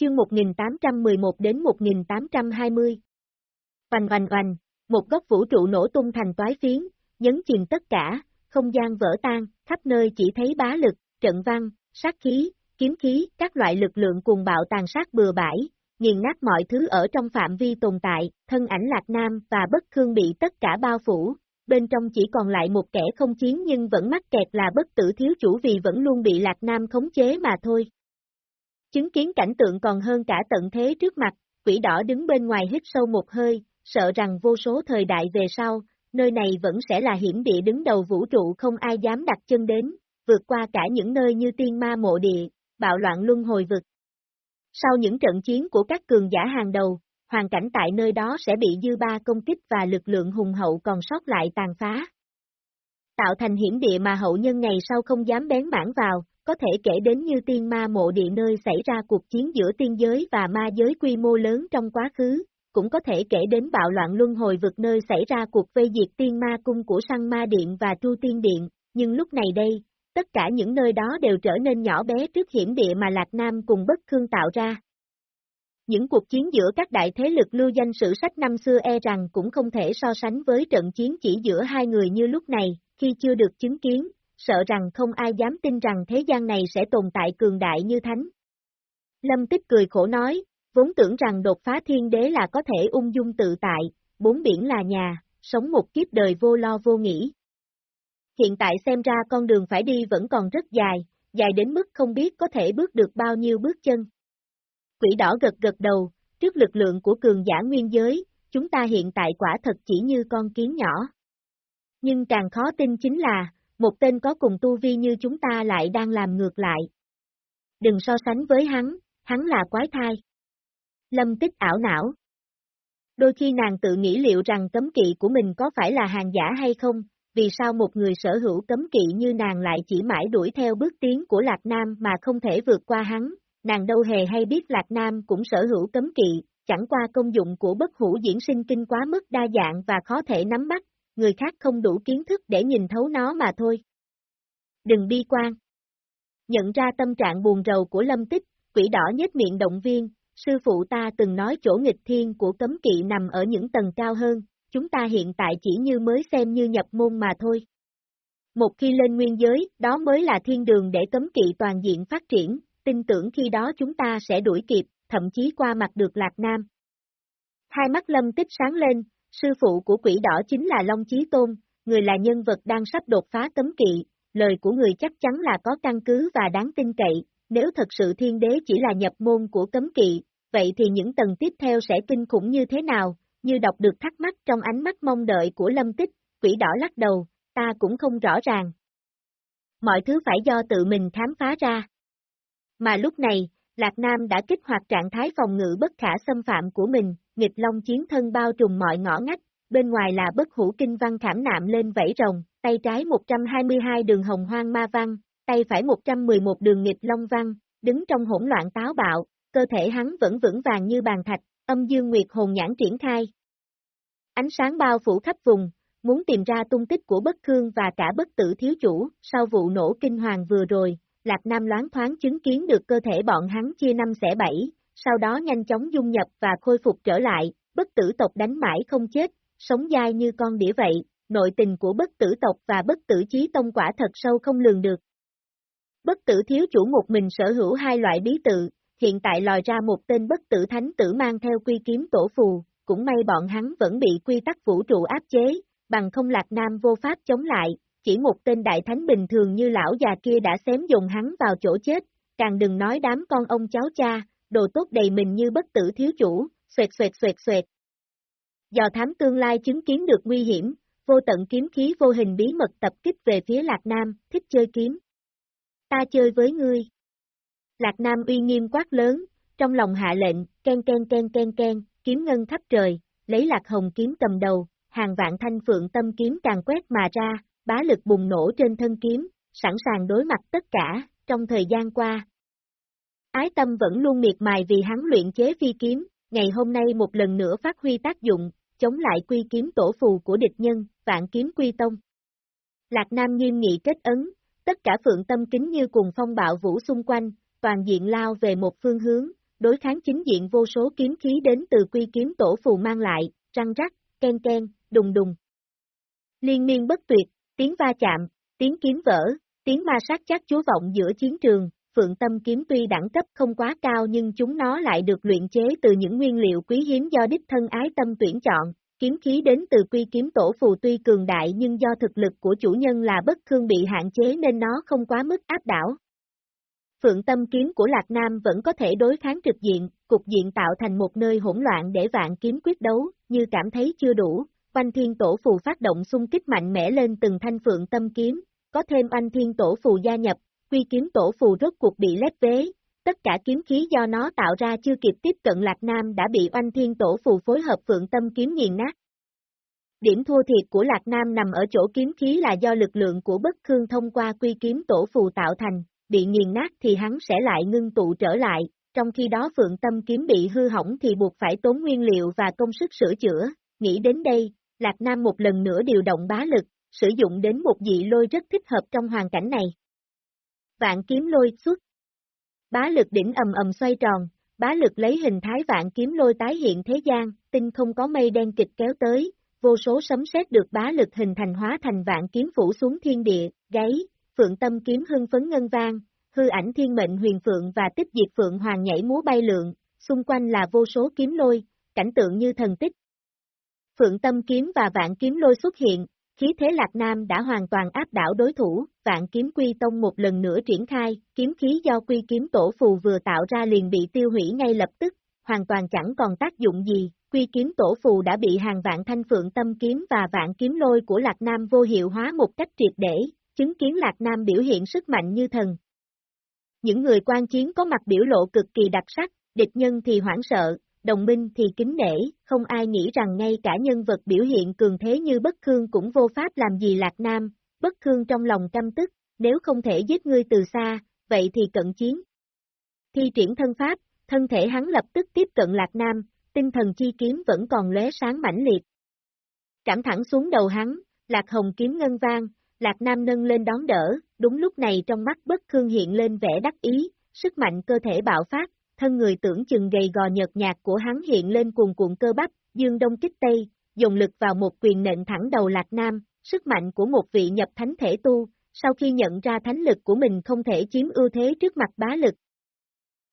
chương 1811 đến 1820. Oanh oanh oanh, một góc vũ trụ nổ tung thành toái phiến, nhấn chìm tất cả, không gian vỡ tan, khắp nơi chỉ thấy bá lực, trận văn, sát khí, kiếm khí, các loại lực lượng cùng bạo tàn sát bừa bãi, nghiền nát mọi thứ ở trong phạm vi tồn tại, thân ảnh Lạc Nam và bất khương bị tất cả bao phủ, bên trong chỉ còn lại một kẻ không chiến nhưng vẫn mắc kẹt là bất tử thiếu chủ vì vẫn luôn bị Lạc Nam khống chế mà thôi. Chứng kiến cảnh tượng còn hơn cả tận thế trước mặt, quỷ đỏ đứng bên ngoài hít sâu một hơi, sợ rằng vô số thời đại về sau, nơi này vẫn sẽ là hiểm địa đứng đầu vũ trụ không ai dám đặt chân đến, vượt qua cả những nơi như tiên ma mộ địa, bạo loạn luân hồi vực. Sau những trận chiến của các cường giả hàng đầu, hoàn cảnh tại nơi đó sẽ bị dư ba công kích và lực lượng hùng hậu còn sót lại tàn phá. Tạo thành hiểm địa mà hậu nhân ngày sau không dám bén mảng vào, có thể kể đến như tiên ma mộ địa nơi xảy ra cuộc chiến giữa tiên giới và ma giới quy mô lớn trong quá khứ, cũng có thể kể đến bạo loạn luân hồi vực nơi xảy ra cuộc vây diệt tiên ma cung của săn ma điện và tru tiên điện, nhưng lúc này đây, tất cả những nơi đó đều trở nên nhỏ bé trước hiểm địa mà Lạc Nam cùng bất khương tạo ra. Những cuộc chiến giữa các đại thế lực lưu danh sử sách năm xưa e rằng cũng không thể so sánh với trận chiến chỉ giữa hai người như lúc này, khi chưa được chứng kiến, sợ rằng không ai dám tin rằng thế gian này sẽ tồn tại cường đại như thánh. Lâm Tích cười khổ nói, vốn tưởng rằng đột phá thiên đế là có thể ung dung tự tại, bốn biển là nhà, sống một kiếp đời vô lo vô nghĩ. Hiện tại xem ra con đường phải đi vẫn còn rất dài, dài đến mức không biết có thể bước được bao nhiêu bước chân. Quỷ đỏ gật gật đầu, trước lực lượng của cường giả nguyên giới, chúng ta hiện tại quả thật chỉ như con kiến nhỏ. Nhưng càng khó tin chính là, một tên có cùng tu vi như chúng ta lại đang làm ngược lại. Đừng so sánh với hắn, hắn là quái thai. Lâm tích ảo não. Đôi khi nàng tự nghĩ liệu rằng cấm kỵ của mình có phải là hàng giả hay không, vì sao một người sở hữu cấm kỵ như nàng lại chỉ mãi đuổi theo bước tiến của Lạc Nam mà không thể vượt qua hắn, nàng đâu hề hay biết Lạc Nam cũng sở hữu cấm kỵ, chẳng qua công dụng của bất hủ diễn sinh kinh quá mức đa dạng và khó thể nắm bắt, người khác không đủ kiến thức để nhìn thấu nó mà thôi. Đừng bi quan. Nhận ra tâm trạng buồn rầu của lâm tích, quỷ đỏ nhếch miệng động viên, sư phụ ta từng nói chỗ nghịch thiên của cấm kỵ nằm ở những tầng cao hơn, chúng ta hiện tại chỉ như mới xem như nhập môn mà thôi. Một khi lên nguyên giới, đó mới là thiên đường để cấm kỵ toàn diện phát triển, tin tưởng khi đó chúng ta sẽ đuổi kịp, thậm chí qua mặt được Lạc Nam. Hai mắt lâm tích sáng lên, sư phụ của quỷ đỏ chính là Long Chí Tôn, người là nhân vật đang sắp đột phá cấm kỵ, lời của người chắc chắn là có căn cứ và đáng tin cậy, nếu thật sự thiên đế chỉ là nhập môn của cấm kỵ, vậy thì những tầng tiếp theo sẽ kinh khủng như thế nào, như đọc được thắc mắc trong ánh mắt mong đợi của lâm tích, quỷ đỏ lắc đầu, ta cũng không rõ ràng. Mọi thứ phải do tự mình khám phá ra. Mà lúc này, Lạc Nam đã kích hoạt trạng thái phòng ngự bất khả xâm phạm của mình, nghịch long chiến thân bao trùm mọi ngõ ngách, bên ngoài là bất hủ kinh văn khảm nạm lên vẫy rồng, tay trái 122 đường hồng hoang ma văn, tay phải 111 đường nghịch long văn, đứng trong hỗn loạn táo bạo, cơ thể hắn vẫn vững vàng như bàn thạch, âm dương nguyệt hồn nhãn triển khai. Ánh sáng bao phủ khắp vùng, muốn tìm ra tung tích của bất khương và cả bất tử thiếu chủ, sau vụ nổ kinh hoàng vừa rồi, Lạc Nam loáng thoáng chứng kiến được cơ thể bọn hắn chia năm xẻ bảy, sau đó nhanh chóng dung nhập và khôi phục trở lại, bất tử tộc đánh mãi không chết, sống dai như con đĩa vậy, nội tình của bất tử tộc và bất tử chí tông quả thật sâu không lường được. Bất tử thiếu chủ một mình sở hữu hai loại bí tự, hiện tại lòi ra một tên bất tử thánh tử mang theo quy kiếm tổ phù, cũng may bọn hắn vẫn bị quy tắc vũ trụ áp chế, bằng không lạc nam vô pháp chống lại, chỉ một tên đại thánh bình thường như lão già kia đã xém dùng hắn vào chỗ chết, càng đừng nói đám con ông cháu cha, đồ tốt đầy mình như bất tử thiếu chủ, xoẹt xoẹt xoẹt xoẹt. Do thám tương lai chứng kiến được nguy hiểm, vô tận kiếm khí vô hình bí mật tập kích về phía Lạc Nam, thích chơi kiếm. Ta chơi với ngươi. Lạc Nam uy nghiêm quát lớn, trong lòng hạ lệnh, ken ken ken ken ken, kiếm ngân khắp trời, lấy Lạc Hồng kiếm cầm đầu, hàng vạn thanh phượng tâm kiếm càng quét mà ra, bá lực bùng nổ trên thân kiếm, sẵn sàng đối mặt tất cả, trong thời gian qua. Ái tâm vẫn luôn miệt mài vì hắn luyện chế phi kiếm, ngày hôm nay một lần nữa phát huy tác dụng, chống lại quy kiếm tổ phù của địch nhân, vạn kiếm quy tông. Lạc Nam nghiêm nghị kết ấn, tất cả phượng tâm kính như cùng phong bạo vũ xung quanh, toàn diện lao về một phương hướng, đối kháng chính diện vô số kiếm khí đến từ quy kiếm tổ phù mang lại, răng rắc, ken ken, đùng đùng. Liên miên bất tuyệt, tiếng va chạm, tiếng kiếm vỡ, tiếng ma sát chắc chúa vọng giữa chiến trường, phượng tâm kiếm tuy đẳng cấp không quá cao nhưng chúng nó lại được luyện chế từ những nguyên liệu quý hiếm do đích thân ái tâm tuyển chọn, kiếm khí đến từ quy kiếm tổ phù tuy cường đại nhưng do thực lực của chủ nhân là bất thương bị hạn chế nên nó không quá mức áp đảo. Phượng tâm kiếm của Lạc Nam vẫn có thể đối kháng trực diện, cục diện tạo thành một nơi hỗn loạn để vạn kiếm quyết đấu, như cảm thấy chưa đủ, Oanh Thiên Tổ Phù phát động xung kích mạnh mẽ lên từng thanh Phượng tâm kiếm, có thêm Oanh Thiên Tổ Phù gia nhập, quy kiếm Tổ Phù rốt cuộc bị lép vế, tất cả kiếm khí do nó tạo ra chưa kịp tiếp cận Lạc Nam đã bị Oanh Thiên Tổ Phù phối hợp Phượng tâm kiếm nghiền nát. Điểm thua thiệt của Lạc Nam nằm ở chỗ kiếm khí là do lực lượng của bất khương thông qua quy kiếm tổ phù tạo thành, bị nghiền nát thì hắn sẽ lại ngưng tụ trở lại, trong khi đó phượng tâm kiếm bị hư hỏng thì buộc phải tốn nguyên liệu và công sức sửa chữa, nghĩ đến đây, Lạc Nam một lần nữa điều động bá lực, sử dụng đến một dị lôi rất thích hợp trong hoàn cảnh này. Vạn kiếm lôi xuất. Bá lực đỉnh ầm ầm xoay tròn, bá lực lấy hình thái vạn kiếm lôi tái hiện thế gian, tinh không có mây đen kịch kéo tới, vô số sấm sét được bá lực hình thành hóa thành vạn kiếm phủ xuống thiên địa, gáy, phượng tâm kiếm hưng phấn ngân vang, hư ảnh thiên mệnh huyền phượng và tích diệt phượng hoàng nhảy múa bay lượn, xung quanh là vô số kiếm lôi, cảnh tượng như thần tích. Phượng tâm kiếm và vạn kiếm lôi xuất hiện, khí thế lạc nam đã hoàn toàn áp đảo đối thủ, vạn kiếm quy tông một lần nữa triển khai, kiếm khí do quy kiếm tổ phù vừa tạo ra liền bị tiêu hủy ngay lập tức, hoàn toàn chẳng còn tác dụng gì, quy kiếm tổ phù đã bị hàng vạn thanh phượng tâm kiếm và vạn kiếm lôi của Lạc Nam vô hiệu hóa một cách triệt để, chứng kiến Lạc Nam biểu hiện sức mạnh như thần. Những người quan chiến có mặt biểu lộ cực kỳ đặc sắc, địch nhân thì hoảng sợ, đồng minh thì kính nể, không ai nghĩ rằng ngay cả nhân vật biểu hiện cường thế như Bất Khương cũng vô pháp làm gì Lạc Nam, Bất Khương trong lòng căm tức, nếu không thể giết ngươi từ xa, vậy thì cận chiến. Thi triển thân pháp, thân thể hắn lập tức tiếp cận Lạc Nam, tinh thần chi kiếm vẫn còn lóe sáng mãnh liệt. Cảm thẳng xuống đầu hắn, Lạc Hồng kiếm ngân vang, Lạc Nam nâng lên đón đỡ, đúng lúc này trong mắt bất khương hiện lên vẻ đắc ý, sức mạnh cơ thể bạo phát, thân người tưởng chừng gầy gò nhợt nhạt của hắn hiện lên cuồn cuộn cơ bắp, dương đông kích tây, dùng lực vào một quyền nện thẳng đầu Lạc Nam, sức mạnh của một vị nhập thánh thể tu, sau khi nhận ra thánh lực của mình không thể chiếm ưu thế trước mặt bá lực.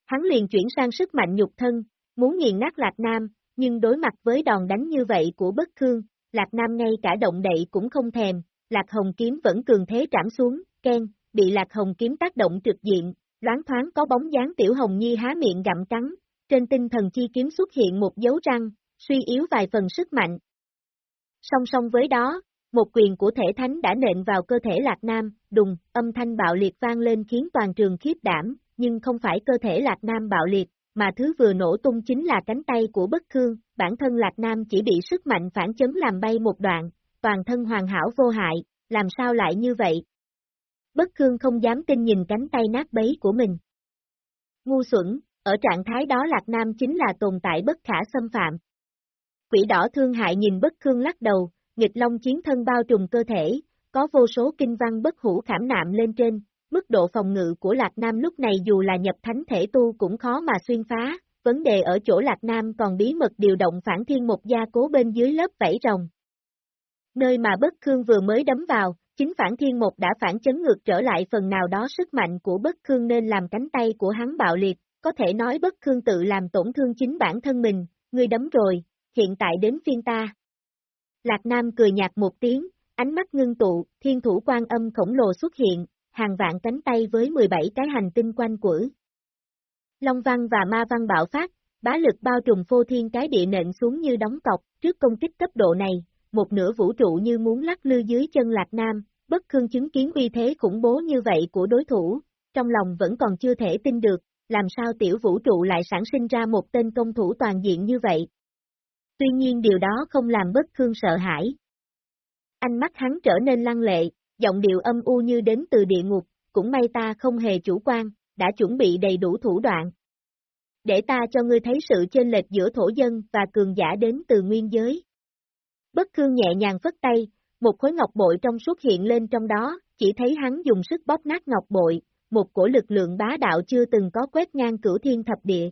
Hắn liền chuyển sang sức mạnh nhục thân, muốn nghiền nát Lạc Nam, nhưng đối mặt với đòn đánh như vậy của bất khương, Lạc Nam ngay cả động đậy cũng không thèm, Lạc Hồng kiếm vẫn cường thế trảm xuống, Ken, bị Lạc Hồng kiếm tác động trực diện, loáng thoáng có bóng dáng Tiểu Hồng Nhi há miệng gặm cắn, trên tinh thần chi kiếm xuất hiện một dấu răng, suy yếu vài phần sức mạnh. Song song với đó, một quyền của thể thánh đã nện vào cơ thể Lạc Nam, đùng, âm thanh bạo liệt vang lên khiến toàn trường khiếp đảm, nhưng không phải cơ thể Lạc Nam bạo liệt, mà thứ vừa nổ tung chính là cánh tay của bất khương, bản thân Lạc Nam chỉ bị sức mạnh phản chấn làm bay một đoạn, toàn thân hoàn hảo vô hại, làm sao lại như vậy? Bất khương không dám tin nhìn cánh tay nát bấy của mình. Ngu xuẩn, ở trạng thái đó Lạc Nam chính là tồn tại bất khả xâm phạm. Quỷ đỏ thương hại nhìn bất khương lắc đầu, nghịch long chiến thân bao trùm cơ thể, có vô số kinh văn bất hủ khảm nạm lên trên, Mức độ phòng ngự của Lạc Nam lúc này dù là nhập thánh thể tu cũng khó mà xuyên phá, vấn đề ở chỗ Lạc Nam còn bí mật điều động phản thiên một gia cố bên dưới lớp vảy rồng. Nơi mà bất khương vừa mới đấm vào, chính phản thiên một đã phản chấn ngược trở lại phần nào đó sức mạnh của bất khương nên làm cánh tay của hắn bạo liệt, có thể nói bất khương tự làm tổn thương chính bản thân mình, ngươi đấm rồi, hiện tại đến phiên ta. Lạc Nam cười nhạt một tiếng, ánh mắt ngưng tụ, thiên thủ quan âm khổng lồ xuất hiện, hàng vạn cánh tay với 17 cái hành tinh quanh quẩn. Long văn và ma văn bạo phát, bá lực bao trùm phô thiên cái địa nện xuống như đóng cọc, trước công kích cấp độ này, một nửa vũ trụ như muốn lắc lư dưới chân Lạc Nam, bất khương chứng kiến uy thế khủng bố như vậy của đối thủ, trong lòng vẫn còn chưa thể tin được, làm sao tiểu vũ trụ lại sản sinh ra một tên công thủ toàn diện như vậy. Tuy nhiên điều đó không làm bất khương sợ hãi. Ánh mắt hắn trở nên lăng lệ, giọng điệu âm u như đến từ địa ngục, cũng may ta không hề chủ quan, đã chuẩn bị đầy đủ thủ đoạn. Để ta cho ngươi thấy sự chênh lệch giữa thổ dân và cường giả đến từ nguyên giới. Bất khương nhẹ nhàng phất tay, một khối ngọc bội trong suốt hiện lên trong đó, chỉ thấy hắn dùng sức bóp nát ngọc bội, một cổ lực lượng bá đạo chưa từng có quét ngang cửu thiên thập địa.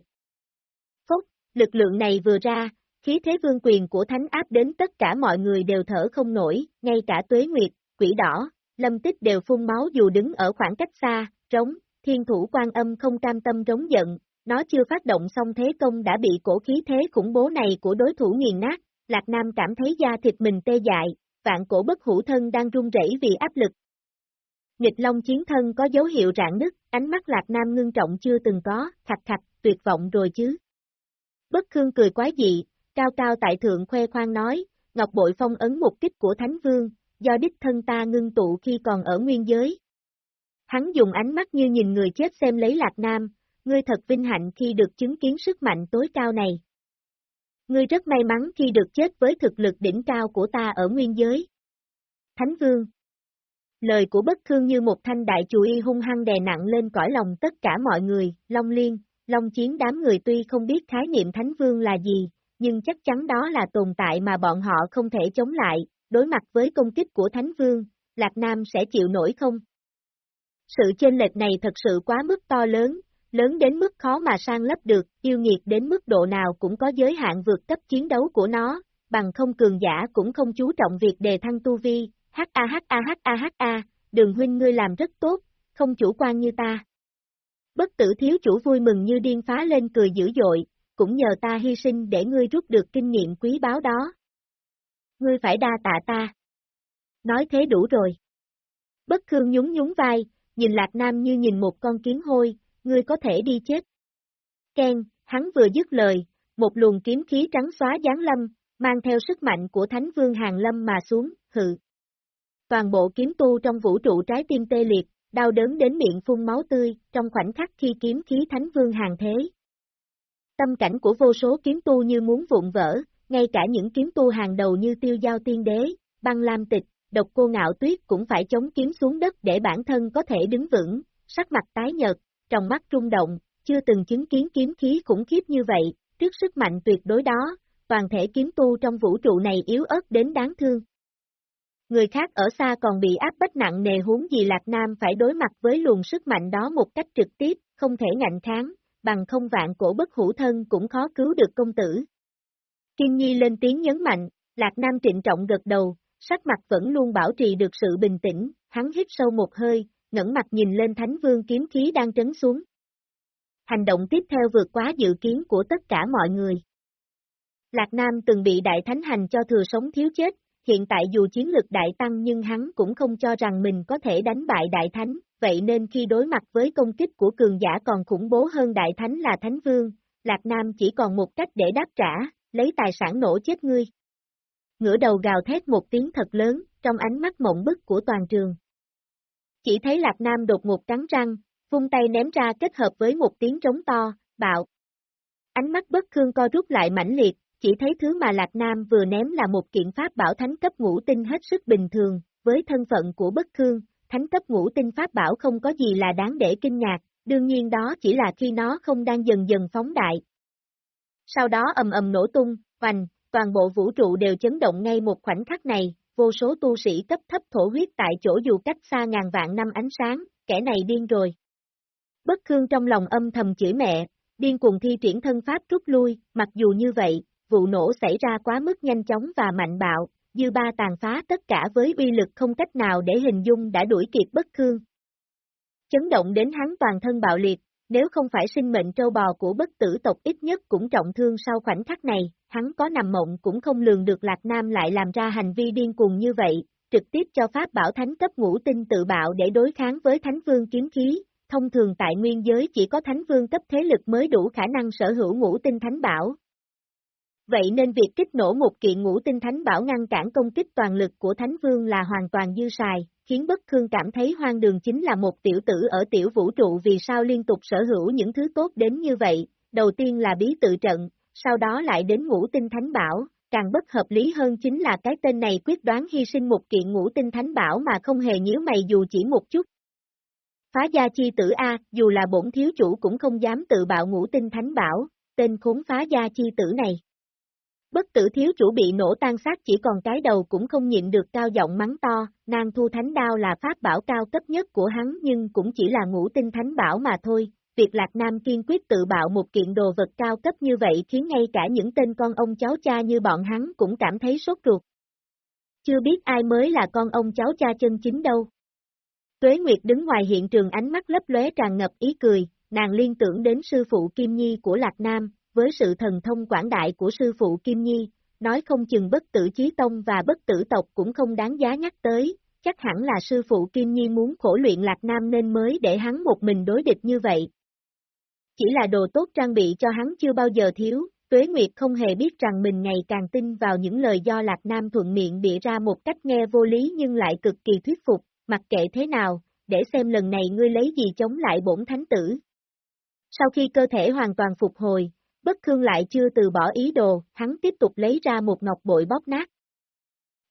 Lực lượng này vừa ra, khí thế vương quyền của thánh áp đến tất cả mọi người đều thở không nổi, ngay cả tuế nguyệt, quỷ đỏ, lâm tích đều phun máu dù đứng ở khoảng cách xa, trống, thiên thủ quan âm không cam tâm trống giận, nó chưa phát động xong thế công đã bị cổ khí thế khủng bố này của đối thủ nghiền nát, Lạc Nam cảm thấy da thịt mình tê dại, vạn cổ bất hủ thân đang run rẩy vì áp lực. Nghịch Long chiến thân có dấu hiệu rạn nứt, ánh mắt Lạc Nam ngưng trọng chưa từng có, khạch khạch, tuyệt vọng rồi chứ. Bất Khương cười quá dị, cao cao tại thượng khoe khoang nói, Ngọc Bội phong ấn một kích của Thánh Vương, do đích thân ta ngưng tụ khi còn ở nguyên giới. Hắn dùng ánh mắt như nhìn người chết xem lấy Lạc Nam, ngươi thật vinh hạnh khi được chứng kiến sức mạnh tối cao này. Ngươi rất may mắn khi được chết với thực lực đỉnh cao của ta ở nguyên giới. Thánh Vương Lời của bất thương như một thanh đại chù y hung hăng đè nặng lên cõi lòng tất cả mọi người, Long Liên, Long Chiến đám người tuy không biết khái niệm Thánh Vương là gì, nhưng chắc chắn đó là tồn tại mà bọn họ không thể chống lại, đối mặt với công kích của Thánh Vương, Lạc Nam sẽ chịu nổi không? Sự chênh lệch này thật sự quá mức to lớn, lớn đến mức khó mà sang lấp được, yêu nghiệt đến mức độ nào cũng có giới hạn vượt cấp chiến đấu của nó, bằng không cường giả cũng không chú trọng việc đề thăng tu vi, ha ha ha ha ha ha, đường huynh ngươi làm rất tốt, không chủ quan như ta. Bất tử thiếu chủ vui mừng như điên phá lên cười dữ dội, cũng nhờ ta hy sinh để ngươi rút được kinh nghiệm quý báu đó. Ngươi phải đa tạ ta. Nói thế đủ rồi. Bất khương nhún nhún vai, nhìn Lạc Nam như nhìn một con kiến hôi, ngươi có thể đi chết. Ken, hắn vừa dứt lời, một luồng kiếm khí trắng xóa giáng lâm, mang theo sức mạnh của Thánh Vương Hàng Lâm mà xuống, hự. Toàn bộ kiếm tu trong vũ trụ trái tim tê liệt, đau đớn đến miệng phun máu tươi, trong khoảnh khắc khi kiếm khí Thánh Vương hàng thế. Tâm cảnh của vô số kiếm tu như muốn vụn vỡ, ngay cả những kiếm tu hàng đầu như tiêu giao tiên đế, băng lam tịch, độc cô ngạo tuyết cũng phải chống kiếm xuống đất để bản thân có thể đứng vững, sắc mặt tái nhợt, trong mắt rung động, chưa từng chứng kiến kiếm khí khủng khiếp như vậy, trước sức mạnh tuyệt đối đó, toàn thể kiếm tu trong vũ trụ này yếu ớt đến đáng thương. Người khác ở xa còn bị áp bách nặng nề huống gì Lạc Nam phải đối mặt với luồng sức mạnh đó một cách trực tiếp, không thể ngạnh kháng, bằng không vạn cổ bất hữu thân cũng khó cứu được công tử. Kim Nhi lên tiếng nhấn mạnh, Lạc Nam trịnh trọng gật đầu, sắc mặt vẫn luôn bảo trì được sự bình tĩnh, hắn hít sâu một hơi, ngẩng mặt nhìn lên Thánh Vương kiếm khí đang trấn xuống. Hành động tiếp theo vượt quá dự kiến của tất cả mọi người. Lạc Nam từng bị Đại Thánh hành cho thừa sống thiếu chết, hiện tại dù chiến lực đại tăng nhưng hắn cũng không cho rằng mình có thể đánh bại Đại Thánh, vậy nên khi đối mặt với công kích của cường giả còn khủng bố hơn Đại Thánh là Thánh Vương, Lạc Nam chỉ còn một cách để đáp trả, lấy tài sản nổ chết ngươi. Ngửa đầu gào thét một tiếng thật lớn, trong ánh mắt mộng bức của toàn trường. Chỉ thấy Lạc Nam đột ngột cắn răng, vung tay ném ra kết hợp với một tiếng trống to, bạo. Ánh mắt bất khương co rút lại mãnh liệt, chỉ thấy thứ mà Lạc Nam vừa ném là một kiện pháp bảo thánh cấp ngũ tinh hết sức bình thường, với thân phận của bất khương, thánh cấp ngũ tinh pháp bảo không có gì là đáng để kinh ngạc, đương nhiên đó chỉ là khi nó không đang dần dần phóng đại. Sau đó ầm ầm nổ tung, hoành, toàn bộ vũ trụ đều chấn động ngay một khoảnh khắc này, vô số tu sĩ cấp thấp thổ huyết tại chỗ dù cách xa ngàn vạn năm ánh sáng, kẻ này điên rồi. Bất khương trong lòng âm thầm chửi mẹ, điên cuồng thi triển thân pháp rút lui, mặc dù như vậy, vụ nổ xảy ra quá mức nhanh chóng và mạnh bạo, dư ba tàn phá tất cả với uy lực không cách nào để hình dung đã đuổi kịp bất khương. Chấn động đến hắn toàn thân bạo liệt, nếu không phải sinh mệnh trâu bò của bất tử tộc ít nhất cũng trọng thương sau khoảnh khắc này, hắn có nằm mộng cũng không lường được Lạc Nam lại làm ra hành vi điên cuồng như vậy, trực tiếp cho Pháp bảo thánh cấp ngũ tinh tự bạo để đối kháng với thánh vương kiếm khí. Thông thường tại nguyên giới chỉ có thánh vương cấp thế lực mới đủ khả năng sở hữu ngũ tinh thánh bảo, Vậy nên việc kích nổ một kiện ngũ tinh thánh bảo ngăn cản công kích toàn lực của Thánh Vương là hoàn toàn dư xài, khiến bất khương cảm thấy hoang đường chính là một tiểu tử ở tiểu vũ trụ vì sao liên tục sở hữu những thứ tốt đến như vậy, đầu tiên là bí tự trận, sau đó lại đến ngũ tinh thánh bảo, càng bất hợp lý hơn chính là cái tên này quyết đoán hy sinh một kiện ngũ tinh thánh bảo mà không hề nhíu mày dù chỉ một chút. Phá gia chi tử A, dù là bổn thiếu chủ cũng không dám tự bạo ngũ tinh thánh bảo, tên khốn phá gia chi tử này. Bất tử thiếu chủ bị nổ tan xác chỉ còn cái đầu cũng không nhịn được cao giọng mắng to, nàng thu thánh đao là pháp bảo cao cấp nhất của hắn nhưng cũng chỉ là ngũ tinh thánh bảo mà thôi, việc Lạc Nam kiên quyết tự bạo một kiện đồ vật cao cấp như vậy khiến ngay cả những tên con ông cháu cha như bọn hắn cũng cảm thấy sốt ruột. Chưa biết ai mới là con ông cháu cha chân chính đâu. Tuế Nguyệt đứng ngoài hiện trường ánh mắt lấp lóe tràn ngập ý cười, nàng liên tưởng đến sư phụ Kim Nhi của Lạc Nam, với sự thần thông quảng đại của sư phụ Kim Nhi, nói không chừng bất tử chí tông và bất tử tộc cũng không đáng giá nhắc tới, chắc hẳn là sư phụ Kim Nhi muốn khổ luyện Lạc Nam nên mới để hắn một mình đối địch như vậy. Chỉ là đồ tốt trang bị cho hắn chưa bao giờ thiếu, Tuế Nguyệt không hề biết rằng mình ngày càng tin vào những lời do Lạc Nam thuận miệng bịa ra một cách nghe vô lý nhưng lại cực kỳ thuyết phục, mặc kệ thế nào, để xem lần này ngươi lấy gì chống lại bổn thánh tử. Sau khi cơ thể hoàn toàn phục hồi, bất khương lại chưa từ bỏ ý đồ, hắn tiếp tục lấy ra một ngọc bội bóp nát.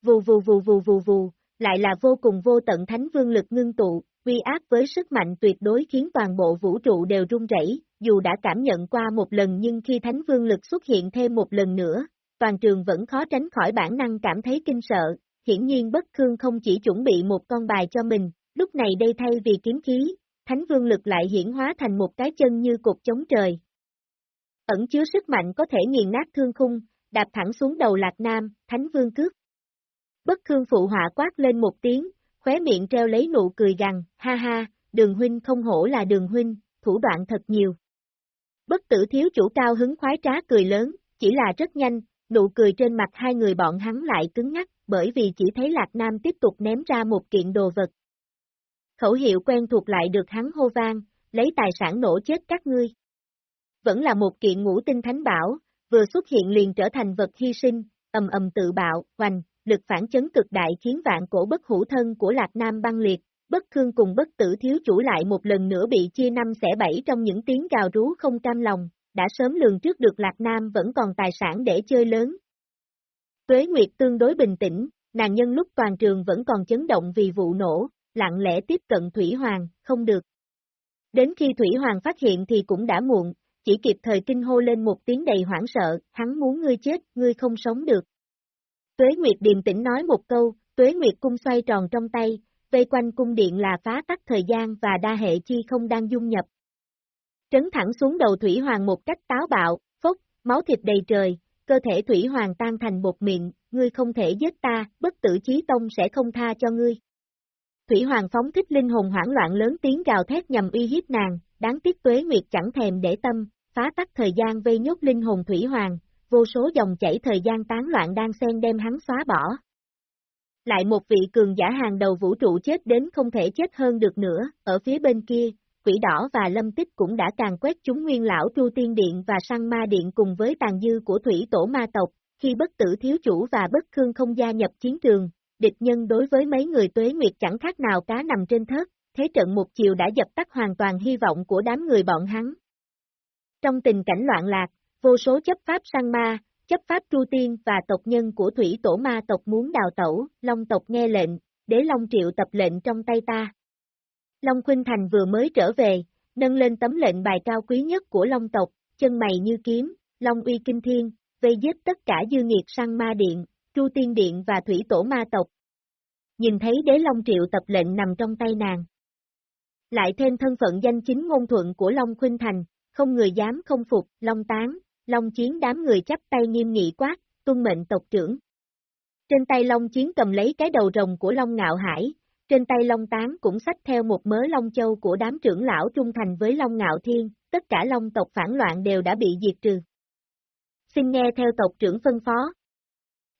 Vù vù vù vù vù vù, lại là vô cùng vô tận thánh vương lực ngưng tụ, uy áp với sức mạnh tuyệt đối khiến toàn bộ vũ trụ đều rung rẩy, dù đã cảm nhận qua một lần nhưng khi thánh vương lực xuất hiện thêm một lần nữa, toàn trường vẫn khó tránh khỏi bản năng cảm thấy kinh sợ, hiển nhiên bất khương không chỉ chuẩn bị một con bài cho mình, lúc này đây thay vì kiếm khí, thánh vương lực lại hiển hóa thành một cái chân như cột chống trời. Ẩn chứa sức mạnh có thể nghiền nát thương khung, đạp thẳng xuống đầu lạc nam, thánh vương cướp. Bất khương phụ họa quát lên một tiếng, khóe miệng treo lấy nụ cười gằn, ha ha, đường huynh không hổ là đường huynh, thủ đoạn thật nhiều. Bất tử thiếu chủ cao hứng khoái trá cười lớn, chỉ là rất nhanh, nụ cười trên mặt hai người bọn hắn lại cứng ngắc, bởi vì chỉ thấy Lạc Nam tiếp tục ném ra một kiện đồ vật. Khẩu hiệu quen thuộc lại được hắn hô vang, lấy tài sản nổ chết các ngươi. Vẫn là một kiện ngũ tinh thánh bảo, vừa xuất hiện liền trở thành vật hy sinh, ầm ầm tự bạo, hoành, lực phản chấn cực đại khiến vạn cổ bất hữu thân của Lạc Nam băng liệt, bất khương cùng bất tử thiếu chủ lại một lần nữa bị chia năm xẻ bảy trong những tiếng gào rú không cam lòng, đã sớm lường trước được Lạc Nam vẫn còn tài sản để chơi lớn. Tuế Nguyệt tương đối bình tĩnh, nàng nhân lúc toàn trường vẫn còn chấn động vì vụ nổ, lặng lẽ tiếp cận Thủy Hoàng, không được. Đến khi Thủy Hoàng phát hiện thì cũng đã muộn, chỉ kịp thời kinh hô lên một tiếng đầy hoảng sợ, hắn muốn ngươi chết, ngươi không sống được. Tuế Nguyệt điềm tĩnh nói một câu, Tuế Nguyệt cung xoay tròn trong tay, vây quanh cung điện là phá tắc thời gian và đa hệ chi không đang dung nhập. Trấn thẳng xuống đầu Thủy Hoàng một cách táo bạo, phốc, máu thịt đầy trời, cơ thể Thủy Hoàng tan thành bột miệng, ngươi không thể giết ta, bất tử chí tông sẽ không tha cho ngươi. Thủy Hoàng phóng thích linh hồn hoảng loạn lớn tiếng gào thét nhằm uy hiếp nàng, đáng tiếc Tuế Nguyệt chẳng thèm để tâm, phá tắt thời gian vây nhốt linh hồn Thủy Hoàng, vô số dòng chảy thời gian tán loạn đang xen đem hắn xóa bỏ. Lại một vị cường giả hàng đầu vũ trụ chết đến không thể chết hơn được nữa, ở phía bên kia, quỷ đỏ và lâm tích cũng đã càng quét chúng nguyên lão tru tiên điện và săn ma điện cùng với tàn dư của thủy tổ ma tộc, khi bất tử thiếu chủ và bất khương không gia nhập chiến trường, địch nhân đối với mấy người tuế nguyệt chẳng khác nào cá nằm trên thớt, thế trận một chiều đã dập tắt hoàn toàn hy vọng của đám người bọn hắn. Trong tình cảnh loạn lạc, vô số chấp pháp săn ma, chấp pháp tru tiên và tộc nhân của thủy tổ ma tộc muốn đào tẩu, Long tộc nghe lệnh, đế Long triệu tập lệnh trong tay ta. Long Khuynh Thành vừa mới trở về, nâng lên tấm lệnh bài cao quý nhất của Long tộc, chân mày như kiếm, Long uy kinh thiên, vây giết tất cả dư nghiệt săn ma điện, tru tiên điện và thủy tổ ma tộc. Nhìn thấy đế Long triệu tập lệnh nằm trong tay nàng. Lại thêm thân phận danh chính ngôn thuận của Long Khuynh Thành, không người dám không phục, Long tán, Long Chiến đám người chắp tay nghiêm nghị quát, tuân mệnh tộc trưởng. Trên tay Long Chiến cầm lấy cái đầu rồng của Long Ngạo Hải, trên tay Long Tán cũng xách theo một mớ Long Châu của đám trưởng lão trung thành với Long Ngạo Thiên, tất cả Long tộc phản loạn đều đã bị diệt trừ. Xin nghe theo tộc trưởng phân phó.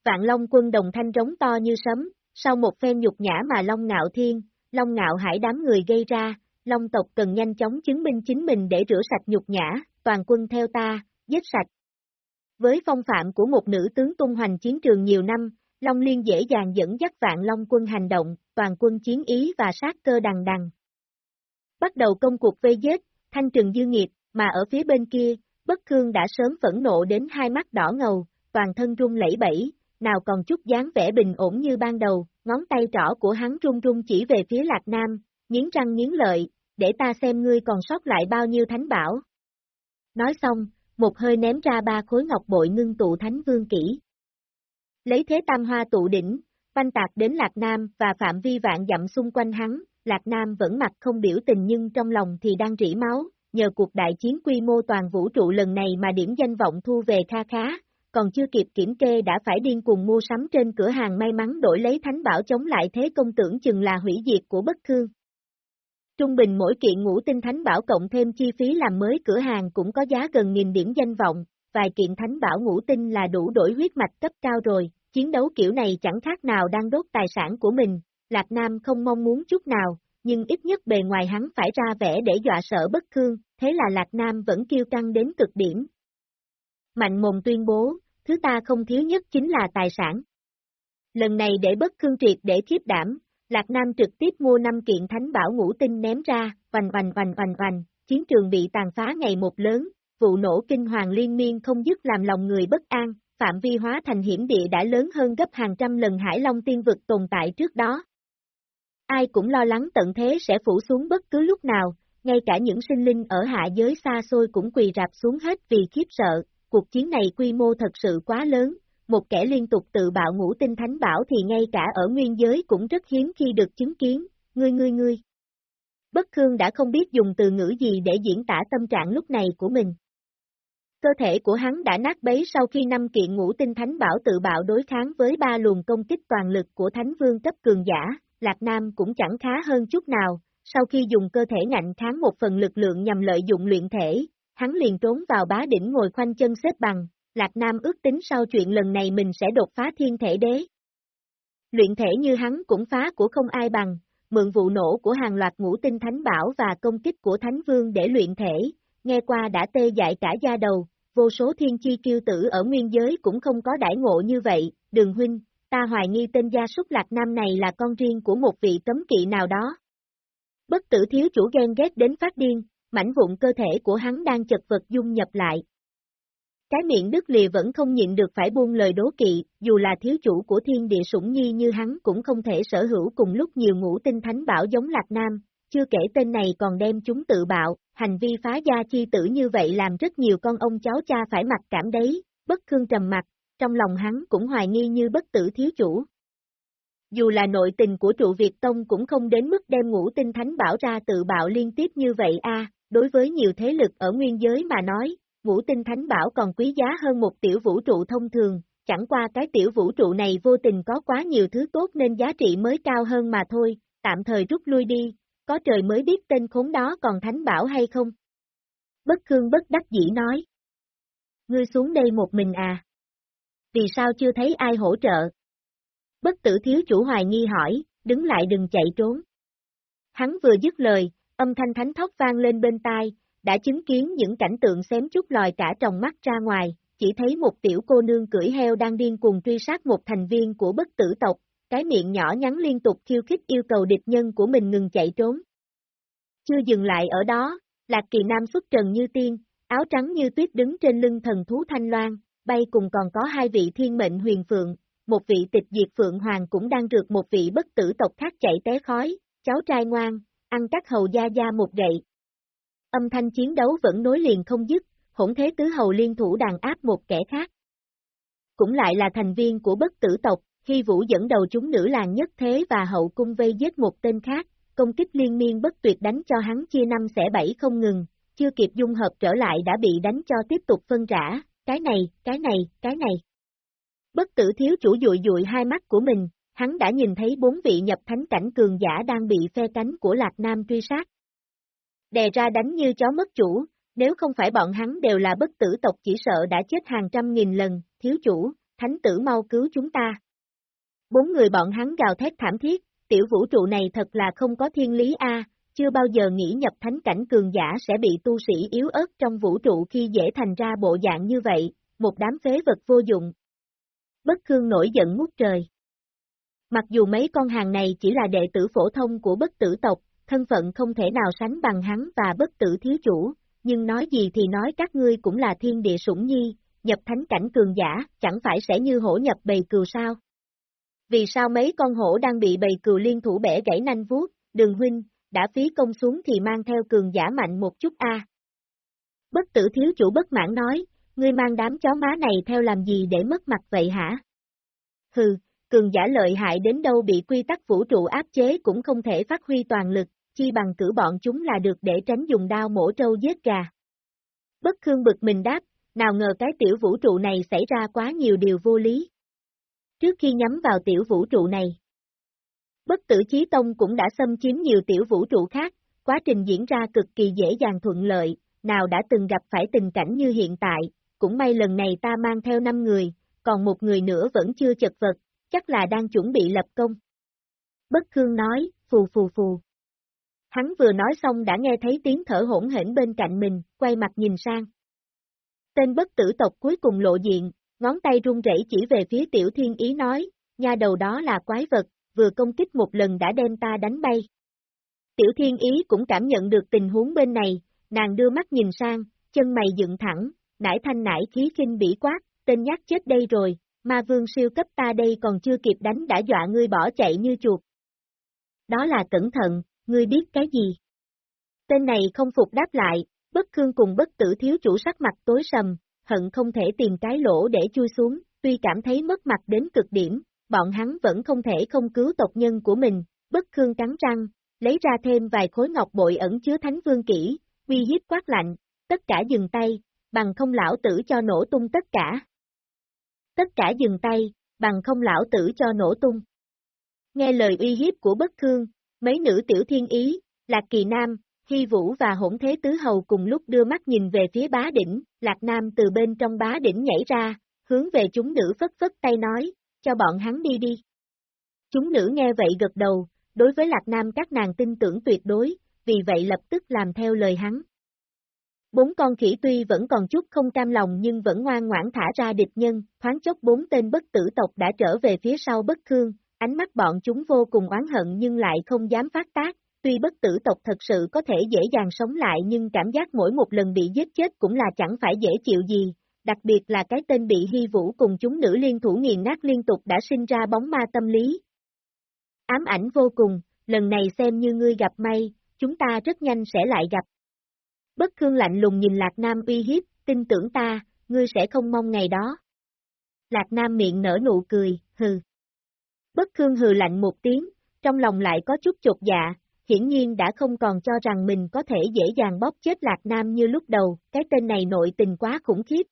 Vạn Long quân đồng thanh rống to như sấm, sau một phen nhục nhã mà Long Ngạo Thiên, Long Ngạo Hải đám người gây ra, Long tộc cần nhanh chóng chứng minh chính mình để rửa sạch nhục nhã, toàn quân theo ta, giết sạch. Với phong phạm của một nữ tướng tung hoành chiến trường nhiều năm, Long Liên dễ dàng dẫn dắt vạn Long quân hành động, toàn quân chiến ý và sát cơ đằng đằng. Bắt đầu công cuộc vây giết, thanh trừng dư nghiệp, mà ở phía bên kia, bất khương đã sớm phẫn nộ đến hai mắt đỏ ngầu, toàn thân run lẩy bẩy, nào còn chút dáng vẻ bình ổn như ban đầu, ngón tay trỏ của hắn run run chỉ về phía Lạc Nam, nghiến răng nghiến lợi, để ta xem ngươi còn sót lại bao nhiêu thánh bảo. Nói xong, một hơi ném ra ba khối ngọc bội ngưng tụ thánh vương kỹ. Lấy thế tam hoa tụ đỉnh, banh tạc đến Lạc Nam và phạm vi vạn dặm xung quanh hắn, Lạc Nam vẫn mặt không biểu tình nhưng trong lòng thì đang rỉ máu, nhờ cuộc đại chiến quy mô toàn vũ trụ lần này mà điểm danh vọng thu về kha khá, còn chưa kịp kiểm kê đã phải điên cuồng mua sắm trên cửa hàng may mắn đổi lấy thánh bảo chống lại thế công tưởng chừng là hủy diệt của bất khương. Trung bình mỗi kiện ngũ tinh thánh bảo cộng thêm chi phí làm mới cửa hàng cũng có giá gần nghìn điểm danh vọng, vài kiện thánh bảo ngũ tinh là đủ đổi huyết mạch cấp cao rồi, chiến đấu kiểu này chẳng khác nào đang đốt tài sản của mình, Lạc Nam không mong muốn chút nào, nhưng ít nhất bề ngoài hắn phải ra vẻ để dọa sợ bất khương, thế là Lạc Nam vẫn kiêu căng đến cực điểm. Mạnh mồm tuyên bố, thứ ta không thiếu nhất chính là tài sản. Lần này để bất khương triệt để khiếp đảm, Lạc Nam trực tiếp mua 5 kiện thánh bảo ngũ tinh ném ra, vành vành vành vành vành, chiến trường bị tàn phá ngày một lớn, vụ nổ kinh hoàng liên miên không dứt làm lòng người bất an, phạm vi hóa thành hiểm địa đã lớn hơn gấp hàng trăm lần Hải Long tiên vực tồn tại trước đó. Ai cũng lo lắng tận thế sẽ phủ xuống bất cứ lúc nào, ngay cả những sinh linh ở hạ giới xa xôi cũng quỳ rạp xuống hết vì khiếp sợ, cuộc chiến này quy mô thật sự quá lớn, một kẻ liên tục tự bạo ngũ tinh thánh bảo thì ngay cả ở nguyên giới cũng rất hiếm khi được chứng kiến, ngươi ngươi ngươi. Bất Khương đã không biết dùng từ ngữ gì để diễn tả tâm trạng lúc này của mình. Cơ thể của hắn đã nát bấy sau khi năm kiện ngũ tinh thánh bảo tự bạo đối kháng với ba luồng công kích toàn lực của thánh vương cấp cường giả, Lạc Nam cũng chẳng khá hơn chút nào, sau khi dùng cơ thể ngạnh kháng một phần lực lượng nhằm lợi dụng luyện thể, hắn liền trốn vào bá đỉnh ngồi khoanh chân xếp bằng, Lạc Nam ước tính sau chuyện lần này mình sẽ đột phá thiên thể đế. Luyện thể như hắn cũng phá của không ai bằng, mượn vụ nổ của hàng loạt ngũ tinh thánh bảo và công kích của thánh vương để luyện thể, nghe qua đã tê dại cả da đầu, vô số thiên chi kiêu tử ở nguyên giới cũng không có đãi ngộ như vậy, đường huynh, ta hoài nghi tên gia súc lạc nam này là con riêng của một vị cấm kỵ nào đó. Bất tử thiếu chủ ghen ghét đến phát điên, mảnh vụn cơ thể của hắn đang chật vật dung nhập lại. Cái miệng đứt lìa vẫn không nhịn được phải buông lời đố kỵ, dù là thiếu chủ của thiên địa sủng nhi như hắn cũng không thể sở hữu cùng lúc nhiều ngũ tinh thánh bảo giống Lạc Nam, chưa kể tên này còn đem chúng tự bạo, hành vi phá gia chi tử như vậy làm rất nhiều con ông cháu cha phải mặc cảm đấy, bất khương trầm mặt, trong lòng hắn cũng hoài nghi như bất tử thiếu chủ. Dù là nội tình của trụ Việt Tông cũng không đến mức đem ngũ tinh thánh bảo ra tự bạo liên tiếp như vậy a đối với nhiều thế lực ở nguyên giới mà nói, ngũ tinh thánh bảo còn quý giá hơn một tiểu vũ trụ thông thường, chẳng qua cái tiểu vũ trụ này vô tình có quá nhiều thứ tốt nên giá trị mới cao hơn mà thôi, tạm thời rút lui đi, có trời mới biết tên khốn đó còn thánh bảo hay không. Bất khương bất đắc dĩ nói. Ngươi xuống đây một mình à? Vì sao chưa thấy ai hỗ trợ? Bất tử thiếu chủ hoài nghi hỏi, đứng lại đừng chạy trốn. Hắn vừa dứt lời, âm thanh thánh thóc vang lên bên tai, đã chứng kiến những cảnh tượng xém chút lòi cả tròng mắt ra ngoài, chỉ thấy một tiểu cô nương cưỡi heo đang điên cùng truy sát một thành viên của bất tử tộc, cái miệng nhỏ nhắn liên tục khiêu khích yêu cầu địch nhân của mình ngừng chạy trốn. Chưa dừng lại ở đó, Lạc Kỳ Nam xuất trần như tiên, áo trắng như tuyết đứng trên lưng thần thú thanh loan, bay cùng còn có hai vị thiên mệnh huyền phượng, một vị tịch diệt phượng hoàng cũng đang rượt một vị bất tử tộc khác chạy té khói, cháu trai ngoan, ăn các hầu gia gia một gậy. Âm thanh chiến đấu vẫn nối liền không dứt, hỗn thế tứ hầu liên thủ đàn áp một kẻ khác. Cũng lại là thành viên của bất tử tộc, khi Vũ dẫn đầu chúng nữ làng nhất thế và hậu cung vây giết một tên khác, công kích liên miên bất tuyệt đánh cho hắn chia năm xẻ bảy không ngừng, chưa kịp dung hợp trở lại đã bị đánh cho tiếp tục phân rã, cái này, cái này, cái này. Bất tử thiếu chủ dụi dụi hai mắt của mình, hắn đã nhìn thấy bốn vị nhập thánh cảnh cường giả đang bị phe cánh của Lạc Nam truy sát. Đè ra đánh như chó mất chủ, nếu không phải bọn hắn đều là bất tử tộc chỉ sợ đã chết hàng trăm nghìn lần, thiếu chủ, thánh tử mau cứu chúng ta. Bốn người bọn hắn gào thét thảm thiết, tiểu vũ trụ này thật là không có thiên lý a, chưa bao giờ nghĩ nhập thánh cảnh cường giả sẽ bị tu sĩ yếu ớt trong vũ trụ khi dễ thành ra bộ dạng như vậy, một đám phế vật vô dụng. Bất khương nổi giận ngút trời. Mặc dù mấy con hàng này chỉ là đệ tử phổ thông của bất tử tộc, thân phận không thể nào sánh bằng hắn và bất tử thiếu chủ, nhưng nói gì thì nói các ngươi cũng là thiên địa sủng nhi, nhập thánh cảnh cường giả, chẳng phải sẽ như hổ nhập bầy cừu sao? Vì sao mấy con hổ đang bị bầy cừu liên thủ bẻ gãy nanh vuốt, đường huynh, đã phí công xuống thì mang theo cường giả mạnh một chút a. Bất tử thiếu chủ bất mãn nói, ngươi mang đám chó má này theo làm gì để mất mặt vậy hả? Hừ, cường giả lợi hại đến đâu bị quy tắc vũ trụ áp chế cũng không thể phát huy toàn lực, chi bằng cử bọn chúng là được để tránh dùng đao mổ trâu giết gà. Bất khương bực mình đáp, nào ngờ cái tiểu vũ trụ này xảy ra quá nhiều điều vô lý. Trước khi nhắm vào tiểu vũ trụ này, bất tử chí tông cũng đã xâm chiếm nhiều tiểu vũ trụ khác, quá trình diễn ra cực kỳ dễ dàng thuận lợi, nào đã từng gặp phải tình cảnh như hiện tại, cũng may lần này ta mang theo 5 người, còn một người nữa vẫn chưa chật vật, chắc là đang chuẩn bị lập công. Bất Khương nói, phù phù phù. Hắn vừa nói xong đã nghe thấy tiếng thở hỗn hển bên cạnh mình, quay mặt nhìn sang. Tên bất tử tộc cuối cùng lộ diện, ngón tay run rẩy chỉ về phía tiểu thiên ý nói, nha đầu đó là quái vật, vừa công kích một lần đã đem ta đánh bay. Tiểu thiên ý cũng cảm nhận được tình huống bên này, nàng đưa mắt nhìn sang, chân mày dựng thẳng, nải thanh nải khí kinh bỉ quát, tên nhát chết đây rồi, ma vương siêu cấp ta đây còn chưa kịp đánh đã dọa ngươi bỏ chạy như chuột. Đó là cẩn thận, ngươi biết cái gì? Tên này không phục đáp lại, bất khương cùng bất tử thiếu chủ sắc mặt tối sầm, hận không thể tìm cái lỗ để chui xuống, tuy cảm thấy mất mặt đến cực điểm, bọn hắn vẫn không thể không cứu tộc nhân của mình, bất khương cắn răng, lấy ra thêm vài khối ngọc bội ẩn chứa thánh vương kỹ, uy hiếp quát lạnh, tất cả dừng tay, bằng không lão tử cho nổ tung tất cả. Tất cả dừng tay, bằng không lão tử cho nổ tung. Nghe lời uy hiếp của bất khương, mấy nữ tiểu thiên ý, Lạc Kỳ Nam, Hy Vũ và Hỗn Thế Tứ Hầu cùng lúc đưa mắt nhìn về phía bá đỉnh, Lạc Nam từ bên trong bá đỉnh nhảy ra, hướng về chúng nữ phất phất tay nói, cho bọn hắn đi đi. Chúng nữ nghe vậy gật đầu, đối với Lạc Nam các nàng tin tưởng tuyệt đối, vì vậy lập tức làm theo lời hắn. Bốn con khỉ tuy vẫn còn chút không cam lòng nhưng vẫn ngoan ngoãn thả ra địch nhân, thoáng chốc bốn tên bất tử tộc đã trở về phía sau bất khương, ánh mắt bọn chúng vô cùng oán hận nhưng lại không dám phát tác, tuy bất tử tộc thật sự có thể dễ dàng sống lại nhưng cảm giác mỗi một lần bị giết chết cũng là chẳng phải dễ chịu gì, đặc biệt là cái tên bị hy vũ cùng chúng nữ liên thủ nghiền nát liên tục đã sinh ra bóng ma tâm lý. Ám ảnh vô cùng, lần này xem như ngươi gặp may, chúng ta rất nhanh sẽ lại gặp. Bất Khương lạnh lùng nhìn Lạc Nam uy hiếp, tin tưởng ta, ngươi sẽ không mong ngày đó. Lạc Nam miệng nở nụ cười, hừ. Bất Khương hừ lạnh một tiếng, trong lòng lại có chút chột dạ, hiển nhiên đã không còn cho rằng mình có thể dễ dàng bóp chết Lạc Nam như lúc đầu, cái tên này nội tình quá khủng khiếp.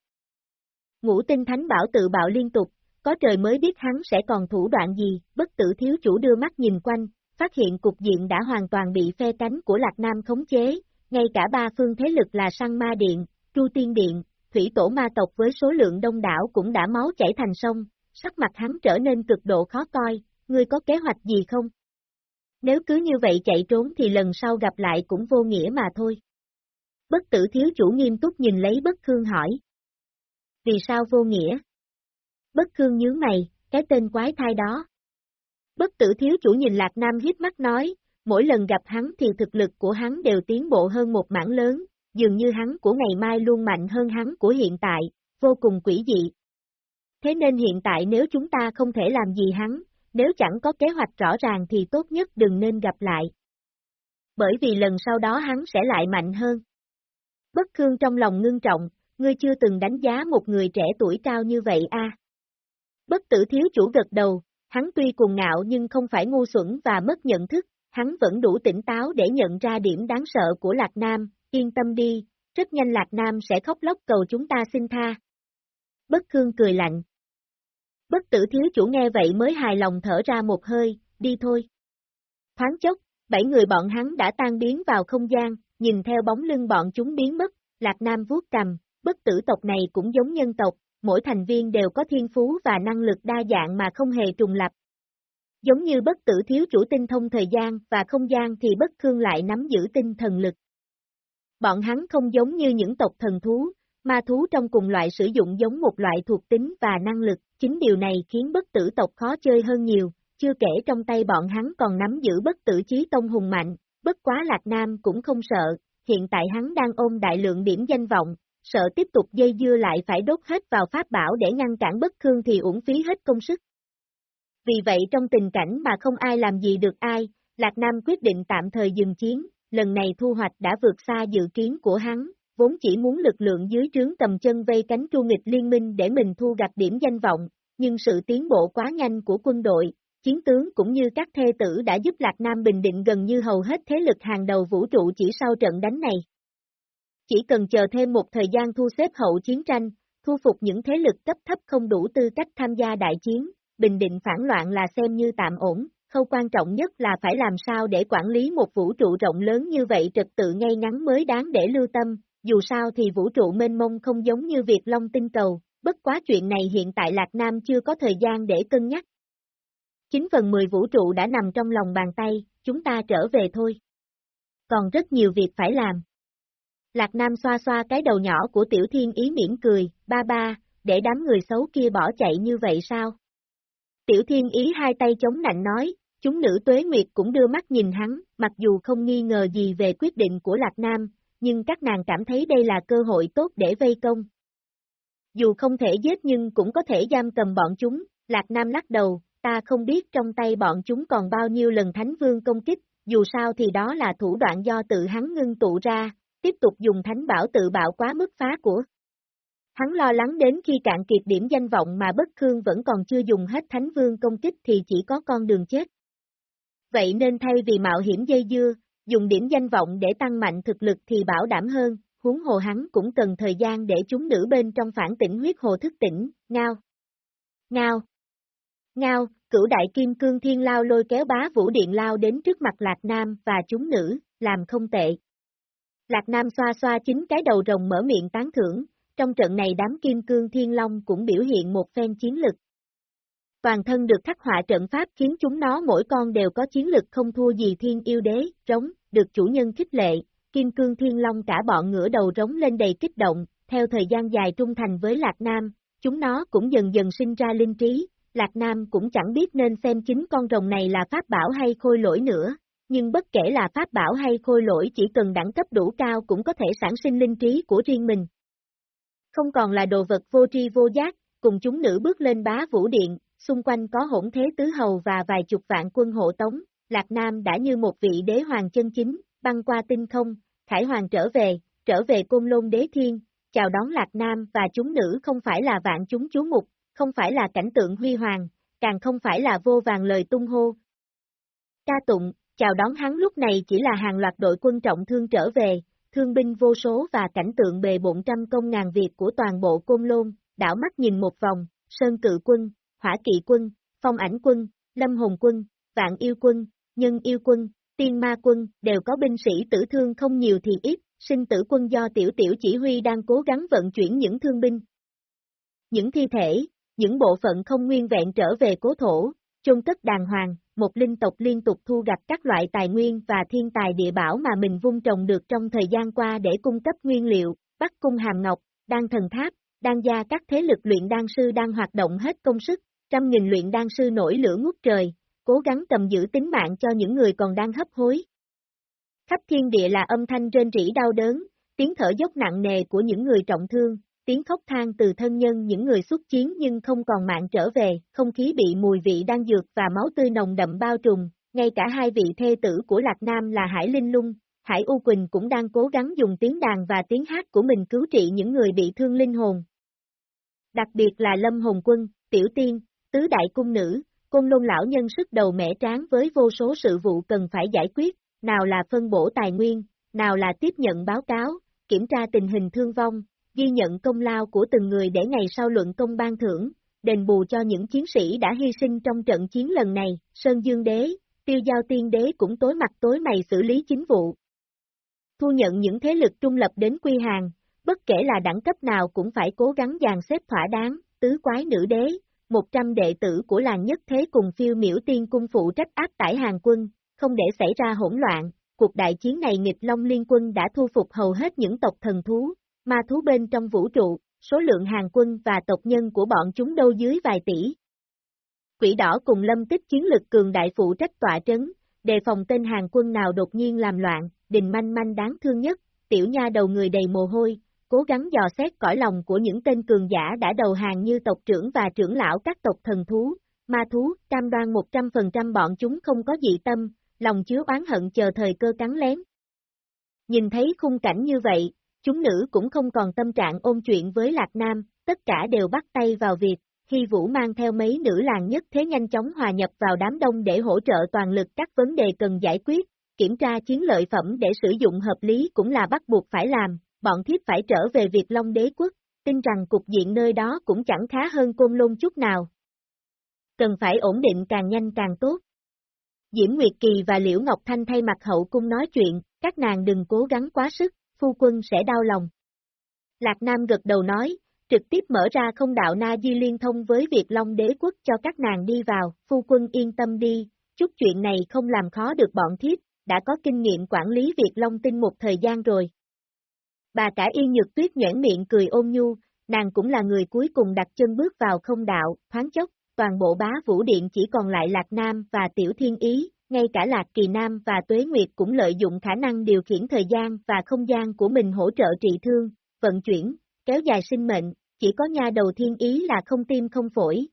Ngũ tinh thánh bảo tự bạo liên tục, có trời mới biết hắn sẽ còn thủ đoạn gì, bất tử thiếu chủ đưa mắt nhìn quanh, phát hiện cục diện đã hoàn toàn bị phe cánh của Lạc Nam khống chế, ngay cả ba phương thế lực là Săn Ma Điện, Tru Tiên Điện, Thủy Tổ Ma Tộc với số lượng đông đảo cũng đã máu chảy thành sông, sắc mặt hắn trở nên cực độ khó coi, ngươi có kế hoạch gì không? Nếu cứ như vậy chạy trốn thì lần sau gặp lại cũng vô nghĩa mà thôi. Bất tử thiếu chủ nghiêm túc nhìn lấy bất khương hỏi. Vì sao vô nghĩa? Bất khương nhớ mày, cái tên quái thai đó. Bất tử thiếu chủ nhìn Lạc Nam hiếp mắt nói, mỗi lần gặp hắn thì thực lực của hắn đều tiến bộ hơn một mảng lớn, dường như hắn của ngày mai luôn mạnh hơn hắn của hiện tại, vô cùng quỷ dị. Thế nên hiện tại nếu chúng ta không thể làm gì hắn, nếu chẳng có kế hoạch rõ ràng thì tốt nhất đừng nên gặp lại. Bởi vì lần sau đó hắn sẽ lại mạnh hơn. Bất Khương trong lòng ngưng trọng, ngươi chưa từng đánh giá một người trẻ tuổi cao như vậy a. Bất tử thiếu chủ gật đầu, hắn tuy cuồng ngạo nhưng không phải ngu xuẩn và mất nhận thức, hắn vẫn đủ tỉnh táo để nhận ra điểm đáng sợ của Lạc Nam, yên tâm đi, rất nhanh Lạc Nam sẽ khóc lóc cầu chúng ta xin tha. Bất Khương cười lạnh. Bất tử thiếu chủ nghe vậy mới hài lòng thở ra một hơi, đi thôi. Thoáng chốc, bảy người bọn hắn đã tan biến vào không gian, nhìn theo bóng lưng bọn chúng biến mất, Lạc Nam vuốt cầm, bất tử tộc này cũng giống nhân tộc, mỗi thành viên đều có thiên phú và năng lực đa dạng mà không hề trùng lập, Giống như bất tử thiếu chủ tinh thông thời gian và không gian thì bất khương lại nắm giữ tinh thần lực. Bọn hắn không giống như những tộc thần thú, ma thú trong cùng loại sử dụng giống một loại thuộc tính và năng lực, chính điều này khiến bất tử tộc khó chơi hơn nhiều, chưa kể trong tay bọn hắn còn nắm giữ bất tử chí tông hùng mạnh, bất quá Lạc Nam cũng không sợ, hiện tại hắn đang ôm đại lượng điểm danh vọng, sợ tiếp tục dây dưa lại phải đốt hết vào pháp bảo để ngăn cản bất khương thì uổng phí hết công sức. Vì vậy trong tình cảnh mà không ai làm gì được ai, Lạc Nam quyết định tạm thời dừng chiến, lần này thu hoạch đã vượt xa dự kiến của hắn, vốn chỉ muốn lực lượng dưới trướng tầm chân vây cánh tru nghịch liên minh để mình thu gặt điểm danh vọng, nhưng sự tiến bộ quá nhanh của quân đội, chiến tướng cũng như các thê tử đã giúp Lạc Nam bình định gần như hầu hết thế lực hàng đầu vũ trụ chỉ sau trận đánh này. Chỉ cần chờ thêm một thời gian thu xếp hậu chiến tranh, thu phục những thế lực cấp thấp không đủ tư cách tham gia đại chiến, bình định phản loạn là xem như tạm ổn, khâu quan trọng nhất là phải làm sao để quản lý một vũ trụ rộng lớn như vậy trật tự ngay ngắn mới đáng để lưu tâm, dù sao thì vũ trụ mênh mông không giống như việc Long tinh cầu, bất quá chuyện này hiện tại Lạc Nam chưa có thời gian để cân nhắc. 9 phần 10 vũ trụ đã nằm trong lòng bàn tay, chúng ta trở về thôi. Còn rất nhiều việc phải làm. Lạc Nam xoa xoa cái đầu nhỏ của Tiểu Thiên Ý mỉm cười, ba ba, để đám người xấu kia bỏ chạy như vậy sao? Tiểu Thiên Ý hai tay chống nạnh nói, chúng nữ tuế nguyệt cũng đưa mắt nhìn hắn, mặc dù không nghi ngờ gì về quyết định của Lạc Nam, nhưng các nàng cảm thấy đây là cơ hội tốt để vây công. Dù không thể giết nhưng cũng có thể giam cầm bọn chúng, Lạc Nam lắc đầu, ta không biết trong tay bọn chúng còn bao nhiêu lần Thánh Vương công kích, dù sao thì đó là thủ đoạn do tự hắn ngưng tụ ra, tiếp tục dùng Thánh Bảo tự bạo quá mức phá của. Hắn lo lắng đến khi cạn kiệt điểm danh vọng mà bất khương vẫn còn chưa dùng hết Thánh Vương công kích thì chỉ có con đường chết. Vậy nên thay vì mạo hiểm dây dưa, dùng điểm danh vọng để tăng mạnh thực lực thì bảo đảm hơn, huống hồ hắn cũng cần thời gian để chúng nữ bên trong phản tỉnh huyết hồ thức tỉnh, ngao. Ngao. Ngao, cửu đại kim cương thiên lao lôi kéo bá vũ điện lao đến trước mặt Lạc Nam và chúng nữ, làm không tệ. Lạc Nam xoa xoa chính cái đầu rồng mở miệng tán thưởng, trong trận này đám kim cương thiên long cũng biểu hiện một phen chiến lực. Toàn thân được khắc họa trận pháp khiến chúng nó mỗi con đều có chiến lực không thua gì thiên yêu đế, rống được chủ nhân khích lệ, kim cương thiên long cả bọn ngửa đầu rống lên đầy kích động, theo thời gian dài trung thành với Lạc Nam, chúng nó cũng dần dần sinh ra linh trí, Lạc Nam cũng chẳng biết nên xem chính con rồng này là pháp bảo hay khôi lỗi nữa, nhưng bất kể là pháp bảo hay khôi lỗi chỉ cần đẳng cấp đủ cao cũng có thể sản sinh linh trí của riêng mình. Không còn là đồ vật vô tri vô giác, cùng chúng nữ bước lên bá vũ điện, xung quanh có hỗn thế tứ hầu và vài chục vạn quân hộ tống, Lạc Nam đã như một vị đế hoàng chân chính, băng qua tinh không, Khải Hoàng trở về, trở về côn lôn đế thiên, chào đón Lạc Nam và chúng nữ không phải là vạn chúng chú mục, không phải là cảnh tượng huy hoàng, càng không phải là vô vàng lời tung hô. Ca tụng, chào đón hắn lúc này chỉ là hàng loạt đội quân trọng thương trở về, thương binh vô số và cảnh tượng bề bộn trăm công ngàn việc của toàn bộ côn lôn, đảo mắt nhìn một vòng, sơn cự quân, hỏa kỵ quân, phong ảnh quân, lâm hồn quân, vạn yêu quân, nhân yêu quân, tiên ma quân, đều có binh sĩ tử thương không nhiều thì ít, sinh tử quân do tiểu tiểu chỉ huy đang cố gắng vận chuyển những thương binh. Những thi thể, những bộ phận không nguyên vẹn trở về cố thổ, chôn cất đàng hoàng, một linh tộc liên tục thu gặp các loại tài nguyên và thiên tài địa bảo mà mình vung trồng được trong thời gian qua để cung cấp nguyên liệu, bắt cung hàm ngọc, đan thần tháp, đan gia các thế lực luyện đan sư đang hoạt động hết công sức, trăm nghìn luyện đan sư nổi lửa ngút trời, cố gắng cầm giữ tính mạng cho những người còn đang hấp hối. Khắp thiên địa là âm thanh rên rỉ đau đớn, tiếng thở dốc nặng nề của những người trọng thương, tiếng khóc than từ thân nhân những người xuất chiến nhưng không còn mạng trở về, không khí bị mùi vị đang dược và máu tươi nồng đậm bao trùm, ngay cả hai vị thê tử của Lạc Nam là Hải Linh Lung, Hải U Quỳnh cũng đang cố gắng dùng tiếng đàn và tiếng hát của mình cứu trị những người bị thương linh hồn. Đặc biệt là Lâm Hồng Quân, Tiểu Tiên, Tứ Đại Cung Nữ, Côn Lôn Lão Nhân sức đầu mẻ tráng với vô số sự vụ cần phải giải quyết, nào là phân bổ tài nguyên, nào là tiếp nhận báo cáo, kiểm tra tình hình thương vong, ghi nhận công lao của từng người để ngày sau luận công ban thưởng, đền bù cho những chiến sĩ đã hy sinh trong trận chiến lần này, Sơn Dương Đế, Tiêu Giao Tiên Đế cũng tối mặt tối mày xử lý chính vụ. Thu nhận những thế lực trung lập đến quy hàng, bất kể là đẳng cấp nào cũng phải cố gắng dàn xếp thỏa đáng, tứ quái nữ đế, 100 đệ tử của làng nhất thế cùng phiêu miễu tiên cung phụ trách áp tải hàng quân, không để xảy ra hỗn loạn, cuộc đại chiến này nghịch Long Liên quân đã thu phục hầu hết những tộc thần thú, ma thú bên trong vũ trụ, số lượng hàng quân và tộc nhân của bọn chúng đâu dưới vài tỷ. Quỷ đỏ cùng lâm tích chiến lực cường đại phụ trách tọa trấn, đề phòng tên hàng quân nào đột nhiên làm loạn, đình manh manh đáng thương nhất, tiểu nha đầu người đầy mồ hôi, cố gắng dò xét cõi lòng của những tên cường giả đã đầu hàng như tộc trưởng và trưởng lão các tộc thần thú, ma thú, cam đoan 100% bọn chúng không có dị tâm, lòng chứa oán hận chờ thời cơ cắn lén. Nhìn thấy khung cảnh như vậy, chúng nữ cũng không còn tâm trạng ôn chuyện với Lạc Nam, tất cả đều bắt tay vào việc, khi Vũ mang theo mấy nữ làng nhất thế nhanh chóng hòa nhập vào đám đông để hỗ trợ toàn lực các vấn đề cần giải quyết, kiểm tra chiến lợi phẩm để sử dụng hợp lý cũng là bắt buộc phải làm, bọn thiếp phải trở về Việt Long đế quốc, tin rằng cục diện nơi đó cũng chẳng khá hơn côn lôn chút nào. Cần phải ổn định càng nhanh càng tốt. Diễm Nguyệt Kỳ và Liễu Ngọc Thanh thay mặt hậu cung nói chuyện, các nàng đừng cố gắng quá sức, phu quân sẽ đau lòng. Lạc Nam gật đầu nói, trực tiếp mở ra không đạo Na Di liên thông với Việt Long đế quốc cho các nàng đi vào, phu quân yên tâm đi, chút chuyện này không làm khó được bọn thiếp, đã có kinh nghiệm quản lý Việt Long tinh một thời gian rồi. Bà cả yên nhược tuyết nhãn miệng cười ôn nhu, nàng cũng là người cuối cùng đặt chân bước vào không đạo, thoáng chốc, toàn bộ bá vũ điện chỉ còn lại Lạc Nam và Tiểu Thiên Ý, ngay cả Lạc Kỳ Nam và Tuế Nguyệt cũng lợi dụng khả năng điều khiển thời gian và không gian của mình hỗ trợ trị thương, vận chuyển, kéo dài sinh mệnh, chỉ có nha đầu Thiên Ý là không tim không phổi.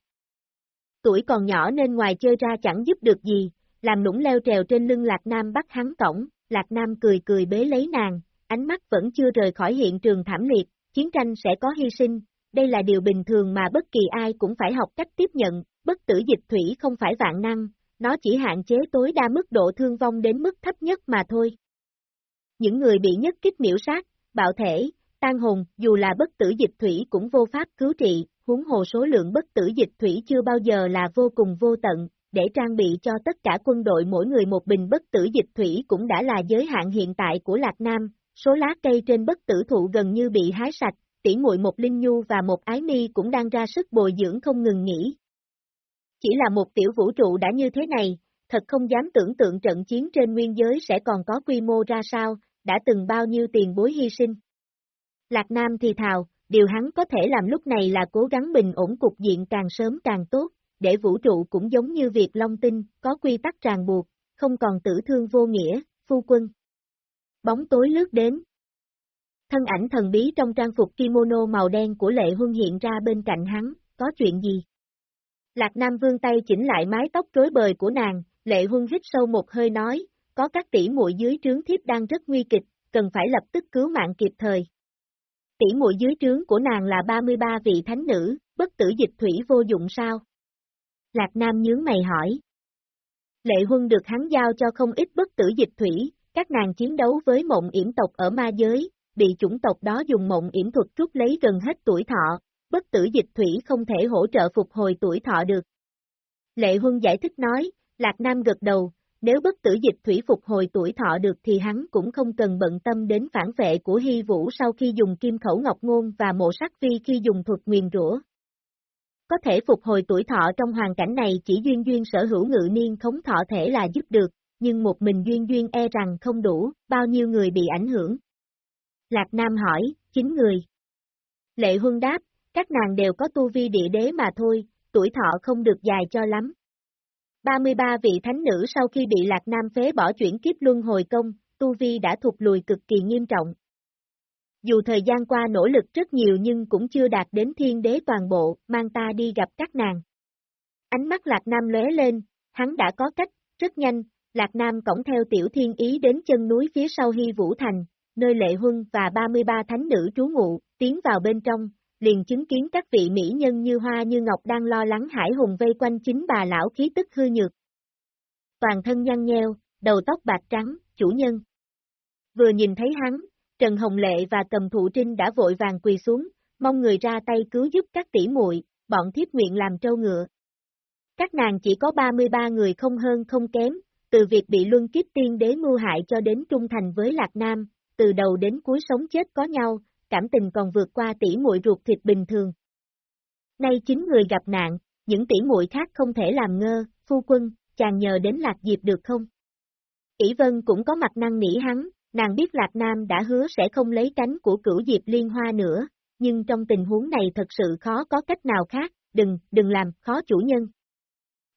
Tuổi còn nhỏ nên ngoài chơi ra chẳng giúp được gì, làm nũng leo trèo trên lưng Lạc Nam bắt hắn cổng, Lạc Nam cười cười bế lấy nàng, ánh mắt vẫn chưa rời khỏi hiện trường thảm liệt, chiến tranh sẽ có hy sinh, đây là điều bình thường mà bất kỳ ai cũng phải học cách tiếp nhận, bất tử dịch thủy không phải vạn năng, nó chỉ hạn chế tối đa mức độ thương vong đến mức thấp nhất mà thôi. Những người bị nhất kích miễu sát, bạo thể, tan hồn, dù là bất tử dịch thủy cũng vô pháp cứu trị, huống hồ số lượng bất tử dịch thủy chưa bao giờ là vô cùng vô tận, để trang bị cho tất cả quân đội mỗi người một bình bất tử dịch thủy cũng đã là giới hạn hiện tại của Lạc Nam, số lá cây trên bất tử thụ gần như bị hái sạch, tỉ muội một Linh Nhu và một Ái Mi cũng đang ra sức bồi dưỡng không ngừng nghỉ. Chỉ là một tiểu vũ trụ đã như thế này, thật không dám tưởng tượng trận chiến trên nguyên giới sẽ còn có quy mô ra sao, đã từng bao nhiêu tiền bối hy sinh. Lạc Nam thì thào, điều hắn có thể làm lúc này là cố gắng bình ổn cục diện càng sớm càng tốt, để vũ trụ cũng giống như việc Long Tinh, có quy tắc ràng buộc, không còn tử thương vô nghĩa, phu quân. Bóng tối lướt đến. Thân ảnh thần bí trong trang phục kimono màu đen của Lệ Huân hiện ra bên cạnh hắn, có chuyện gì? Lạc Nam vương tay chỉnh lại mái tóc rối bời của nàng, Lệ Huân hít sâu một hơi nói, có các tỷ muội dưới trướng thiếp đang rất nguy kịch, cần phải lập tức cứu mạng kịp thời. Tỷ muội dưới trướng của nàng là 33 vị thánh nữ, bất tử dịch thủy vô dụng sao? Lạc Nam nhướng mày hỏi. Lệ Huân được hắn giao cho không ít bất tử dịch thủy, các nàng chiến đấu với mộng yểm tộc ở ma giới, bị chủng tộc đó dùng mộng yểm thuật rút lấy gần hết tuổi thọ, bất tử dịch thủy không thể hỗ trợ phục hồi tuổi thọ được. Lệ Huân giải thích nói, Lạc Nam gật đầu, nếu bất tử dịch thủy phục hồi tuổi thọ được thì hắn cũng không cần bận tâm đến phản vệ của Hy Vũ sau khi dùng kim khẩu ngọc ngôn và mộ sắc vi khi dùng thuật nguyền rủa. Có thể phục hồi tuổi thọ trong hoàn cảnh này chỉ duyên duyên sở hữu ngự niên khống thọ thể là giúp được, nhưng một mình duyên duyên e rằng không đủ, bao nhiêu người bị ảnh hưởng. Lạc Nam hỏi, chín người. Lệ Huân đáp, các nàng đều có tu vi địa đế mà thôi, tuổi thọ không được dài cho lắm. 33 vị thánh nữ sau khi bị Lạc Nam phế bỏ chuyển kiếp luân hồi công, tu vi đã thụt lùi cực kỳ nghiêm trọng. Dù thời gian qua nỗ lực rất nhiều nhưng cũng chưa đạt đến thiên đế toàn bộ, mang ta đi gặp các nàng. Ánh mắt Lạc Nam lóe lên, hắn đã có cách, rất nhanh, Lạc Nam cổng theo tiểu thiên ý đến chân núi phía sau Hy Vũ Thành, nơi Lệ Huân và 33 thánh nữ trú ngụ, tiến vào bên trong, liền chứng kiến các vị mỹ nhân như hoa như ngọc đang lo lắng hải hùng vây quanh chính bà lão khí tức hư nhược. Toàn thân nhăn nheo, đầu tóc bạc trắng, chủ nhân. Vừa nhìn thấy hắn, Trần Hồng Lệ và Cầm Thụ Trinh đã vội vàng quỳ xuống, mong người ra tay cứu giúp các tỷ muội, bọn thiếp nguyện làm trâu ngựa. Các nàng chỉ có 33 người không hơn không kém, từ việc bị luân kiếp tiên đế mưu hại cho đến trung thành với Lạc Nam, từ đầu đến cuối sống chết có nhau, cảm tình còn vượt qua tỷ muội ruột thịt bình thường. Nay chính người gặp nạn, những tỷ muội khác không thể làm ngơ, phu quân, chàng nhờ đến Lạc Diệp được không? Kỷ Vân cũng có mặt năng nỉ hắn, nàng biết Lạc Nam đã hứa sẽ không lấy cánh của cửu Diệp Liên Hoa nữa, nhưng trong tình huống này thật sự khó có cách nào khác, đừng, đừng làm, khó chủ nhân.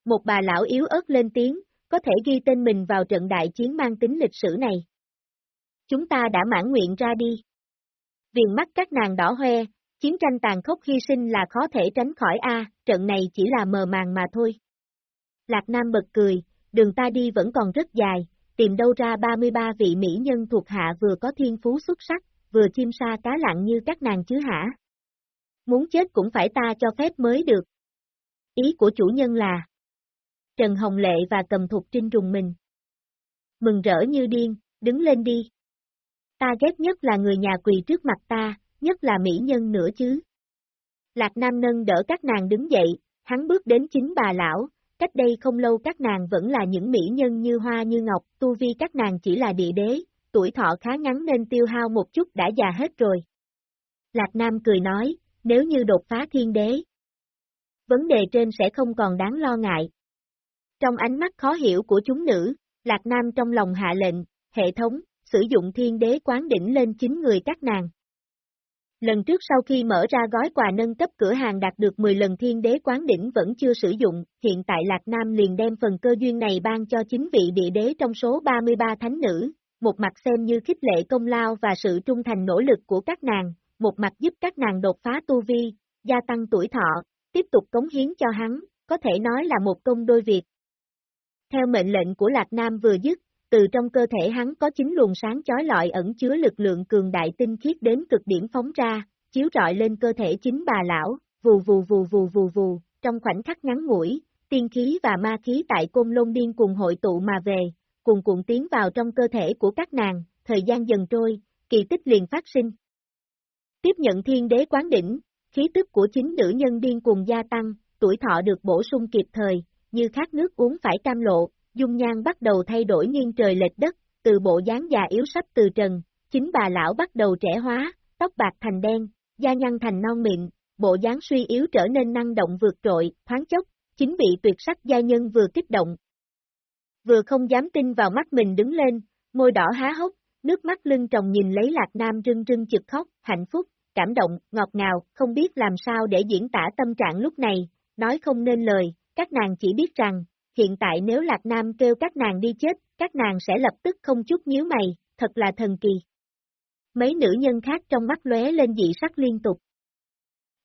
Một bà lão yếu ớt lên tiếng, có thể ghi tên mình vào trận đại chiến mang tính lịch sử này. Chúng ta đã mãn nguyện ra đi viền mắt các nàng đỏ hoe, chiến tranh tàn khốc hy sinh là khó thể tránh khỏi a, trận này chỉ là mờ màng mà thôi. Lạc Nam bật cười, đường ta đi vẫn còn rất dài, tìm đâu ra 33 vị mỹ nhân thuộc hạ vừa có thiên phú xuất sắc, vừa chim sa cá lặng như các nàng chứ hả? Muốn chết cũng phải ta cho phép mới được. ý của chủ nhân là Trần Hồng Lệ và cầm thục trinh rùng mình. Mừng rỡ như điên, đứng lên đi. Ta ghét nhất là người nhà quỳ trước mặt ta, nhất là mỹ nhân nữa chứ. Lạc Nam nâng đỡ các nàng đứng dậy, hắn bước đến chính bà lão, cách đây không lâu các nàng vẫn là những mỹ nhân như hoa như ngọc, tu vi các nàng chỉ là địa đế, tuổi thọ khá ngắn nên tiêu hao một chút đã già hết rồi. Lạc Nam cười nói, nếu như đột phá thiên đế, vấn đề trên sẽ không còn đáng lo ngại. Trong ánh mắt khó hiểu của chúng nữ, Lạc Nam trong lòng hạ lệnh, hệ thống, sử dụng thiên đế quán đỉnh lên chính người các nàng. Lần trước sau khi mở ra gói quà nâng cấp cửa hàng đạt được 10 lần thiên đế quán đỉnh vẫn chưa sử dụng, hiện tại Lạc Nam liền đem phần cơ duyên này ban cho chính vị địa đế trong số 33 thánh nữ, một mặt xem như khích lệ công lao và sự trung thành nỗ lực của các nàng, một mặt giúp các nàng đột phá tu vi, gia tăng tuổi thọ, tiếp tục cống hiến cho hắn, có thể nói là một công đôi việc. Theo mệnh lệnh của Lạc Nam vừa dứt, từ trong cơ thể hắn có chính luồng sáng chói lọi ẩn chứa lực lượng cường đại tinh khiết đến cực điểm phóng ra, chiếu rọi lên cơ thể chính bà lão, vù vù vù vù vù vù, trong khoảnh khắc ngắn ngủi, tiên khí và ma khí tại côn lôn điên cùng hội tụ mà về, cùng cuộn tiến vào trong cơ thể của các nàng, thời gian dần trôi, kỳ tích liền phát sinh. Tiếp nhận thiên đế quán đỉnh, khí tức của chính nữ nhân điên cuồng gia tăng, tuổi thọ được bổ sung kịp thời, như khát nước uống phải cam lộ, dung nhan bắt đầu thay đổi nghiêng trời lệch đất, từ bộ dáng già yếu sắp từ trần, chính bà lão bắt đầu trẻ hóa, tóc bạc thành đen, da nhăn thành non miệng, bộ dáng suy yếu trở nên năng động vượt trội, thoáng chốc, chính bị tuyệt sắc gia nhân vừa kích động. Vừa không dám tin vào mắt mình đứng lên, môi đỏ há hốc, nước mắt lưng tròng nhìn lấy lạc nam rưng rưng chực khóc, hạnh phúc, cảm động, ngọt ngào, không biết làm sao để diễn tả tâm trạng lúc này, nói không nên lời, các nàng chỉ biết rằng, hiện tại nếu Lạc Nam kêu các nàng đi chết, các nàng sẽ lập tức không chút nhíu mày, thật là thần kỳ. Mấy nữ nhân khác trong mắt lóe lên dị sắc liên tục.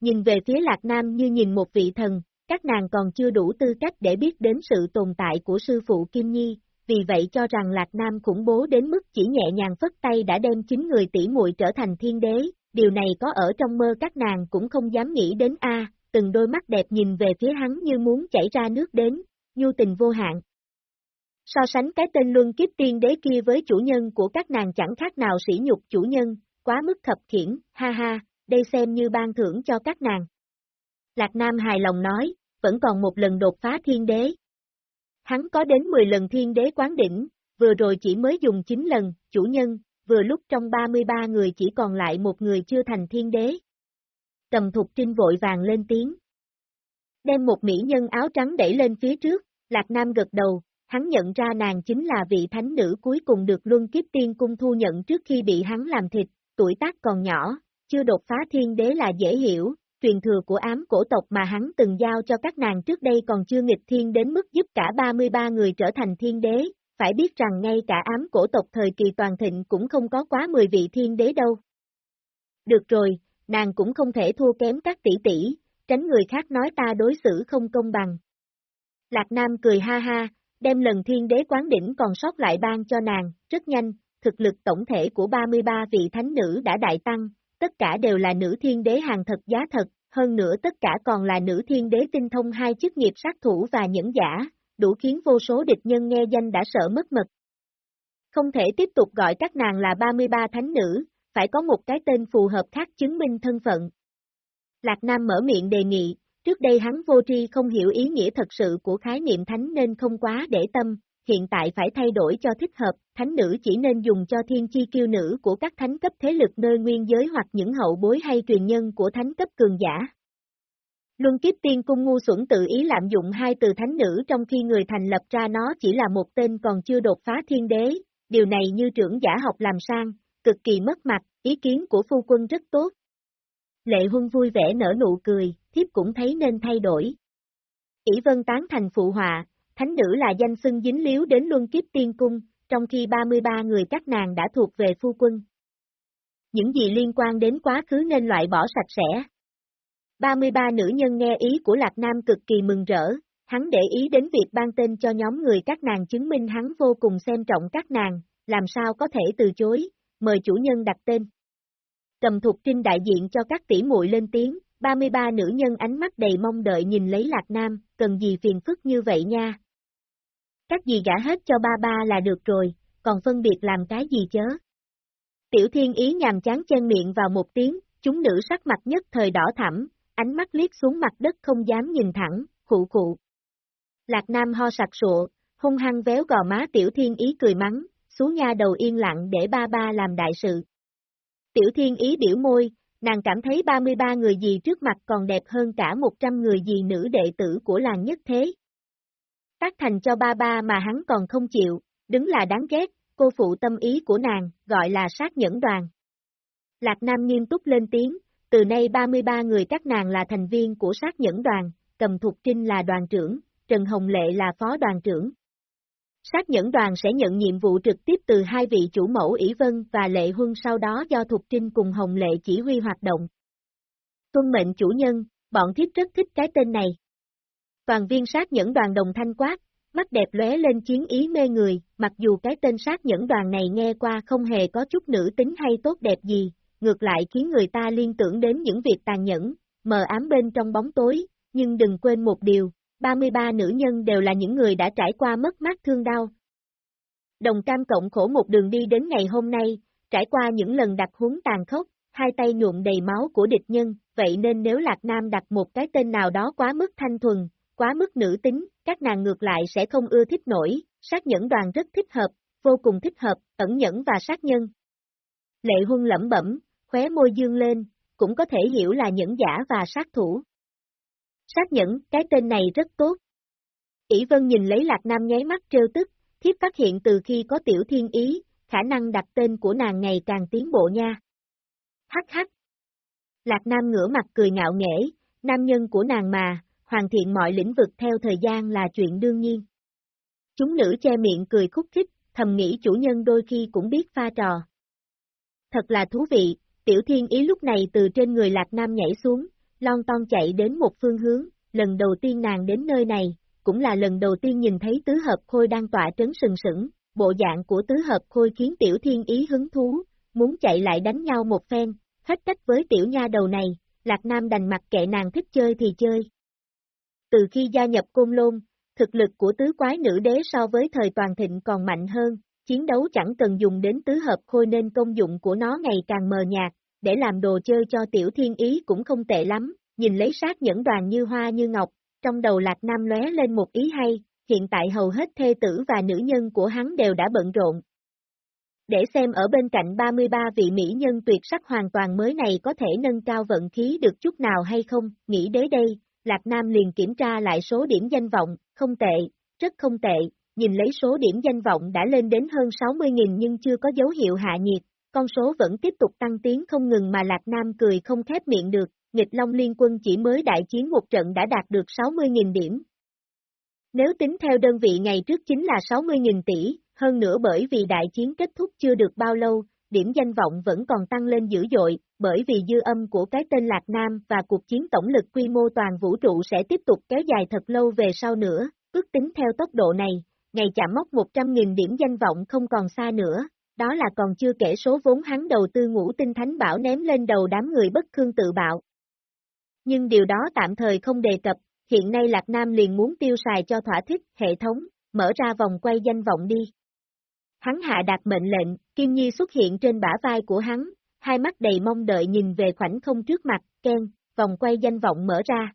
Nhìn về phía Lạc Nam như nhìn một vị thần, các nàng còn chưa đủ tư cách để biết đến sự tồn tại của sư phụ Kim Nhi, vì vậy cho rằng Lạc Nam khủng bố đến mức chỉ nhẹ nhàng phất tay đã đem chính người tỷ muội trở thành thiên đế, điều này có ở trong mơ các nàng cũng không dám nghĩ đến a. từng đôi mắt đẹp nhìn về phía hắn như muốn chảy ra nước đến, nhu tình vô hạn. So sánh cái tên luân kiếp tiên đế kia với chủ nhân của các nàng chẳng khác nào sỉ nhục chủ nhân, quá mức thập khiển, ha ha, đây xem như ban thưởng cho các nàng. Lạc Nam hài lòng nói, vẫn còn một lần đột phá thiên đế. Hắn có đến 10 lần thiên đế quán đỉnh, vừa rồi chỉ mới dùng 9 lần, chủ nhân, vừa lúc trong 33 người chỉ còn lại một người chưa thành thiên đế. tầm thục trinh vội vàng lên tiếng. Đem một mỹ nhân áo trắng đẩy lên phía trước, Lạc Nam gật đầu, hắn nhận ra nàng chính là vị thánh nữ cuối cùng được luân kiếp tiên cung thu nhận trước khi bị hắn làm thịt, tuổi tác còn nhỏ, chưa đột phá thiên đế là dễ hiểu, truyền thừa của ám cổ tộc mà hắn từng giao cho các nàng trước đây còn chưa nghịch thiên đến mức giúp cả 33 người trở thành thiên đế, phải biết rằng ngay cả ám cổ tộc thời kỳ toàn thịnh cũng không có quá 10 vị thiên đế đâu. Được rồi, nàng cũng không thể thua kém các tỷ tỷ, tránh người khác nói ta đối xử không công bằng. Lạc Nam cười ha ha, đem lần thiên đế quán đỉnh còn sót lại ban cho nàng, rất nhanh, thực lực tổng thể của 33 vị thánh nữ đã đại tăng, tất cả đều là nữ thiên đế hàng thật giá thật, hơn nữa tất cả còn là nữ thiên đế tinh thông hai chức nghiệp sát thủ và nhẫn giả, đủ khiến vô số địch nhân nghe danh đã sợ mất mật. Không thể tiếp tục gọi các nàng là 33 thánh nữ, phải có một cái tên phù hợp khác chứng minh thân phận, Lạc Nam mở miệng đề nghị, trước đây hắn vô tri không hiểu ý nghĩa thật sự của khái niệm thánh nên không quá để tâm, hiện tại phải thay đổi cho thích hợp, thánh nữ chỉ nên dùng cho thiên chi kiêu nữ của các thánh cấp thế lực nơi nguyên giới hoặc những hậu bối hay truyền nhân của thánh cấp cường giả. Luân kiếp tiên cung ngu xuẩn tự ý lạm dụng hai từ thánh nữ trong khi người thành lập ra nó chỉ là một tên còn chưa đột phá thiên đế, điều này như trưởng giả học làm sang, cực kỳ mất mặt, ý kiến của phu quân rất tốt, Lệ Huân vui vẻ nở nụ cười, thiếp cũng thấy nên thay đổi. ỷ vân tán thành phụ họa, thánh nữ là danh xưng dính líu đến luân kiếp tiên cung, trong khi 33 người các nàng đã thuộc về phu quân. Những gì liên quan đến quá khứ nên loại bỏ sạch sẽ. 33 nữ nhân nghe ý của Lạc Nam cực kỳ mừng rỡ, hắn để ý đến việc ban tên cho nhóm người các nàng chứng minh hắn vô cùng xem trọng các nàng, làm sao có thể từ chối, mời chủ nhân đặt tên. Cầm Thục Trinh đại diện cho các tỷ muội lên tiếng, 33 nữ nhân ánh mắt đầy mong đợi nhìn lấy Lạc Nam, cần gì phiền phức như vậy nha. Các gì gả hết cho ba ba là được rồi, còn phân biệt làm cái gì chớ. Tiểu thiên ý nhàm chán chen miệng vào một tiếng, chúng nữ sắc mặt nhất thời đỏ thẳm, ánh mắt liếc xuống mặt đất không dám nhìn thẳng, khụ khụ. Lạc Nam ho sặc sụa, hung hăng véo gò má tiểu thiên ý cười mắng, xuống nha đầu yên lặng để ba ba làm đại sự. Tiểu thiên ý biểu môi, nàng cảm thấy 33 người gì trước mặt còn đẹp hơn cả 100 người gì nữ đệ tử của làng nhất thế. Tác thành cho ba ba mà hắn còn không chịu, đứng là đáng ghét, cô phụ tâm ý của nàng, gọi là sát nhẫn đoàn. Lạc Nam nghiêm túc lên tiếng, từ nay 33 người các nàng là thành viên của sát nhẫn đoàn, Cầm Thục Trinh là đoàn trưởng, Trần Hồng Lệ là phó đoàn trưởng. Sát nhẫn đoàn sẽ nhận nhiệm vụ trực tiếp từ hai vị chủ mẫu ỷ Vân và Lệ Huân sau đó do Thục Trinh cùng Hồng Lệ chỉ huy hoạt động. Tuân mệnh chủ nhân, bọn thiếp rất thích cái tên này. Toàn viên sát nhẫn đoàn đồng thanh quát, mắt đẹp lóe lên chiến ý mê người, mặc dù cái tên sát nhẫn đoàn này nghe qua không hề có chút nữ tính hay tốt đẹp gì, ngược lại khiến người ta liên tưởng đến những việc tàn nhẫn, mờ ám bên trong bóng tối, nhưng đừng quên một điều, 33 nữ nhân đều là những người đã trải qua mất mát thương đau. Đồng cam cộng khổ một đường đi đến ngày hôm nay, trải qua những lần đặt huống tàn khốc, hai tay nhuộm đầy máu của địch nhân, vậy nên nếu Lạc Nam đặt một cái tên nào đó quá mức thanh thuần, quá mức nữ tính, các nàng ngược lại sẽ không ưa thích nổi, sát nhẫn đoàn rất thích hợp, vô cùng thích hợp, ẩn nhẫn và sát nhân. Lệ huân lẩm bẩm, khóe môi dương lên, cũng có thể hiểu là nhẫn giả và sát thủ. Sát nhẫn, cái tên này rất tốt. ỷ Vân nhìn lấy Lạc Nam nháy mắt trêu tức, thiếp phát hiện từ khi có tiểu thiên ý, khả năng đặt tên của nàng ngày càng tiến bộ nha. Hắc hắc. Lạc Nam ngửa mặt cười ngạo nghễ, nam nhân của nàng mà, hoàn thiện mọi lĩnh vực theo thời gian là chuyện đương nhiên. Chúng nữ che miệng cười khúc khích, thầm nghĩ chủ nhân đôi khi cũng biết pha trò. Thật là thú vị, tiểu thiên ý lúc này từ trên người Lạc Nam nhảy xuống, lon ton chạy đến một phương hướng, lần đầu tiên nàng đến nơi này, cũng là lần đầu tiên nhìn thấy tứ hợp khôi đang tỏa trấn sừng sững, bộ dạng của tứ hợp khôi khiến tiểu thiên ý hứng thú, muốn chạy lại đánh nhau một phen, hết cách với tiểu nha đầu này, Lạc Nam đành mặc kệ nàng thích chơi thì chơi. Từ khi gia nhập Côn Lôn, thực lực của tứ quái nữ đế so với thời toàn thịnh còn mạnh hơn, chiến đấu chẳng cần dùng đến tứ hợp khôi nên công dụng của nó ngày càng mờ nhạt, để làm đồ chơi cho tiểu thiên ý cũng không tệ lắm, nhìn lấy sát nhẫn đoàn như hoa như ngọc, trong đầu lạc nam lóe lên một ý hay, hiện tại hầu hết thê tử và nữ nhân của hắn đều đã bận rộn. Để xem ở bên cạnh 33 vị mỹ nhân tuyệt sắc hoàn toàn mới này có thể nâng cao vận khí được chút nào hay không, nghĩ đến đây, Lạc Nam liền kiểm tra lại số điểm danh vọng, không tệ, rất không tệ, nhìn lấy số điểm danh vọng đã lên đến hơn 60.000 nhưng chưa có dấu hiệu hạ nhiệt, con số vẫn tiếp tục tăng tiến không ngừng mà Lạc Nam cười không khép miệng được, nghịch Long Liên quân chỉ mới đại chiến một trận đã đạt được 60.000 điểm. Nếu tính theo đơn vị ngày trước chính là 60.000 tỷ, hơn nữa bởi vì đại chiến kết thúc chưa được bao lâu, điểm danh vọng vẫn còn tăng lên dữ dội, bởi vì dư âm của cái tên Lạc Nam và cuộc chiến tổng lực quy mô toàn vũ trụ sẽ tiếp tục kéo dài thật lâu về sau nữa, ước tính theo tốc độ này, ngày chạm mốc 100.000 điểm danh vọng không còn xa nữa, đó là còn chưa kể số vốn hắn đầu tư ngũ tinh thánh bảo ném lên đầu đám người bất khương tự bạo. Nhưng điều đó tạm thời không đề cập, hiện nay Lạc Nam liền muốn tiêu xài cho thỏa thích, hệ thống, mở ra vòng quay danh vọng đi. Hắn hạ đạt mệnh lệnh, Kim Nhi xuất hiện trên bả vai của hắn, hai mắt đầy mong đợi nhìn về khoảnh không trước mặt, khen vòng quay danh vọng mở ra.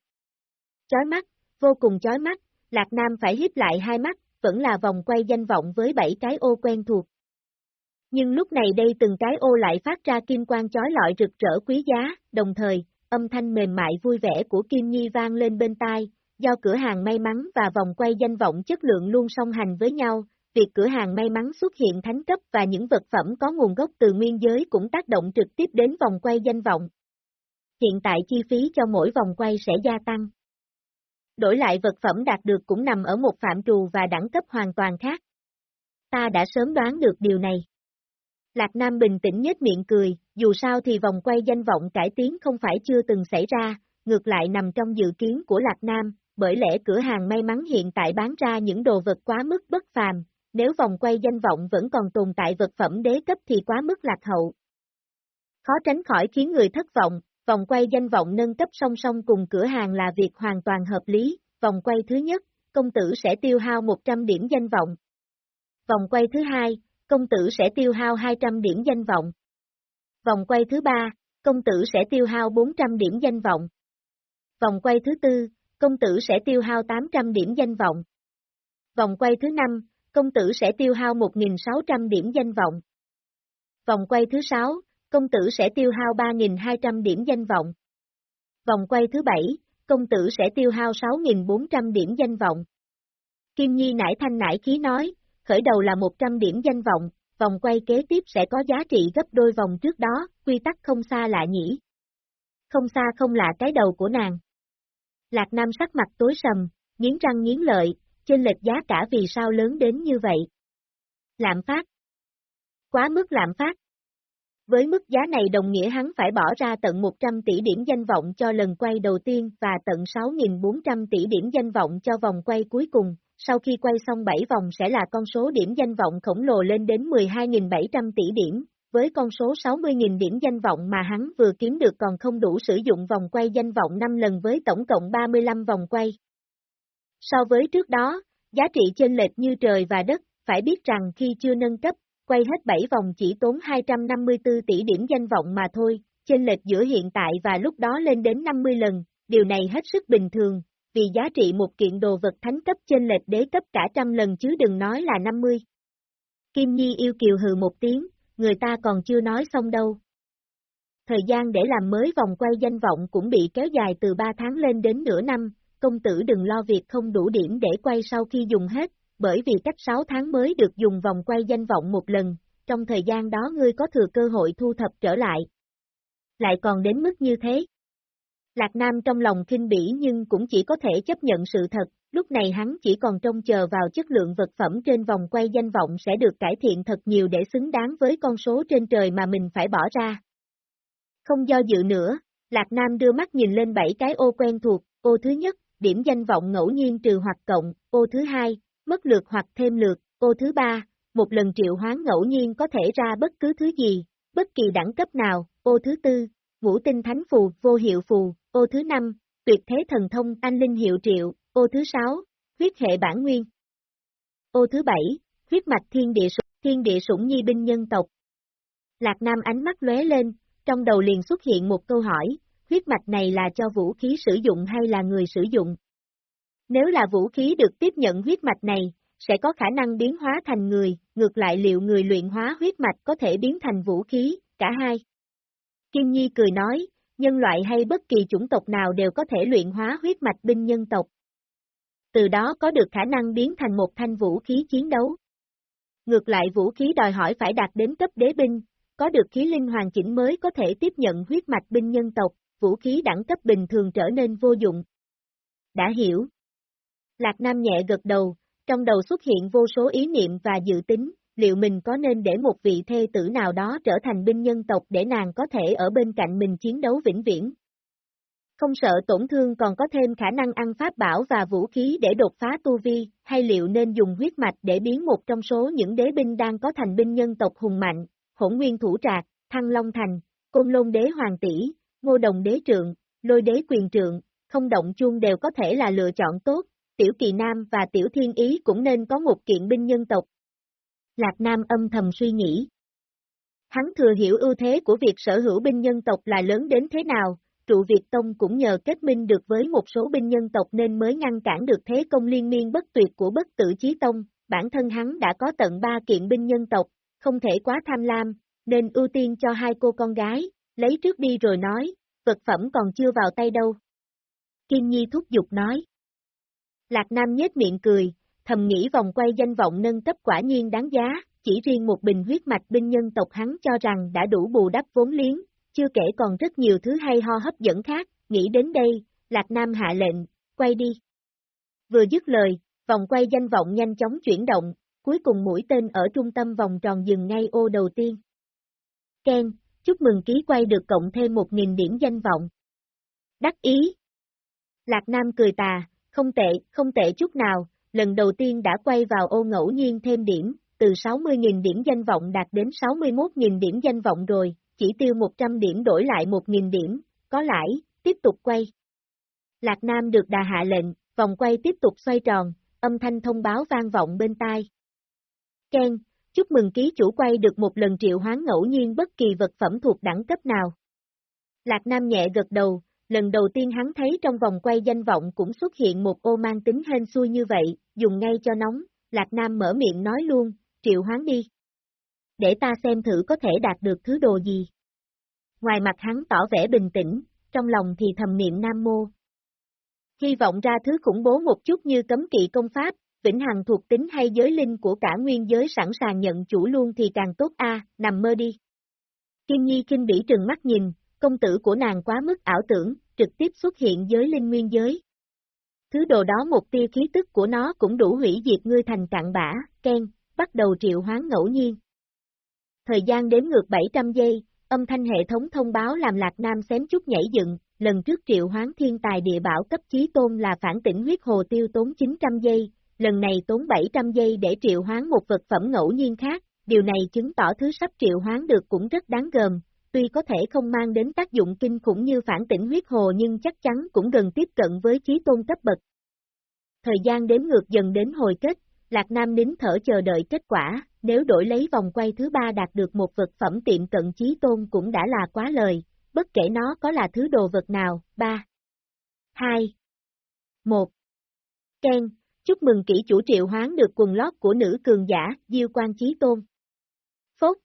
Chói mắt, vô cùng chói mắt, Lạc Nam phải hiếp lại hai mắt, vẫn là vòng quay danh vọng với bảy cái ô quen thuộc. Nhưng lúc này đây từng cái ô lại phát ra kim quang chói lọi rực rỡ quý giá, đồng thời, âm thanh mềm mại vui vẻ của Kim Nhi vang lên bên tai, do cửa hàng may mắn và vòng quay danh vọng chất lượng luôn song hành với nhau, việc cửa hàng may mắn xuất hiện thánh cấp và những vật phẩm có nguồn gốc từ nguyên giới cũng tác động trực tiếp đến vòng quay danh vọng. Hiện tại chi phí cho mỗi vòng quay sẽ gia tăng. Đổi lại vật phẩm đạt được cũng nằm ở một phạm trù và đẳng cấp hoàn toàn khác. Ta đã sớm đoán được điều này. Lạc Nam bình tĩnh nhếch miệng cười, dù sao thì vòng quay danh vọng cải tiến không phải chưa từng xảy ra, ngược lại nằm trong dự kiến của Lạc Nam, bởi lẽ cửa hàng may mắn hiện tại bán ra những đồ vật quá mức bất phàm, nếu vòng quay danh vọng vẫn còn tồn tại vật phẩm đế cấp thì quá mức lạc hậu. Khó tránh khỏi khiến người thất vọng, Vòng quay danh vọng nâng cấp song song cùng cửa hàng là việc hoàn toàn hợp lý, vòng quay thứ nhất, công tử sẽ tiêu hao 100 điểm danh vọng. Vòng quay thứ hai, công tử sẽ tiêu hao 200 điểm danh vọng. Vòng quay thứ ba, công tử sẽ tiêu hao 400 điểm danh vọng. Vòng quay thứ tư, công tử sẽ tiêu hao 800 điểm danh vọng. Vòng quay thứ năm, công tử sẽ tiêu hao 1.600 điểm danh vọng. Vòng quay thứ sáu, công tử sẽ tiêu hao 3.200 điểm danh vọng. Vòng quay thứ bảy, công tử sẽ tiêu hao 6.400 điểm danh vọng. Kim Nhi nải thanh nải khí nói, khởi đầu là 100 điểm danh vọng, vòng quay kế tiếp sẽ có giá trị gấp đôi vòng trước đó, quy tắc không xa lạ nhỉ. Không xa không lạ cái đầu của nàng. Lạc Nam sắc mặt tối sầm, nghiến răng nghiến lợi, trên lệch giá cả vì sao lớn đến như vậy. Lạm phát. Quá mức lạm phát. Với mức giá này đồng nghĩa hắn phải bỏ ra tận 100 tỷ điểm danh vọng cho lần quay đầu tiên và tận 6.400 tỷ điểm danh vọng cho vòng quay cuối cùng, sau khi quay xong 7 vòng sẽ là con số điểm danh vọng khổng lồ lên đến 12.700 tỷ điểm, với con số 60.000 điểm danh vọng mà hắn vừa kiếm được còn không đủ sử dụng vòng quay danh vọng 5 lần với tổng cộng 35 vòng quay. So với trước đó, giá trị chênh lệch như trời và đất, phải biết rằng khi chưa nâng cấp, quay hết 7 vòng chỉ tốn 254 tỷ điểm danh vọng mà thôi, chênh lệch giữa hiện tại và lúc đó lên đến 50 lần, điều này hết sức bình thường, vì giá trị một kiện đồ vật thánh cấp trên lệch đế cấp cả trăm lần chứ đừng nói là 50. Kim Nhi yêu kiều hừ một tiếng, người ta còn chưa nói xong đâu. Thời gian để làm mới vòng quay danh vọng cũng bị kéo dài từ 3 tháng lên đến nửa năm, công tử đừng lo việc không đủ điểm để quay sau khi dùng hết, bởi vì cách 6 tháng mới được dùng vòng quay danh vọng một lần, trong thời gian đó ngươi có thừa cơ hội thu thập trở lại. Lại còn đến mức như thế. Lạc Nam trong lòng kinh bỉ nhưng cũng chỉ có thể chấp nhận sự thật, lúc này hắn chỉ còn trông chờ vào chất lượng vật phẩm trên vòng quay danh vọng sẽ được cải thiện thật nhiều để xứng đáng với con số trên trời mà mình phải bỏ ra. Không do dự nữa, Lạc Nam đưa mắt nhìn lên bảy cái ô quen thuộc, ô thứ nhất, điểm danh vọng ngẫu nhiên trừ hoặc cộng, ô thứ hai, mất lượt hoặc thêm lượt, ô thứ ba, một lần triệu hoán ngẫu nhiên có thể ra bất cứ thứ gì, bất kỳ đẳng cấp nào, ô thứ tư, ngũ tinh thánh phù, vô hiệu phù, ô thứ năm, tuyệt thế thần thông anh linh hiệu triệu, ô thứ sáu, huyết hệ bản nguyên. Ô thứ bảy, huyết mạch thiên địa sủng, thiên địa sủng nhi binh nhân tộc. Lạc Nam ánh mắt lóe lên, trong đầu liền xuất hiện một câu hỏi, huyết mạch này là cho vũ khí sử dụng hay là người sử dụng? Nếu là vũ khí được tiếp nhận huyết mạch này, sẽ có khả năng biến hóa thành người, ngược lại liệu người luyện hóa huyết mạch có thể biến thành vũ khí, cả hai. Kim Nhi cười nói, nhân loại hay bất kỳ chủng tộc nào đều có thể luyện hóa huyết mạch binh nhân tộc. Từ đó có được khả năng biến thành một thanh vũ khí chiến đấu. Ngược lại vũ khí đòi hỏi phải đạt đến cấp đế binh, có được khí linh hoàn chỉnh mới có thể tiếp nhận huyết mạch binh nhân tộc, vũ khí đẳng cấp bình thường trở nên vô dụng. Đã hiểu. Lạc Nam nhẹ gật đầu, trong đầu xuất hiện vô số ý niệm và dự tính, liệu mình có nên để một vị thê tử nào đó trở thành binh nhân tộc để nàng có thể ở bên cạnh mình chiến đấu vĩnh viễn. Không sợ tổn thương còn có thêm khả năng ăn pháp bảo và vũ khí để đột phá tu vi, hay liệu nên dùng huyết mạch để biến một trong số những đế binh đang có thành binh nhân tộc hùng mạnh, hỗn nguyên thủ trạc, thăng long thành, côn lôn đế hoàng tỷ, ngô đồng đế trượng, lôi đế quyền trượng, không động chuông đều có thể là lựa chọn tốt, tiểu kỳ nam và tiểu thiên ý cũng nên có một kiện binh nhân tộc. Lạc Nam âm thầm suy nghĩ. Hắn thừa hiểu ưu thế của việc sở hữu binh nhân tộc là lớn đến thế nào, trụ Việt Tông cũng nhờ kết minh được với một số binh nhân tộc nên mới ngăn cản được thế công liên miên bất tuyệt của bất tử chí tông, bản thân hắn đã có tận ba kiện binh nhân tộc, không thể quá tham lam, nên ưu tiên cho hai cô con gái, lấy trước đi rồi nói, vật phẩm còn chưa vào tay đâu. Kim Nhi thúc giục nói. Lạc Nam nhếch miệng cười, thầm nghĩ vòng quay danh vọng nâng cấp quả nhiên đáng giá, chỉ riêng một bình huyết mạch binh nhân tộc hắn cho rằng đã đủ bù đắp vốn liếng, chưa kể còn rất nhiều thứ hay ho hấp dẫn khác, nghĩ đến đây, Lạc Nam hạ lệnh, quay đi. Vừa dứt lời, vòng quay danh vọng nhanh chóng chuyển động, cuối cùng mũi tên ở trung tâm vòng tròn dừng ngay ô đầu tiên. Ken, chúc mừng ký quay được cộng thêm 1.000 điểm danh vọng. Đắc ý. Lạc Nam cười tà, không tệ, không tệ chút nào, lần đầu tiên đã quay vào ô ngẫu nhiên thêm điểm, từ 60.000 điểm danh vọng đạt đến 61.000 điểm danh vọng rồi, chỉ tiêu 100 điểm đổi lại 1.000 điểm, có lãi, tiếp tục quay. Lạc Nam được đà hạ lệnh, vòng quay tiếp tục xoay tròn, âm thanh thông báo vang vọng bên tai. Ken, chúc mừng ký chủ quay được một lần triệu hoán ngẫu nhiên bất kỳ vật phẩm thuộc đẳng cấp nào. Lạc Nam nhẹ gật đầu, lần đầu tiên hắn thấy trong vòng quay danh vọng cũng xuất hiện một ô mang tính hên xui như vậy, dùng ngay cho nóng, Lạc Nam mở miệng nói luôn, triệu hoán đi. Để ta xem thử có thể đạt được thứ đồ gì. Ngoài mặt hắn tỏ vẻ bình tĩnh, trong lòng thì thầm niệm Nam Mô. Hy vọng ra thứ khủng bố một chút như cấm kỵ công pháp, vĩnh hằng thuộc tính hay giới linh của cả nguyên giới sẵn sàng nhận chủ luôn thì càng tốt a, nằm mơ đi. Kim Nhi kinh bỉ trừng mắt nhìn, công tử của nàng quá mức ảo tưởng, trực tiếp xuất hiện giới linh nguyên giới. Thứ đồ đó một tia khí tức của nó cũng đủ hủy diệt ngươi thành cạn bã, khen, bắt đầu triệu hoán ngẫu nhiên. Thời gian đếm ngược 700 giây, âm thanh hệ thống thông báo làm Lạc Nam xém chút nhảy dựng, lần trước triệu hoán thiên tài địa bảo cấp chí tôn là phản tỉnh huyết hồ tiêu tốn 900 giây, lần này tốn 700 giây để triệu hoán một vật phẩm ngẫu nhiên khác, điều này chứng tỏ thứ sắp triệu hoán được cũng rất đáng gờm, tuy có thể không mang đến tác dụng kinh khủng như phản tỉnh huyết hồ nhưng chắc chắn cũng gần tiếp cận với chí tôn cấp bậc. Thời gian đếm ngược dần đến hồi kết, Lạc Nam nín thở chờ đợi kết quả, nếu đổi lấy vòng quay thứ ba đạt được một vật phẩm tiệm cận chí tôn cũng đã là quá lời, bất kể nó có là thứ đồ vật nào, 3, 2, 1. Ken, chúc mừng kỹ chủ triệu hoán được quần lót của nữ cường giả, Diêu Quan Chí Tôn. Phốt.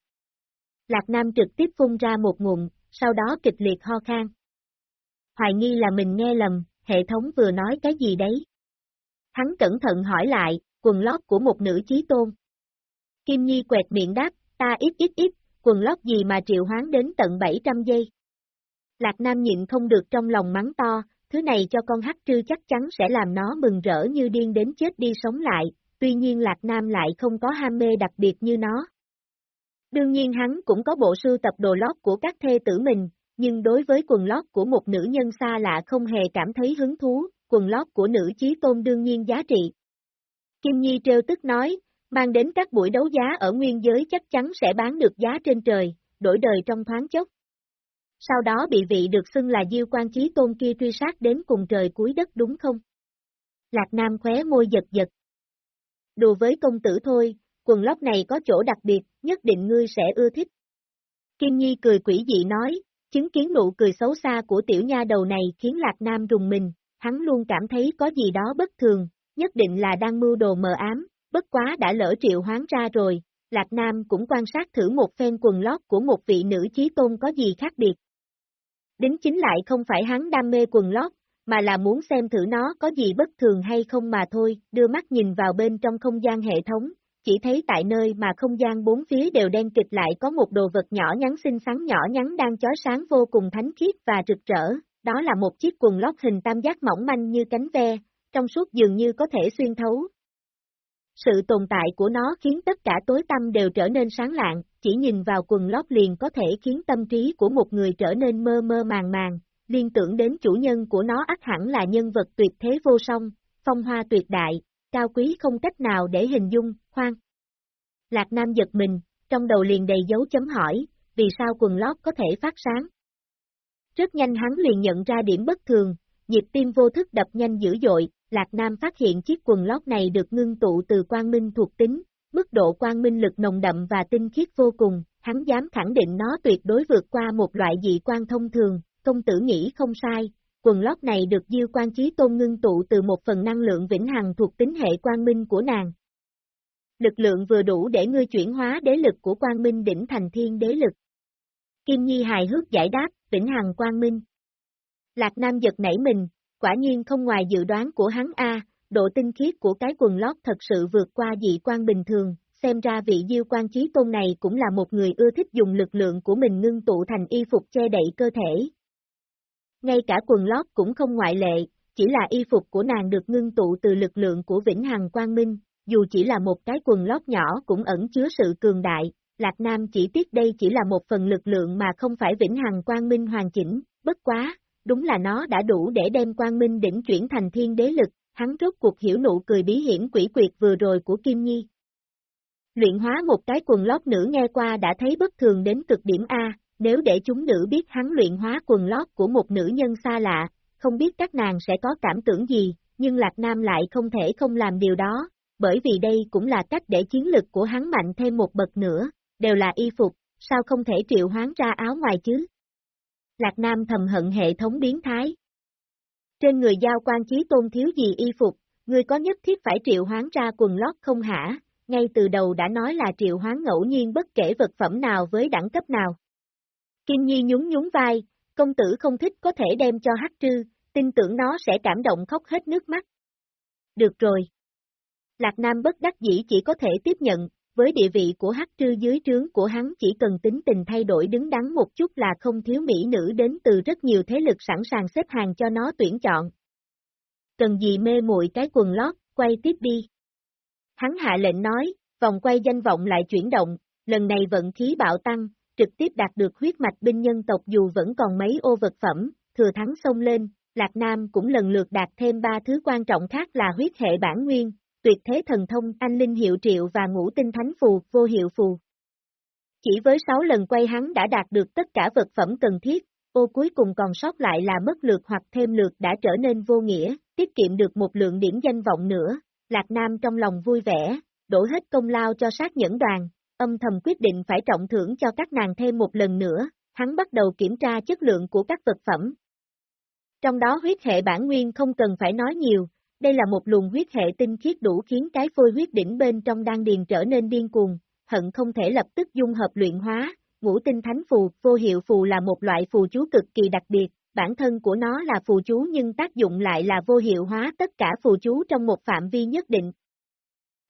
Lạc Nam trực tiếp phun ra một ngụm, sau đó kịch liệt ho khan. Hoài nghi là mình nghe lầm, hệ thống vừa nói cái gì đấy? Hắn cẩn thận hỏi lại, quần lót của một nữ chí tôn. Kim Nhi quẹt miệng đáp, ta ít ít ít, quần lót gì mà triệu hoán đến tận 700 giây. Lạc Nam nhịn không được trong lòng mắng to, thứ này cho con hắc trư chắc chắn sẽ làm nó mừng rỡ như điên đến chết đi sống lại, tuy nhiên Lạc Nam lại không có ham mê đặc biệt như nó. Đương nhiên hắn cũng có bộ sưu tập đồ lót của các thê tử mình, nhưng đối với quần lót của một nữ nhân xa lạ không hề cảm thấy hứng thú, quần lót của nữ chí tôn đương nhiên giá trị. Kim Nhi trêu tức nói, mang đến các buổi đấu giá ở nguyên giới chắc chắn sẽ bán được giá trên trời, đổi đời trong thoáng chốc. Sau đó bị vị được xưng là diêu quan chí tôn kia truy sát đến cùng trời cuối đất đúng không? Lạc Nam khóe môi giật giật. Đùa với công tử thôi, quần lót này có chỗ đặc biệt, nhất định ngươi sẽ ưa thích. Kim Nhi cười quỷ dị nói, chứng kiến nụ cười xấu xa của tiểu nha đầu này khiến Lạc Nam rùng mình, hắn luôn cảm thấy có gì đó bất thường, nhất định là đang mưu đồ mờ ám, bất quá đã lỡ triệu hoán ra rồi, Lạc Nam cũng quan sát thử một phen quần lót của một vị nữ chí tôn có gì khác biệt. Đính chính lại không phải hắn đam mê quần lót, mà là muốn xem thử nó có gì bất thường hay không mà thôi, đưa mắt nhìn vào bên trong không gian hệ thống, chỉ thấy tại nơi mà không gian bốn phía đều đen kịch lại có một đồ vật nhỏ nhắn xinh xắn nhỏ nhắn đang chói sáng vô cùng thánh khiết và rực rỡ, đó là một chiếc quần lót hình tam giác mỏng manh như cánh ve, trong suốt dường như có thể xuyên thấu. Sự tồn tại của nó khiến tất cả tối tâm đều trở nên sáng lạng, chỉ nhìn vào quần lót liền có thể khiến tâm trí của một người trở nên mơ mơ màng màng, liên tưởng đến chủ nhân của nó ắt hẳn là nhân vật tuyệt thế vô song, phong hoa tuyệt đại, cao quý không cách nào để hình dung, khoan. Lạc Nam giật mình, trong đầu liền đầy dấu chấm hỏi, vì sao quần lót có thể phát sáng? Rất nhanh hắn liền nhận ra điểm bất thường, nhịp tim vô thức đập nhanh dữ dội, Lạc Nam phát hiện chiếc quần lót này được ngưng tụ từ quang minh thuộc tính, mức độ quang minh lực nồng đậm và tinh khiết vô cùng, hắn dám khẳng định nó tuyệt đối vượt qua một loại dị quan thông thường, công tử nghĩ không sai, quần lót này được diêu quan trí tôn ngưng tụ từ một phần năng lượng vĩnh hằng thuộc tính hệ quang minh của nàng. Lực lượng vừa đủ để ngươi chuyển hóa đế lực của quang minh đỉnh thành thiên đế lực. Kim Nhi hài hước giải đáp, vĩnh hằng quang minh. Lạc Nam giật nảy mình, quả nhiên không ngoài dự đoán của hắn A, độ tinh khiết của cái quần lót thật sự vượt qua dị quan bình thường, xem ra vị diêu quan trí tôn này cũng là một người ưa thích dùng lực lượng của mình ngưng tụ thành y phục che đậy cơ thể. Ngay cả quần lót cũng không ngoại lệ, chỉ là y phục của nàng được ngưng tụ từ lực lượng của Vĩnh Hằng Quang Minh, dù chỉ là một cái quần lót nhỏ cũng ẩn chứa sự cường đại, Lạc Nam chỉ tiếc đây chỉ là một phần lực lượng mà không phải Vĩnh Hằng Quang Minh hoàn chỉnh, bất quá, đúng là nó đã đủ để đem Quang Minh đỉnh chuyển thành thiên đế lực, hắn rốt cuộc hiểu nụ cười bí hiểm quỷ quyệt vừa rồi của Kim Nhi. Luyện hóa một cái quần lót nữ nghe qua đã thấy bất thường đến cực điểm A, nếu để chúng nữ biết hắn luyện hóa quần lót của một nữ nhân xa lạ, không biết các nàng sẽ có cảm tưởng gì, nhưng Lạc Nam lại không thể không làm điều đó, bởi vì đây cũng là cách để chiến lực của hắn mạnh thêm một bậc nữa, đều là y phục, sao không thể triệu hoán ra áo ngoài chứ? Lạc Nam thầm hận hệ thống biến thái. Trên người giao quan chí tôn thiếu gì y phục, ngươi có nhất thiết phải triệu hoán ra quần lót không hả? Ngay từ đầu đã nói là triệu hoán ngẫu nhiên bất kể vật phẩm nào với đẳng cấp nào. Kim Nhi nhún nhún vai, công tử không thích có thể đem cho Hắc trư, tin tưởng nó sẽ cảm động khóc hết nước mắt. Được rồi. Lạc Nam bất đắc dĩ chỉ có thể tiếp nhận, với địa vị của hắc trư dưới trướng của hắn chỉ cần tính tình thay đổi đứng đắn một chút là không thiếu mỹ nữ đến từ rất nhiều thế lực sẵn sàng xếp hàng cho nó tuyển chọn. Cần gì mê muội cái quần lót, quay tiếp đi. Hắn hạ lệnh nói, vòng quay danh vọng lại chuyển động, lần này vận khí bạo tăng, trực tiếp đạt được huyết mạch binh nhân tộc dù vẫn còn mấy ô vật phẩm, thừa thắng xông lên, Lạc Nam cũng lần lượt đạt thêm ba thứ quan trọng khác là huyết hệ bản nguyên, tuyệt thế thần thông, anh linh hiệu triệu và ngũ tinh thánh phù, vô hiệu phù. Chỉ với 6 lần quay hắn đã đạt được tất cả vật phẩm cần thiết, ô cuối cùng còn sót lại là mất lượt hoặc thêm lượt đã trở nên vô nghĩa, tiết kiệm được một lượng điểm danh vọng nữa, Lạc Nam trong lòng vui vẻ, đổ hết công lao cho sát nhẫn đoàn, âm thầm quyết định phải trọng thưởng cho các nàng thêm một lần nữa, hắn bắt đầu kiểm tra chất lượng của các vật phẩm. Trong đó huyết hệ bản nguyên không cần phải nói nhiều, đây là một luồng huyết hệ tinh khiết đủ khiến cái phôi huyết đỉnh bên trong đan điền trở nên điên cuồng, hận không thể lập tức dung hợp luyện hóa, ngũ tinh thánh phù, vô hiệu phù là một loại phù chú cực kỳ đặc biệt, bản thân của nó là phù chú nhưng tác dụng lại là vô hiệu hóa tất cả phù chú trong một phạm vi nhất định.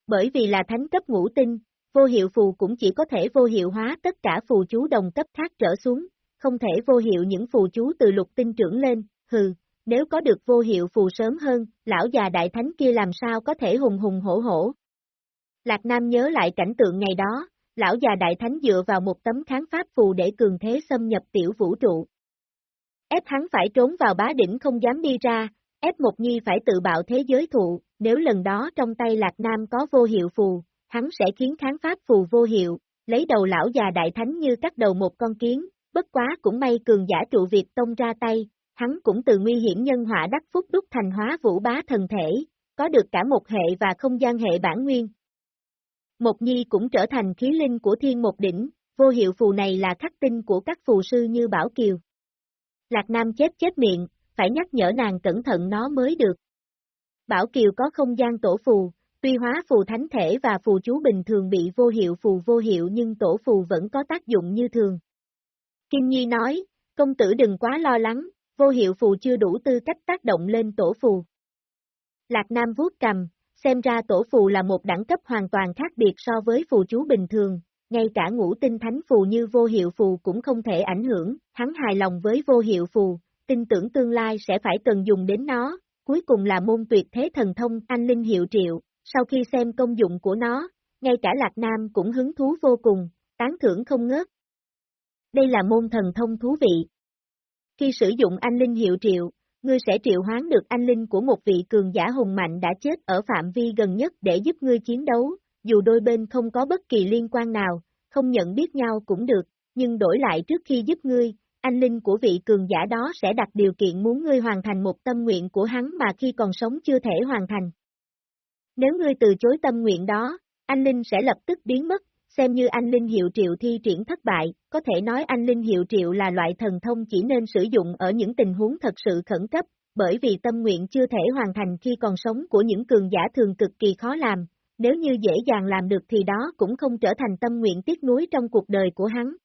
Bởi vì là thánh cấp ngũ tinh, vô hiệu phù cũng chỉ có thể vô hiệu hóa tất cả phù chú đồng cấp khác trở xuống, không thể vô hiệu những phù chú từ lục tinh trưởng lên, hừ, nếu có được vô hiệu phù sớm hơn, lão già đại thánh kia làm sao có thể hùng hùng hổ hổ. Lạc Nam nhớ lại cảnh tượng ngày đó, lão già đại thánh dựa vào một tấm kháng pháp phù để cường thế xâm nhập tiểu vũ trụ. Ép hắn phải trốn vào bá đỉnh không dám đi ra, ép một nhi phải tự bạo thế giới thụ, nếu lần đó trong tay Lạc Nam có vô hiệu phù, hắn sẽ khiến kháng pháp phù vô hiệu, lấy đầu lão già đại thánh như cắt đầu một con kiến, bất quá cũng may cường giả trụ Việt tông ra tay, hắn cũng từ nguy hiểm nhân họa đắc phúc đúc thành hóa vũ bá thần thể, có được cả một hệ và không gian hệ bản nguyên. Một nhi cũng trở thành khí linh của thiên một đỉnh, vô hiệu phù này là khắc tinh của các phù sư như Bảo Kiều. Lạc Nam chết chết miệng, phải nhắc nhở nàng cẩn thận nó mới được. Bảo Kiều có không gian tổ phù, tuy hóa phù thánh thể và phù chú bình thường bị vô hiệu phù vô hiệu nhưng tổ phù vẫn có tác dụng như thường. Kim Nhi nói, công tử đừng quá lo lắng, vô hiệu phù chưa đủ tư cách tác động lên tổ phù. Lạc Nam vuốt cầm, xem ra tổ phù là một đẳng cấp hoàn toàn khác biệt so với phù chú bình thường, ngay cả ngũ tinh thánh phù như vô hiệu phù cũng không thể ảnh hưởng, hắn hài lòng với vô hiệu phù, tin tưởng tương lai sẽ phải cần dùng đến nó, cuối cùng là môn tuyệt thế thần thông anh linh hiệu triệu, sau khi xem công dụng của nó, ngay cả Lạc Nam cũng hứng thú vô cùng, tán thưởng không ngớt. Đây là môn thần thông thú vị, khi sử dụng anh linh hiệu triệu, ngươi sẽ triệu hoán được anh linh của một vị cường giả hùng mạnh đã chết ở phạm vi gần nhất để giúp ngươi chiến đấu, dù đôi bên không có bất kỳ liên quan nào, không nhận biết nhau cũng được, nhưng đổi lại trước khi giúp ngươi, anh linh của vị cường giả đó sẽ đặt điều kiện muốn ngươi hoàn thành một tâm nguyện của hắn mà khi còn sống chưa thể hoàn thành. Nếu ngươi từ chối tâm nguyện đó, anh linh sẽ lập tức biến mất, xem như anh Linh Hiệu Triệu thi triển thất bại, có thể nói anh Linh Hiệu Triệu là loại thần thông chỉ nên sử dụng ở những tình huống thật sự khẩn cấp, bởi vì tâm nguyện chưa thể hoàn thành khi còn sống của những cường giả thường cực kỳ khó làm, nếu như dễ dàng làm được thì đó cũng không trở thành tâm nguyện tiếc nuối trong cuộc đời của hắn.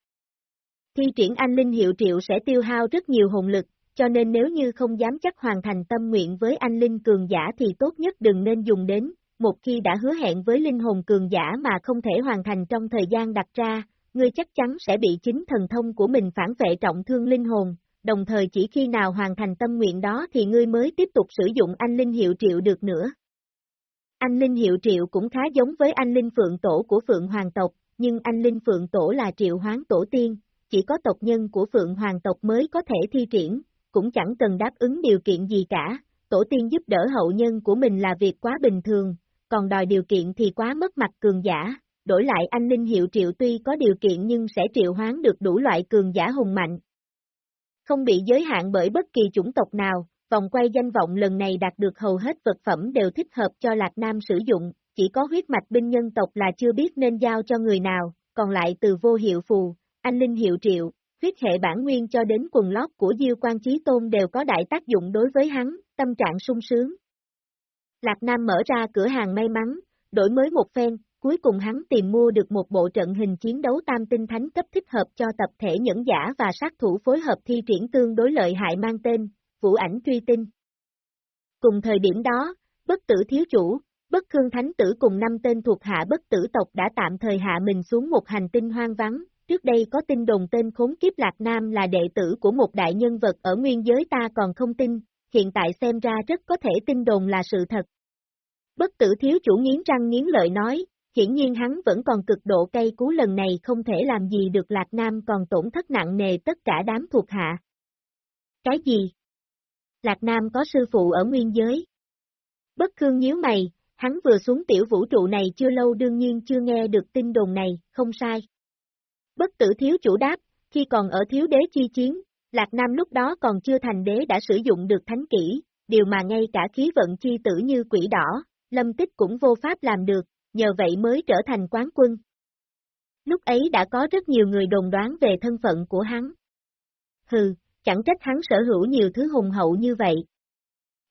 Thi triển anh Linh Hiệu Triệu sẽ tiêu hao rất nhiều hồn lực, cho nên nếu như không dám chắc hoàn thành tâm nguyện với anh Linh cường giả thì tốt nhất đừng nên dùng đến, một khi đã hứa hẹn với linh hồn cường giả mà không thể hoàn thành trong thời gian đặt ra, ngươi chắc chắn sẽ bị chính thần thông của mình phản vệ trọng thương linh hồn, đồng thời chỉ khi nào hoàn thành tâm nguyện đó thì ngươi mới tiếp tục sử dụng anh linh hiệu triệu được nữa. Anh linh hiệu triệu cũng khá giống với anh linh phượng tổ của phượng hoàng tộc, nhưng anh linh phượng tổ là triệu hoán tổ tiên, chỉ có tộc nhân của phượng hoàng tộc mới có thể thi triển, cũng chẳng cần đáp ứng điều kiện gì cả, tổ tiên giúp đỡ hậu nhân của mình là việc quá bình thường, còn đòi điều kiện thì quá mất mặt cường giả, đổi lại anh linh hiệu triệu tuy có điều kiện nhưng sẽ triệu hoán được đủ loại cường giả hùng mạnh. Không bị giới hạn bởi bất kỳ chủng tộc nào, vòng quay danh vọng lần này đạt được hầu hết vật phẩm đều thích hợp cho Lạc Nam sử dụng, chỉ có huyết mạch binh nhân tộc là chưa biết nên giao cho người nào, còn lại từ vô hiệu phù, anh linh hiệu triệu, huyết hệ bản nguyên cho đến quần lót của Diêu Quan Chí Tôn đều có đại tác dụng đối với hắn, tâm trạng sung sướng. Lạc Nam mở ra cửa hàng may mắn, đổi mới một phen, cuối cùng hắn tìm mua được một bộ trận hình chiến đấu tam tinh thánh cấp thích hợp cho tập thể nhẫn giả và sát thủ phối hợp thi triển tương đối lợi hại mang tên, Vũ ảnh truy tinh. Cùng thời điểm đó, bất tử thiếu chủ, bất khương thánh tử cùng năm tên thuộc hạ bất tử tộc đã tạm thời hạ mình xuống một hành tinh hoang vắng, trước đây có tin đồn tên khốn kiếp Lạc Nam là đệ tử của một đại nhân vật ở nguyên giới ta còn không tin, hiện tại xem ra rất có thể tin đồn là sự thật. Bất tử thiếu chủ nghiến răng nghiến lợi nói, hiển nhiên hắn vẫn còn cực độ cay cú lần này không thể làm gì được Lạc Nam còn tổn thất nặng nề tất cả đám thuộc hạ. Cái gì? Lạc Nam có sư phụ ở nguyên giới. Bất khương nhíu mày, hắn vừa xuống tiểu vũ trụ này chưa lâu đương nhiên chưa nghe được tin đồn này, không sai. Bất tử thiếu chủ đáp, khi còn ở thiếu đế chi chiến, Lạc Nam lúc đó còn chưa thành đế đã sử dụng được thánh kỹ, điều mà ngay cả khí vận chi tử như quỷ đỏ, lâm tích cũng vô pháp làm được, nhờ vậy mới trở thành quán quân. Lúc ấy đã có rất nhiều người đồn đoán về thân phận của hắn. Hừ, chẳng trách hắn sở hữu nhiều thứ hùng hậu như vậy.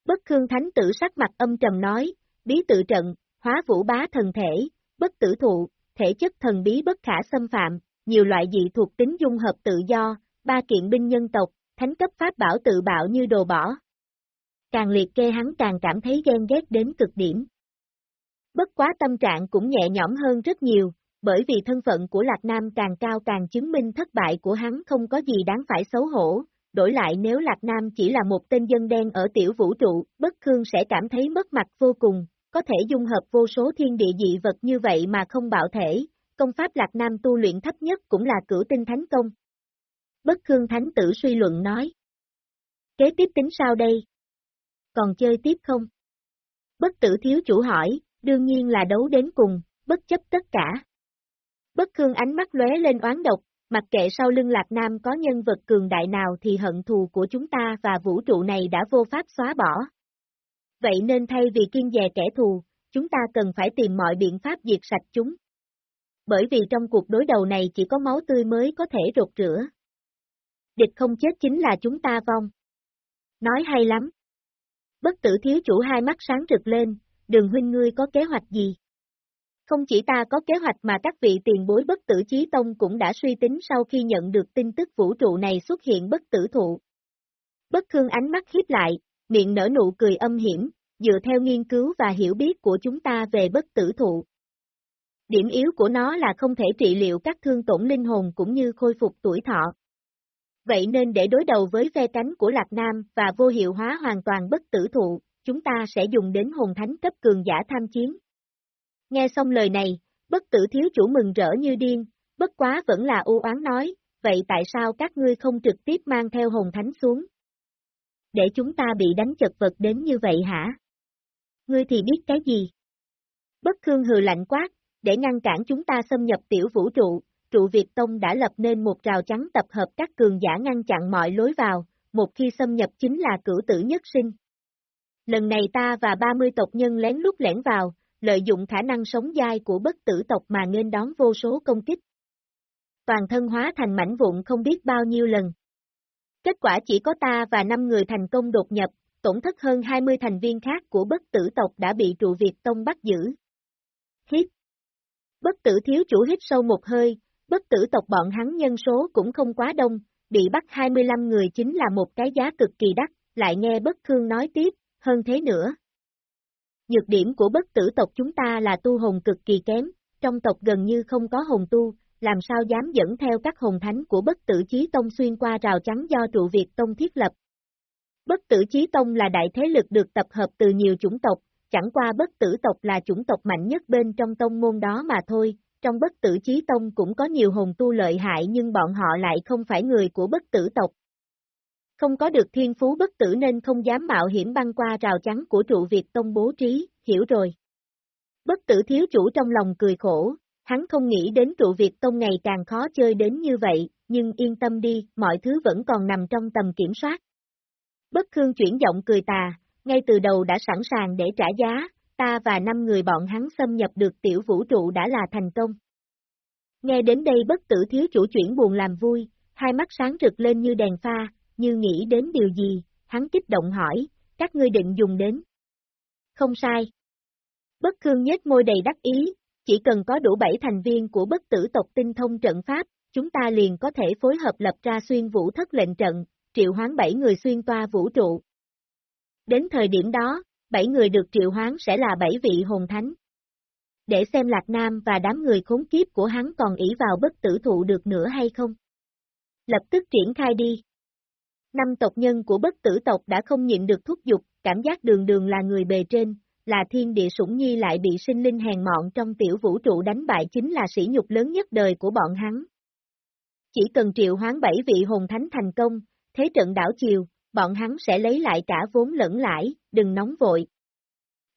Bất khương thánh tử sắc mặt âm trầm nói, bí tự trận, hóa vũ bá thần thể, bất tử thụ, thể chất thần bí bất khả xâm phạm, nhiều loại dị thuộc tính dung hợp tự do, ba kiện binh nhân tộc, thánh cấp pháp bảo tự bạo như đồ bỏ. Càng liệt kê hắn càng cảm thấy ghen ghét đến cực điểm. Bất quá tâm trạng cũng nhẹ nhõm hơn rất nhiều, bởi vì thân phận của Lạc Nam càng cao càng chứng minh thất bại của hắn không có gì đáng phải xấu hổ, đổi lại nếu Lạc Nam chỉ là một tên dân đen ở tiểu vũ trụ, bất khương sẽ cảm thấy mất mặt vô cùng, có thể dung hợp vô số thiên địa dị vật như vậy mà không bạo thể, công pháp Lạc Nam tu luyện thấp nhất cũng là cửu tinh thánh công. Bất khương thánh tử suy luận nói. Kế tiếp tính sao đây? Còn chơi tiếp không? Bất tử thiếu chủ hỏi, đương nhiên là đấu đến cùng, bất chấp tất cả. Bất khương ánh mắt lóe lên oán độc, mặc kệ sau lưng Lạc Nam có nhân vật cường đại nào thì hận thù của chúng ta và vũ trụ này đã vô pháp xóa bỏ. Vậy nên thay vì kiên dè kẻ thù, chúng ta cần phải tìm mọi biện pháp diệt sạch chúng. Bởi vì trong cuộc đối đầu này chỉ có máu tươi mới có thể rột rửa. Địch không chết chính là chúng ta vong. Nói hay lắm. Bất tử thiếu chủ hai mắt sáng rực lên, đường huynh ngươi có kế hoạch gì? Không chỉ ta có kế hoạch mà các vị tiền bối bất tử chí tông cũng đã suy tính sau khi nhận được tin tức vũ trụ này xuất hiện bất tử thụ. Bất thương ánh mắt hiếp lại, miệng nở nụ cười âm hiểm, dựa theo nghiên cứu và hiểu biết của chúng ta về bất tử thụ. Điểm yếu của nó là không thể trị liệu các thương tổn linh hồn cũng như khôi phục tuổi thọ. Vậy nên để đối đầu với phe cánh của Lạc Nam và vô hiệu hóa hoàn toàn bất tử thụ, chúng ta sẽ dùng đến hồn thánh cấp cường giả tham chiến. Nghe xong lời này, bất tử thiếu chủ mừng rỡ như điên, bất quá vẫn là u oán nói, vậy tại sao các ngươi không trực tiếp mang theo hồn thánh xuống? Để chúng ta bị đánh chật vật đến như vậy hả? Ngươi thì biết cái gì? Bất khương hừ lạnh quát, để ngăn cản chúng ta xâm nhập tiểu vũ trụ, trụ Việt Tông đã lập nên một rào chắn tập hợp các cường giả ngăn chặn mọi lối vào, một khi xâm nhập chính là cử tử nhất sinh. Lần này ta và 30 tộc nhân lén lút lẻn vào, lợi dụng khả năng sống dai của bất tử tộc mà nên đón vô số công kích. Toàn thân hóa thành mảnh vụn không biết bao nhiêu lần. Kết quả chỉ có ta và 5 người thành công đột nhập, tổn thất hơn 20 thành viên khác của bất tử tộc đã bị trụ Việt Tông bắt giữ. Hít! Bất tử thiếu chủ hít sâu một hơi, bất tử tộc bọn hắn nhân số cũng không quá đông, bị bắt 25 người chính là một cái giá cực kỳ đắt, lại nghe bất khương nói tiếp, hơn thế nữa. Nhược điểm của bất tử tộc chúng ta là tu hồn cực kỳ kém, trong tộc gần như không có hồn tu, làm sao dám dẫn theo các hồn thánh của bất tử chí tông xuyên qua rào chắn do trụ Việt Tông thiết lập. Bất tử chí tông là đại thế lực được tập hợp từ nhiều chủng tộc, chẳng qua bất tử tộc là chủng tộc mạnh nhất bên trong tông môn đó mà thôi, trong bất tử chí tông cũng có nhiều hồn tu lợi hại nhưng bọn họ lại không phải người của bất tử tộc, không có được thiên phú bất tử nên không dám mạo hiểm băng qua rào chắn của trụ Việt Tông bố trí, hiểu rồi. Bất tử thiếu chủ trong lòng cười khổ, Hắn không nghĩ đến trụ Việt Tông ngày càng khó chơi đến như vậy, nhưng yên tâm đi, mọi thứ vẫn còn nằm trong tầm kiểm soát. Bất Khương chuyển giọng cười tà, ngay từ đầu đã sẵn sàng để trả giá, ta và năm người bọn hắn xâm nhập được tiểu vũ trụ đã là thành công. Nghe đến đây bất tử thiếu chủ chuyển buồn làm vui, hai mắt sáng rực lên như đèn pha, như nghĩ đến điều gì, hắn kích động hỏi, các ngươi định dùng đến. Không sai. Bất Khương nhếch môi đầy đắc ý, chỉ cần có đủ 7 thành viên của bất tử tộc tinh thông trận pháp, chúng ta liền có thể phối hợp lập ra xuyên vũ thất lệnh trận, triệu hoán 7 người xuyên toa vũ trụ. Đến thời điểm đó, 7 người được triệu hoán sẽ là 7 vị hồn thánh. Để xem Lạc Nam và đám người khốn kiếp của hắn còn ỷ vào bất tử thụ được nữa hay không. Lập tức triển khai đi. Năm tộc nhân của bất tử tộc đã không nhịn được thúc giục, cảm giác đường đường là người bề trên, là thiên địa sủng nhi lại bị sinh linh hèn mọn trong tiểu vũ trụ đánh bại chính là sỉ nhục lớn nhất đời của bọn hắn. Chỉ cần triệu hoán bảy vị hồn thánh thành công, thế trận đảo chiều, bọn hắn sẽ lấy lại cả vốn lẫn lãi, đừng nóng vội.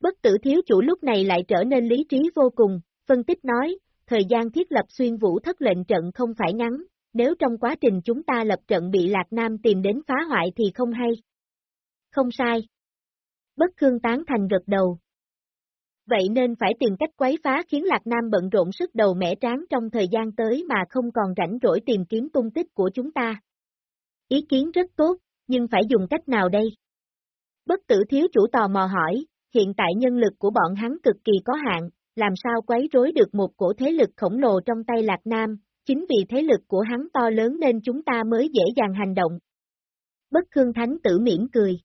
Bất tử thiếu chủ lúc này lại trở nên lý trí vô cùng, phân tích nói, thời gian thiết lập xuyên vũ thất lệnh trận không phải ngắn, nếu trong quá trình chúng ta lập trận bị Lạc Nam tìm đến phá hoại thì không hay. Không sai. Bất khương tán thành gật đầu. Vậy nên phải tìm cách quấy phá khiến Lạc Nam bận rộn sức đầu mẻ tráng trong thời gian tới mà không còn rảnh rỗi tìm kiếm tung tích của chúng ta. Ý kiến rất tốt, nhưng phải dùng cách nào đây? Bất tử thiếu chủ tò mò hỏi, hiện tại nhân lực của bọn hắn cực kỳ có hạn, làm sao quấy rối được một cổ thế lực khổng lồ trong tay Lạc Nam, chính vì thế lực của hắn to lớn nên chúng ta mới dễ dàng hành động. Bất Khương Thánh tử mỉm cười.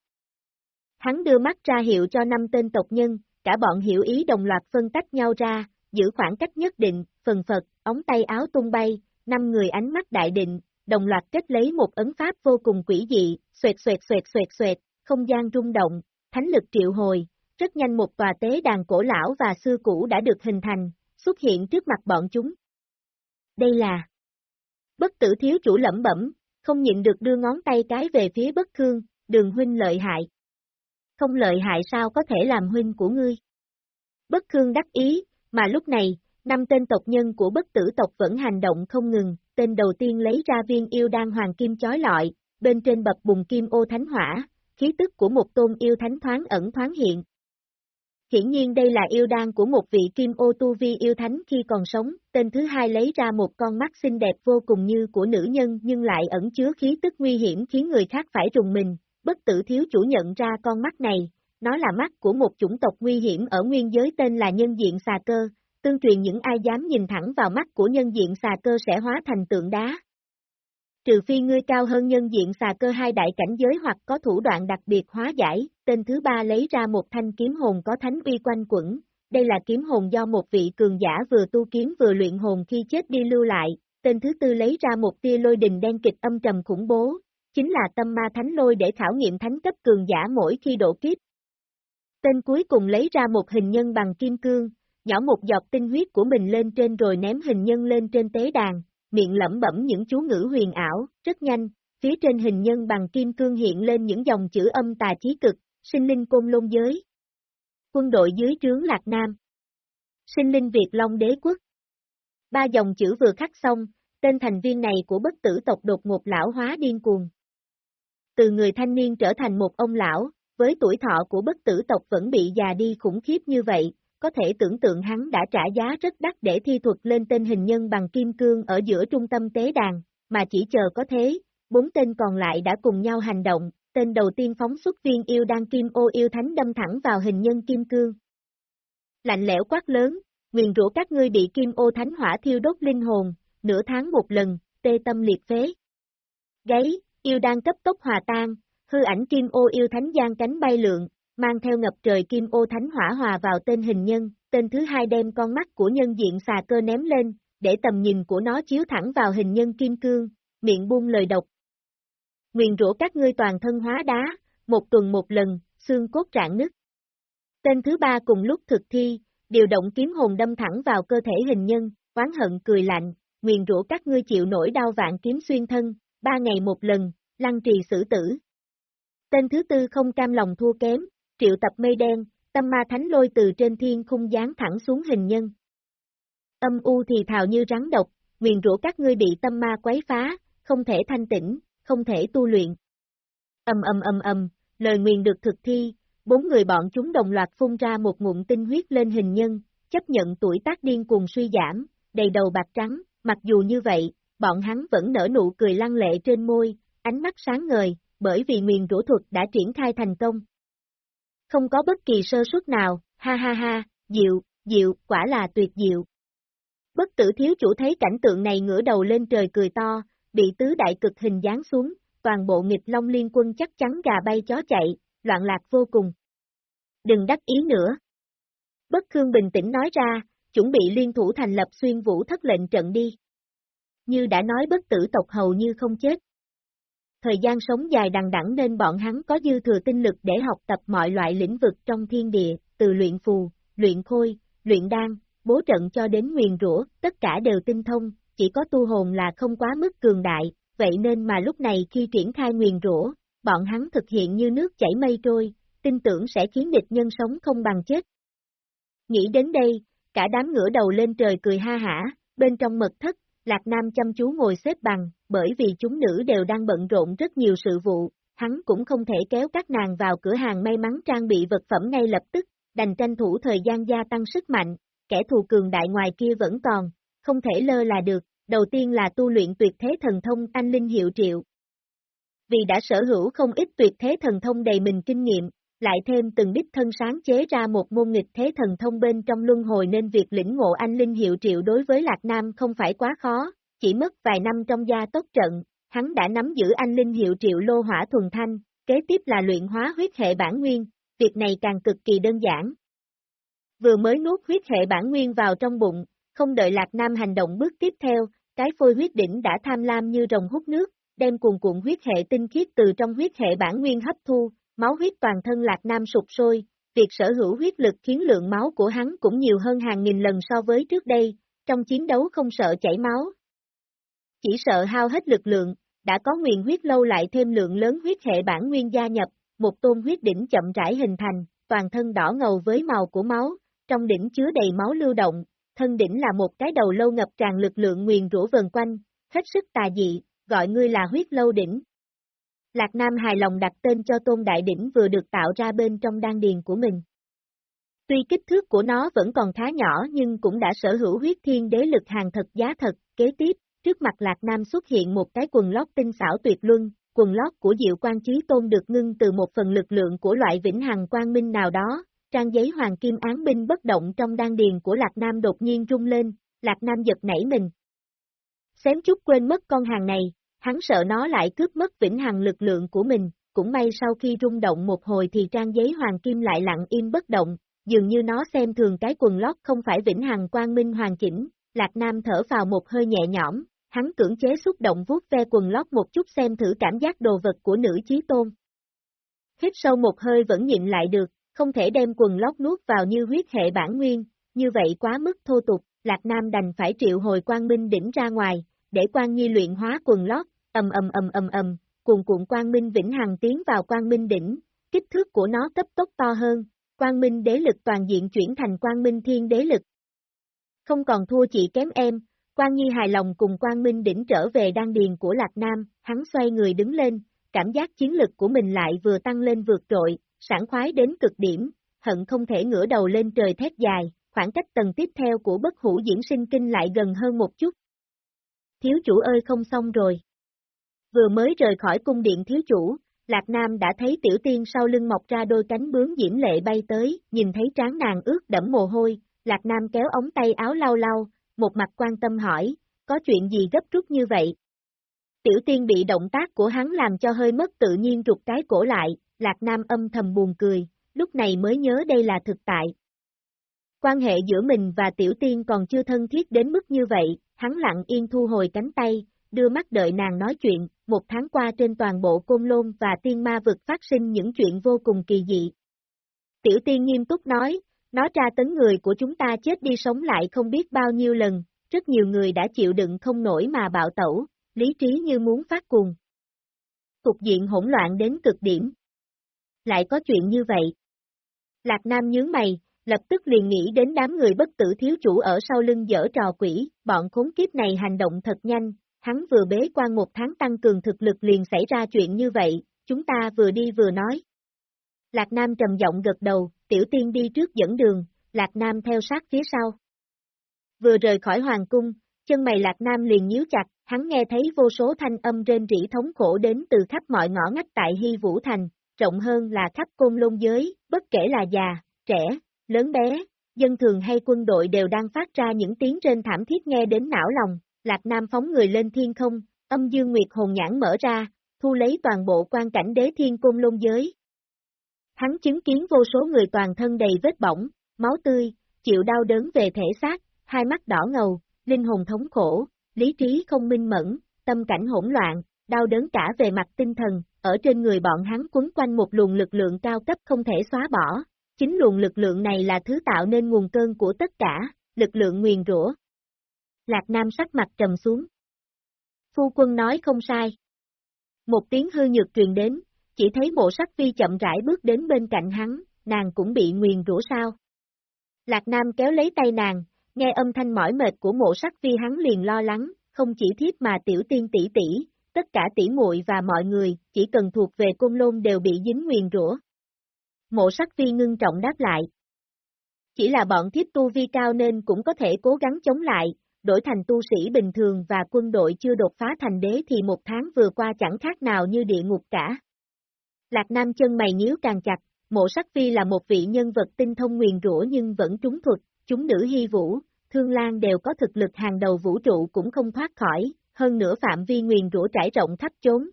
Hắn đưa mắt ra hiệu cho năm tên tộc nhân, cả bọn hiểu ý đồng loạt phân tách nhau ra, giữ khoảng cách nhất định, phần phật, ống tay áo tung bay, năm người ánh mắt đại định, đồng loạt kết lấy một ấn pháp vô cùng quỷ dị, xoẹt xoẹt xoẹt xoẹt xoẹt, không gian rung động, thánh lực triệu hồi, rất nhanh một tòa tế đàn cổ lão và xưa cũ đã được hình thành, xuất hiện trước mặt bọn chúng. Đây là Bất tử thiếu chủ lẩm bẩm, không nhịn được đưa ngón tay cái về phía bất khương, đường huynh lợi hại. Không lợi hại sao có thể làm huynh của ngươi? Bất khương đắc ý, mà lúc này, năm tên tộc nhân của bất tử tộc vẫn hành động không ngừng, tên đầu tiên lấy ra viên yêu đan hoàng kim chói lọi, bên trên bập bùng kim ô thánh hỏa, khí tức của một tôn yêu thánh thoáng ẩn thoáng hiện. Hiển nhiên đây là yêu đan của một vị kim ô tu vi yêu thánh khi còn sống, tên thứ hai lấy ra một con mắt xinh đẹp vô cùng như của nữ nhân nhưng lại ẩn chứa khí tức nguy hiểm khiến người khác phải rùng mình, bất tử thiếu chủ nhận ra con mắt này, nó là mắt của một chủng tộc nguy hiểm ở nguyên giới tên là nhân diện xà cơ, tương truyền những ai dám nhìn thẳng vào mắt của nhân diện xà cơ sẽ hóa thành tượng đá. Trừ phi ngươi cao hơn nhân diện xà cơ hai đại cảnh giới hoặc có thủ đoạn đặc biệt hóa giải, tên thứ ba lấy ra một thanh kiếm hồn có thánh uy quanh quẩn, đây là kiếm hồn do một vị cường giả vừa tu kiếm vừa luyện hồn khi chết đi lưu lại, tên thứ tư lấy ra một tia lôi đình đen kịch âm trầm khủng bố, chính là tâm ma thánh lôi để khảo nghiệm thánh cấp cường giả mỗi khi độ kiếp. Tên cuối cùng lấy ra một hình nhân bằng kim cương, nhỏ một giọt tinh huyết của mình lên trên rồi ném hình nhân lên trên tế đàn, miệng lẩm bẩm những chú ngữ huyền ảo, rất nhanh, phía trên hình nhân bằng kim cương hiện lên những dòng chữ âm tà chí cực, sinh linh côn lôn giới. Quân đội dưới trướng Lạc Nam. Sinh linh Việt Long đế quốc. Ba dòng chữ vừa khắc xong, tên thành viên này của bất tử tộc đột ngột lão hóa điên cuồng. Từ người thanh niên trở thành một ông lão, với tuổi thọ của bất tử tộc vẫn bị già đi khủng khiếp như vậy, có thể tưởng tượng hắn đã trả giá rất đắt để thi thuật lên tên hình nhân bằng kim cương ở giữa trung tâm tế đàn, mà chỉ chờ có thế, bốn tên còn lại đã cùng nhau hành động, tên đầu tiên phóng xuất viên yêu đan kim ô yêu thánh đâm thẳng vào hình nhân kim cương. Lạnh lẽo quát lớn, nguyền rủa các ngươi bị kim ô thánh hỏa thiêu đốt linh hồn, nửa tháng một lần, tê tâm liệt phế. Gáy, yêu đan cấp tốc hòa tan, hư ảnh kim ô yêu thánh gian cánh bay lượn, mang theo ngập trời kim ô thánh hỏa hòa vào tên hình nhân, tên thứ hai đem con mắt của nhân diện xà cơ ném lên, để tầm nhìn của nó chiếu thẳng vào hình nhân kim cương, miệng buông lời độc. Nguyền rủa các ngươi toàn thân hóa đá, một tuần một lần, xương cốt trạng nứt. Tên thứ ba cùng lúc thực thi, điều động kiếm hồn đâm thẳng vào cơ thể hình nhân, oán hận cười lạnh, nguyền rủa các ngươi chịu nổi đau vạn kiếm xuyên thân, ba ngày một lần, lăng trì xử tử. Tên thứ tư không cam lòng thua kém, triệu tập mây đen, tâm ma thánh lôi từ trên thiên khung dán thẳng xuống hình nhân. Âm u thì thào như rắn độc, nguyền rủa các ngươi bị tâm ma quấy phá, không thể thanh tĩnh, không thể tu luyện. Âm âm âm âm, lời nguyền được thực thi, bốn người bọn chúng đồng loạt phun ra một ngụm tinh huyết lên hình nhân, chấp nhận tuổi tác điên cuồng suy giảm, đầy đầu bạc trắng, mặc dù như vậy, bọn hắn vẫn nở nụ cười lăng lệ trên môi, ánh mắt sáng ngời, bởi vì nguyền rủa thuật đã triển khai thành công. Không có bất kỳ sơ suất nào, ha ha ha, diệu, diệu, quả là tuyệt diệu. Bất tử thiếu chủ thấy cảnh tượng này ngửa đầu lên trời cười to, bị tứ đại cực hình dán xuống, toàn bộ nghịch long liên quân chắc chắn gà bay chó chạy, loạn lạc vô cùng. Đừng đắc ý nữa. Bất Khương bình tĩnh nói ra, chuẩn bị liên thủ thành lập xuyên vũ thất lệnh trận đi. Như đã nói bất tử tộc hầu như không chết. Thời gian sống dài đằng đẵng nên bọn hắn có dư thừa tinh lực để học tập mọi loại lĩnh vực trong thiên địa, từ luyện phù, luyện khôi, luyện đan, bố trận cho đến nguyền rủa, tất cả đều tinh thông, chỉ có tu hồn là không quá mức cường đại, vậy nên mà lúc này khi triển khai nguyền rủa, bọn hắn thực hiện như nước chảy mây trôi, tin tưởng sẽ khiến địch nhân sống không bằng chết. Nghĩ đến đây, cả đám ngửa đầu lên trời cười ha hả, bên trong mật thất, Lạc Nam chăm chú ngồi xếp bằng, bởi vì chúng nữ đều đang bận rộn rất nhiều sự vụ, hắn cũng không thể kéo các nàng vào cửa hàng may mắn trang bị vật phẩm ngay lập tức, đành tranh thủ thời gian gia tăng sức mạnh, kẻ thù cường đại ngoài kia vẫn còn, không thể lơ là được, đầu tiên là tu luyện tuyệt thế thần thông anh linh hiệu triệu. Vì đã sở hữu không ít tuyệt thế thần thông đầy mình kinh nghiệm, lại thêm từng đích thân sáng chế ra một môn nghịch thế thần thông bên trong luân hồi nên việc lĩnh ngộ anh linh hiệu triệu đối với Lạc Nam không phải quá khó, chỉ mất vài năm trong gia tốc trận, hắn đã nắm giữ anh linh hiệu triệu lô hỏa thuần thanh, kế tiếp là luyện hóa huyết hệ bản nguyên, việc này càng cực kỳ đơn giản. Vừa mới nuốt huyết hệ bản nguyên vào trong bụng, không đợi Lạc Nam hành động bước tiếp theo, cái phôi huyết đỉnh đã tham lam như rồng hút nước, đem cuồn cuộn huyết hệ tinh khiết từ trong huyết hệ bản nguyên hấp thu, máu huyết toàn thân Lạc Nam sụp sôi, việc sở hữu huyết lực khiến lượng máu của hắn cũng nhiều hơn hàng nghìn lần so với trước đây, trong chiến đấu không sợ chảy máu. Chỉ sợ hao hết lực lượng, đã có nguyền huyết lâu lại thêm lượng lớn huyết hệ bản nguyên gia nhập, một tôn huyết đỉnh chậm rãi hình thành, toàn thân đỏ ngầu với màu của máu, trong đỉnh chứa đầy máu lưu động, thân đỉnh là một cái đầu lâu ngập tràn lực lượng nguyền rũ vần quanh, hết sức tà dị, gọi ngươi là huyết lâu đỉnh. Lạc Nam hài lòng đặt tên cho tôn đại đỉnh vừa được tạo ra bên trong đan điền của mình. Tuy kích thước của nó vẫn còn khá nhỏ nhưng cũng đã sở hữu huyết thiên đế lực hàng thật giá thật, kế tiếp, trước mặt Lạc Nam xuất hiện một cái quần lót tinh xảo tuyệt luân, quần lót của Diệu Quan Chí Tôn được ngưng từ một phần lực lượng của loại vĩnh hằng quang minh nào đó, trang giấy hoàng kim án binh bất động trong đan điền của Lạc Nam đột nhiên rung lên, Lạc Nam giật nảy mình. Xém chút quên mất con hàng này, hắn sợ nó lại cướp mất vĩnh hằng lực lượng của mình, cũng may sau khi rung động một hồi thì trang giấy hoàng kim lại lặng im bất động, dường như nó xem thường cái quần lót không phải vĩnh hằng quang minh hoàn chỉnh, Lạc Nam thở vào một hơi nhẹ nhõm, hắn cưỡng chế xúc động vuốt ve quần lót một chút xem thử cảm giác đồ vật của nữ chí tôn. Hít sâu một hơi vẫn nhịn lại được, không thể đem quần lót nuốt vào như huyết hệ bản nguyên, như vậy quá mức thô tục, Lạc Nam đành phải triệu hồi quang minh đỉnh ra ngoài, để quan nhi luyện hóa quần lót, ầm ầm ầm ầm ầm, cuồn cuộn quang minh vĩnh hằng tiến vào quang minh đỉnh, kích thước của nó cấp tốc to hơn, quang minh đế lực toàn diện chuyển thành quang minh thiên đế lực. Không còn thua chỉ kém em, Quan Nhi hài lòng cùng Quang Minh đỉnh trở về đan điền của Lạc Nam, hắn xoay người đứng lên, cảm giác chiến lực của mình lại vừa tăng lên vượt trội, sảng khoái đến cực điểm, hận không thể ngửa đầu lên trời thét dài, khoảng cách tầng tiếp theo của bất hủ diễn sinh kinh lại gần hơn một chút. Thiếu chủ ơi không xong rồi. Vừa mới rời khỏi cung điện thiếu chủ, Lạc Nam đã thấy tiểu tiên sau lưng mọc ra đôi cánh bướm diễm lệ bay tới, nhìn thấy trán nàng ướt đẫm mồ hôi, Lạc Nam kéo ống tay áo lau lau, một mặt quan tâm hỏi, có chuyện gì gấp rút như vậy? Tiểu tiên bị động tác của hắn làm cho hơi mất tự nhiên rụt cái cổ lại, Lạc Nam âm thầm buồn cười, lúc này mới nhớ đây là thực tại. Quan hệ giữa mình và tiểu tiên còn chưa thân thiết đến mức như vậy, hắn lặng yên thu hồi cánh tay, đưa mắt đợi nàng nói chuyện, một tháng qua trên toàn bộ côn lôn và tiên ma vực phát sinh những chuyện vô cùng kỳ dị. Tiểu tiên nghiêm túc nói, nó tra tấn người của chúng ta chết đi sống lại không biết bao nhiêu lần, rất nhiều người đã chịu đựng không nổi mà bạo tẩu, lý trí như muốn phát cuồng. Cục diện hỗn loạn đến cực điểm. Lại có chuyện như vậy. Lạc Nam nhướng mày, lập tức liền nghĩ đến đám người bất tử thiếu chủ ở sau lưng dở trò quỷ, bọn khốn kiếp này hành động thật nhanh, hắn vừa bế quan một tháng tăng cường thực lực liền xảy ra chuyện như vậy, chúng ta vừa đi vừa nói. Lạc Nam trầm giọng gật đầu, tiểu tiên đi trước dẫn đường, Lạc Nam theo sát phía sau. Vừa rời khỏi hoàng cung, chân mày Lạc Nam liền nhíu chặt, hắn nghe thấy vô số thanh âm rên rỉ thống khổ đến từ khắp mọi ngõ ngách tại Hy Vũ Thành, rộng hơn là khắp côn lôn giới, bất kể là già, trẻ, lớn bé, dân thường hay quân đội đều đang phát ra những tiếng trên thảm thiết nghe đến não lòng, Lạc Nam phóng người lên thiên không, âm dương nguyệt hồn nhãn mở ra, thu lấy toàn bộ quan cảnh đế thiên côn lôn giới. Hắn chứng kiến vô số người toàn thân đầy vết bỏng, máu tươi, chịu đau đớn về thể xác, hai mắt đỏ ngầu, linh hồn thống khổ, lý trí không minh mẫn, tâm cảnh hỗn loạn, đau đớn cả về mặt tinh thần, ở trên người bọn hắn quấn quanh một luồng lực lượng cao cấp không thể xóa bỏ. Chính luồng lực lượng này là thứ tạo nên nguồn cơn của tất cả, lực lượng nguyền rủa. Lạc Nam sắc mặt trầm xuống. Phu quân nói không sai. Một tiếng hư nhược truyền đến, chỉ thấy Mộ sắc phi chậm rãi bước đến bên cạnh hắn, nàng cũng bị nguyền rủa sao. Lạc Nam kéo lấy tay nàng, nghe âm thanh mỏi mệt của mộ sắc phi hắn liền lo lắng, không chỉ thiếp mà tiểu tiên tỷ tỷ, tất cả tỷ muội và mọi người, chỉ cần thuộc về cung lôn đều bị dính nguyền rủa. Mộ sắc phi ngưng trọng đáp lại. Chỉ là bọn thiếp tu vi cao nên cũng có thể cố gắng chống lại, đổi thành tu sĩ bình thường và quân đội chưa đột phá thành đế thì một tháng vừa qua chẳng khác nào như địa ngục cả. Lạc Nam chân mày nhíu càng chặt, mộ sắc phi là một vị nhân vật tinh thông nguyền rủa nhưng vẫn trúng thuật, chúng nữ hy vũ, thương lan đều có thực lực hàng đầu vũ trụ cũng không thoát khỏi, hơn nữa phạm vi nguyền rủa trải rộng khắp chốn.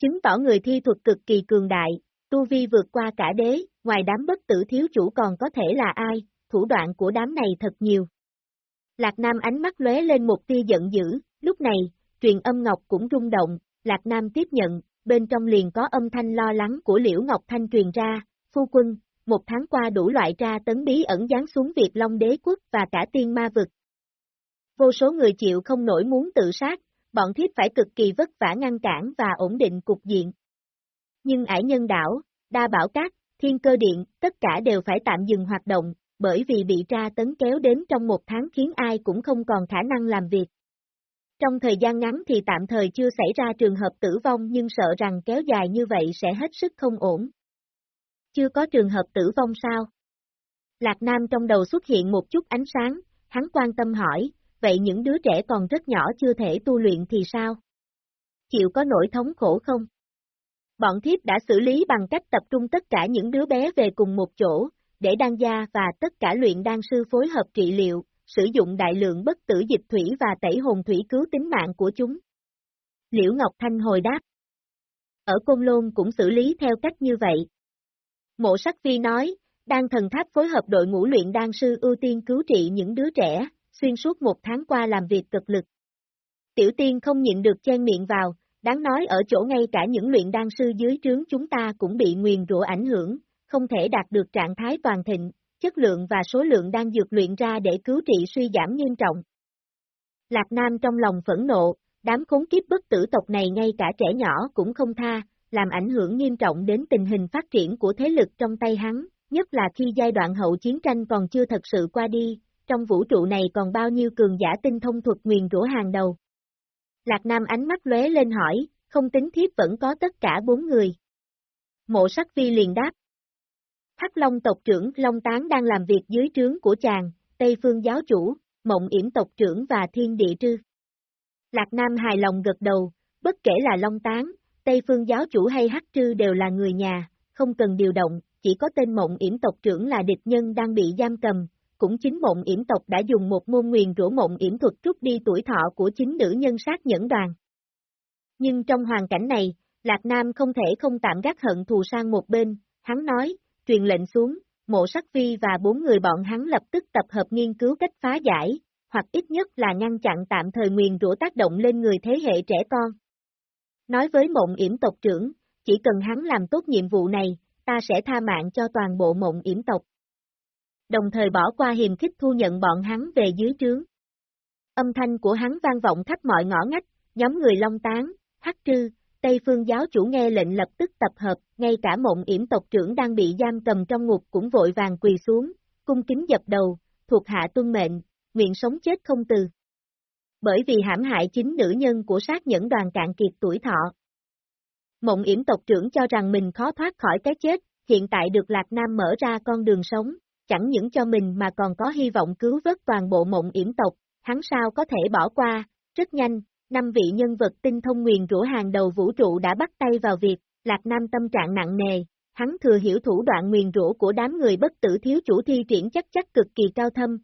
Chứng tỏ người thi thuật cực kỳ cường đại, tu vi vượt qua cả đế, ngoài đám bất tử thiếu chủ còn có thể là ai, thủ đoạn của đám này thật nhiều. Lạc Nam ánh mắt lóe lên một tia giận dữ, lúc này, truyền âm ngọc cũng rung động, Lạc Nam tiếp nhận, bên trong liền có âm thanh lo lắng của Liễu Ngọc Thanh truyền ra, phu quân, một tháng qua đủ loại tra tấn bí ẩn dán xuống Việt Long đế quốc và cả tiên ma vực. Vô số người chịu không nổi muốn tự sát, bọn thiếp phải cực kỳ vất vả ngăn cản và ổn định cục diện. Nhưng ải nhân đảo, đa bảo cát, thiên cơ điện, tất cả đều phải tạm dừng hoạt động, bởi vì bị tra tấn kéo đến trong một tháng khiến ai cũng không còn khả năng làm việc. Trong thời gian ngắn thì tạm thời chưa xảy ra trường hợp tử vong nhưng sợ rằng kéo dài như vậy sẽ hết sức không ổn. Chưa có trường hợp tử vong sao? Lạc Nam trong đầu xuất hiện một chút ánh sáng, hắn quan tâm hỏi, vậy những đứa trẻ còn rất nhỏ chưa thể tu luyện thì sao? Chịu có nỗi thống khổ không? Bọn thiếp đã xử lý bằng cách tập trung tất cả những đứa bé về cùng một chỗ, để đan gia và tất cả luyện đan sư phối hợp trị liệu, sử dụng đại lượng bất tử dịch thủy và tẩy hồn thủy cứu tính mạng của chúng. Liễu Ngọc Thanh hồi đáp. Ở Côn Lôn cũng xử lý theo cách như vậy. Mộ Sắc Phi nói, đan thần tháp phối hợp đội ngũ luyện đan sư ưu tiên cứu trị những đứa trẻ, xuyên suốt một tháng qua làm việc cực lực. Tiểu tiên không nhịn được chen miệng vào, đáng nói ở chỗ ngay cả những luyện đan sư dưới trướng chúng ta cũng bị nguyền rủa ảnh hưởng, không thể đạt được trạng thái toàn thịnh, chất lượng và số lượng đang dược luyện ra để cứu trị suy giảm nghiêm trọng. Lạc Nam trong lòng phẫn nộ, đám khốn kiếp bất tử tộc này ngay cả trẻ nhỏ cũng không tha, làm ảnh hưởng nghiêm trọng đến tình hình phát triển của thế lực trong tay hắn, nhất là khi giai đoạn hậu chiến tranh còn chưa thật sự qua đi, trong vũ trụ này còn bao nhiêu cường giả tinh thông thuật nguyền rủa hàng đầu. Lạc Nam ánh mắt lóe lên hỏi, không tính thiếp vẫn có tất cả bốn người. Mộ sắc vi liền đáp, Hắc Long tộc trưởng Long Tán đang làm việc dưới trướng của chàng, Tây Phương giáo chủ, Mộng Yểm tộc trưởng và Thiên Địa Trư. Lạc Nam hài lòng gật đầu, bất kể là Long Tán, Tây Phương giáo chủ hay Hắc Trư đều là người nhà, không cần điều động, chỉ có tên Mộng Yểm tộc trưởng là địch nhân đang bị giam cầm, cũng chính Mộng Yểm tộc đã dùng một môn nguyền rủa Mộng Yểm thuật rút đi tuổi thọ của chính nữ nhân sát nhẫn đoàn. Nhưng trong hoàn cảnh này, Lạc Nam không thể không tạm gác hận thù sang một bên, hắn nói, truyền lệnh xuống, mộ sắc vi và bốn người bọn hắn lập tức tập hợp nghiên cứu cách phá giải, hoặc ít nhất là ngăn chặn tạm thời nguyền rủa tác động lên người thế hệ trẻ con. Nói với mộng yểm tộc trưởng, chỉ cần hắn làm tốt nhiệm vụ này, ta sẽ tha mạng cho toàn bộ mộng yểm tộc. Đồng thời bỏ qua hiềm khích thu nhận bọn hắn về dưới trướng. Âm thanh của hắn vang vọng khắp mọi ngõ ngách, nhóm người long tán, hắc trư, Tây phương giáo chủ nghe lệnh lập tức tập hợp, ngay cả mộng yểm tộc trưởng đang bị giam cầm trong ngục cũng vội vàng quỳ xuống, cung kính dập đầu, thuộc hạ tuân mệnh, nguyện sống chết không từ. Bởi vì hãm hại chính nữ nhân của sát nhẫn đoàn cạn kiệt tuổi thọ. Mộng yểm tộc trưởng cho rằng mình khó thoát khỏi cái chết, hiện tại được Lạc Nam mở ra con đường sống, chẳng những cho mình mà còn có hy vọng cứu vớt toàn bộ mộng yểm tộc, hắn sao có thể bỏ qua, rất nhanh, năm vị nhân vật tinh thông nguyền rủa hàng đầu vũ trụ đã bắt tay vào việc, Lạc Nam tâm trạng nặng nề, hắn thừa hiểu thủ đoạn nguyền rủa của đám người bất tử thiếu chủ thi triển chắc chắc cực kỳ cao thâm.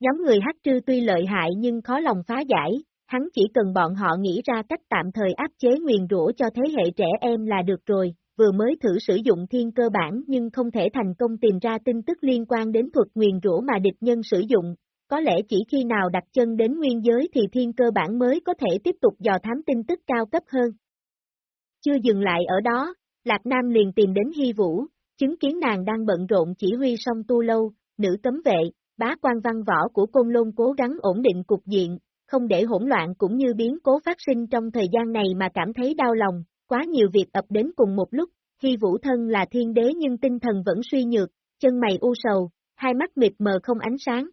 Nhóm người hắc trư tuy lợi hại nhưng khó lòng phá giải, hắn chỉ cần bọn họ nghĩ ra cách tạm thời áp chế nguyền rủa cho thế hệ trẻ em là được rồi, vừa mới thử sử dụng thiên cơ bản nhưng không thể thành công tìm ra tin tức liên quan đến thuật nguyền rủa mà địch nhân sử dụng, có lẽ chỉ khi nào đặt chân đến nguyên giới thì thiên cơ bản mới có thể tiếp tục dò thám tin tức cao cấp hơn. Chưa dừng lại ở đó, Lạc Nam liền tìm đến Hy Vũ, chứng kiến nàng đang bận rộn chỉ huy song tu lâu, nữ cấm vệ, bá quan văn võ của Côn Lôn cố gắng ổn định cục diện, không để hỗn loạn cũng như biến cố phát sinh trong thời gian này mà cảm thấy đau lòng, quá nhiều việc ập đến cùng một lúc, Hy Vũ thân là thiên đế nhưng tinh thần vẫn suy nhược, chân mày u sầu, hai mắt mịt mờ không ánh sáng.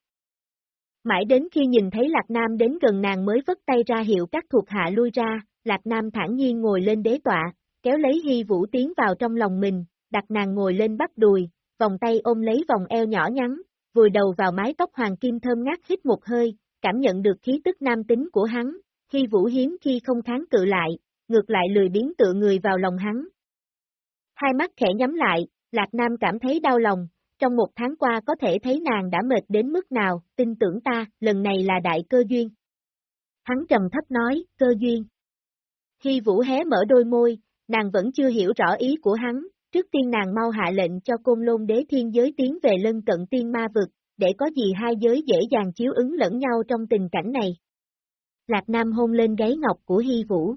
Mãi đến khi nhìn thấy Lạc Nam đến gần nàng mới vất tay ra hiệu các thuộc hạ lui ra, Lạc Nam thản nhiên ngồi lên đế tọa, kéo lấy Hy Vũ tiến vào trong lòng mình, đặt nàng ngồi lên bắp đùi, vòng tay ôm lấy vòng eo nhỏ nhắn, vùi đầu vào mái tóc hoàng kim thơm ngát hít một hơi, cảm nhận được khí tức nam tính của hắn, Hy Vũ hiếm khi không kháng cự lại, ngược lại lười biến tựa người vào lòng hắn. Hai mắt khẽ nhắm lại, Lạc Nam cảm thấy đau lòng, trong một tháng qua có thể thấy nàng đã mệt đến mức nào, tin tưởng ta, lần này là đại cơ duyên. Hắn trầm thấp nói, cơ duyên. Hy Vũ hé mở đôi môi, nàng vẫn chưa hiểu rõ ý của hắn, trước tiên nàng mau hạ lệnh cho côn lôn đế thiên giới tiến về lân cận tiên ma vực, để có gì hai giới dễ dàng chiếu ứng lẫn nhau trong tình cảnh này. Lạc Nam hôn lên gáy ngọc của Hy Vũ.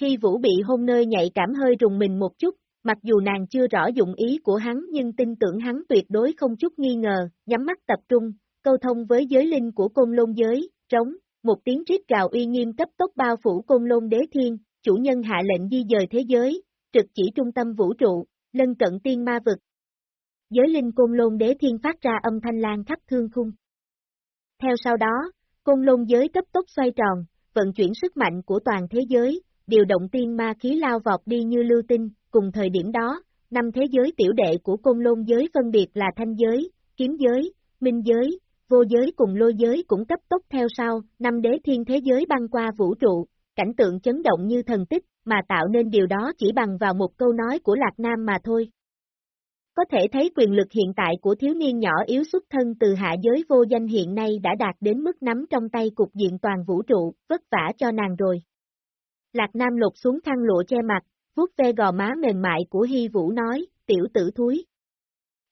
Hy Vũ bị hôn nơi nhạy cảm hơi rùng mình một chút, mặc dù nàng chưa rõ dụng ý của hắn nhưng tin tưởng hắn tuyệt đối không chút nghi ngờ, nhắm mắt tập trung, câu thông với giới linh của côn lôn giới, trống, một tiếng rít gào uy nghiêm cấp tốc bao phủ côn lôn đế thiên, chủ nhân hạ lệnh di dời thế giới, trực chỉ trung tâm vũ trụ, lân cận tiên ma vực. Giới linh côn lôn đế thiên phát ra âm thanh lan khắp thương khung. Theo sau đó, côn lôn giới cấp tốc xoay tròn, vận chuyển sức mạnh của toàn thế giới, điều động tiên ma khí lao vọt đi như lưu tinh, cùng thời điểm đó, năm thế giới tiểu đệ của côn lôn giới phân biệt là thanh giới, kiếm giới, minh giới, vô giới cùng lôi giới cũng cấp tốc theo sau, năm đế thiên thế giới băng qua vũ trụ, cảnh tượng chấn động như thần tích, mà tạo nên điều đó chỉ bằng vào một câu nói của Lạc Nam mà thôi. Có thể thấy quyền lực hiện tại của thiếu niên nhỏ yếu xuất thân từ hạ giới vô danh hiện nay đã đạt đến mức nắm trong tay cục diện toàn vũ trụ, vất vả cho nàng rồi. Lạc Nam lột xuống khăn lụa che mặt, vuốt ve gò má mềm mại của Hy Vũ nói, tiểu tử thúi.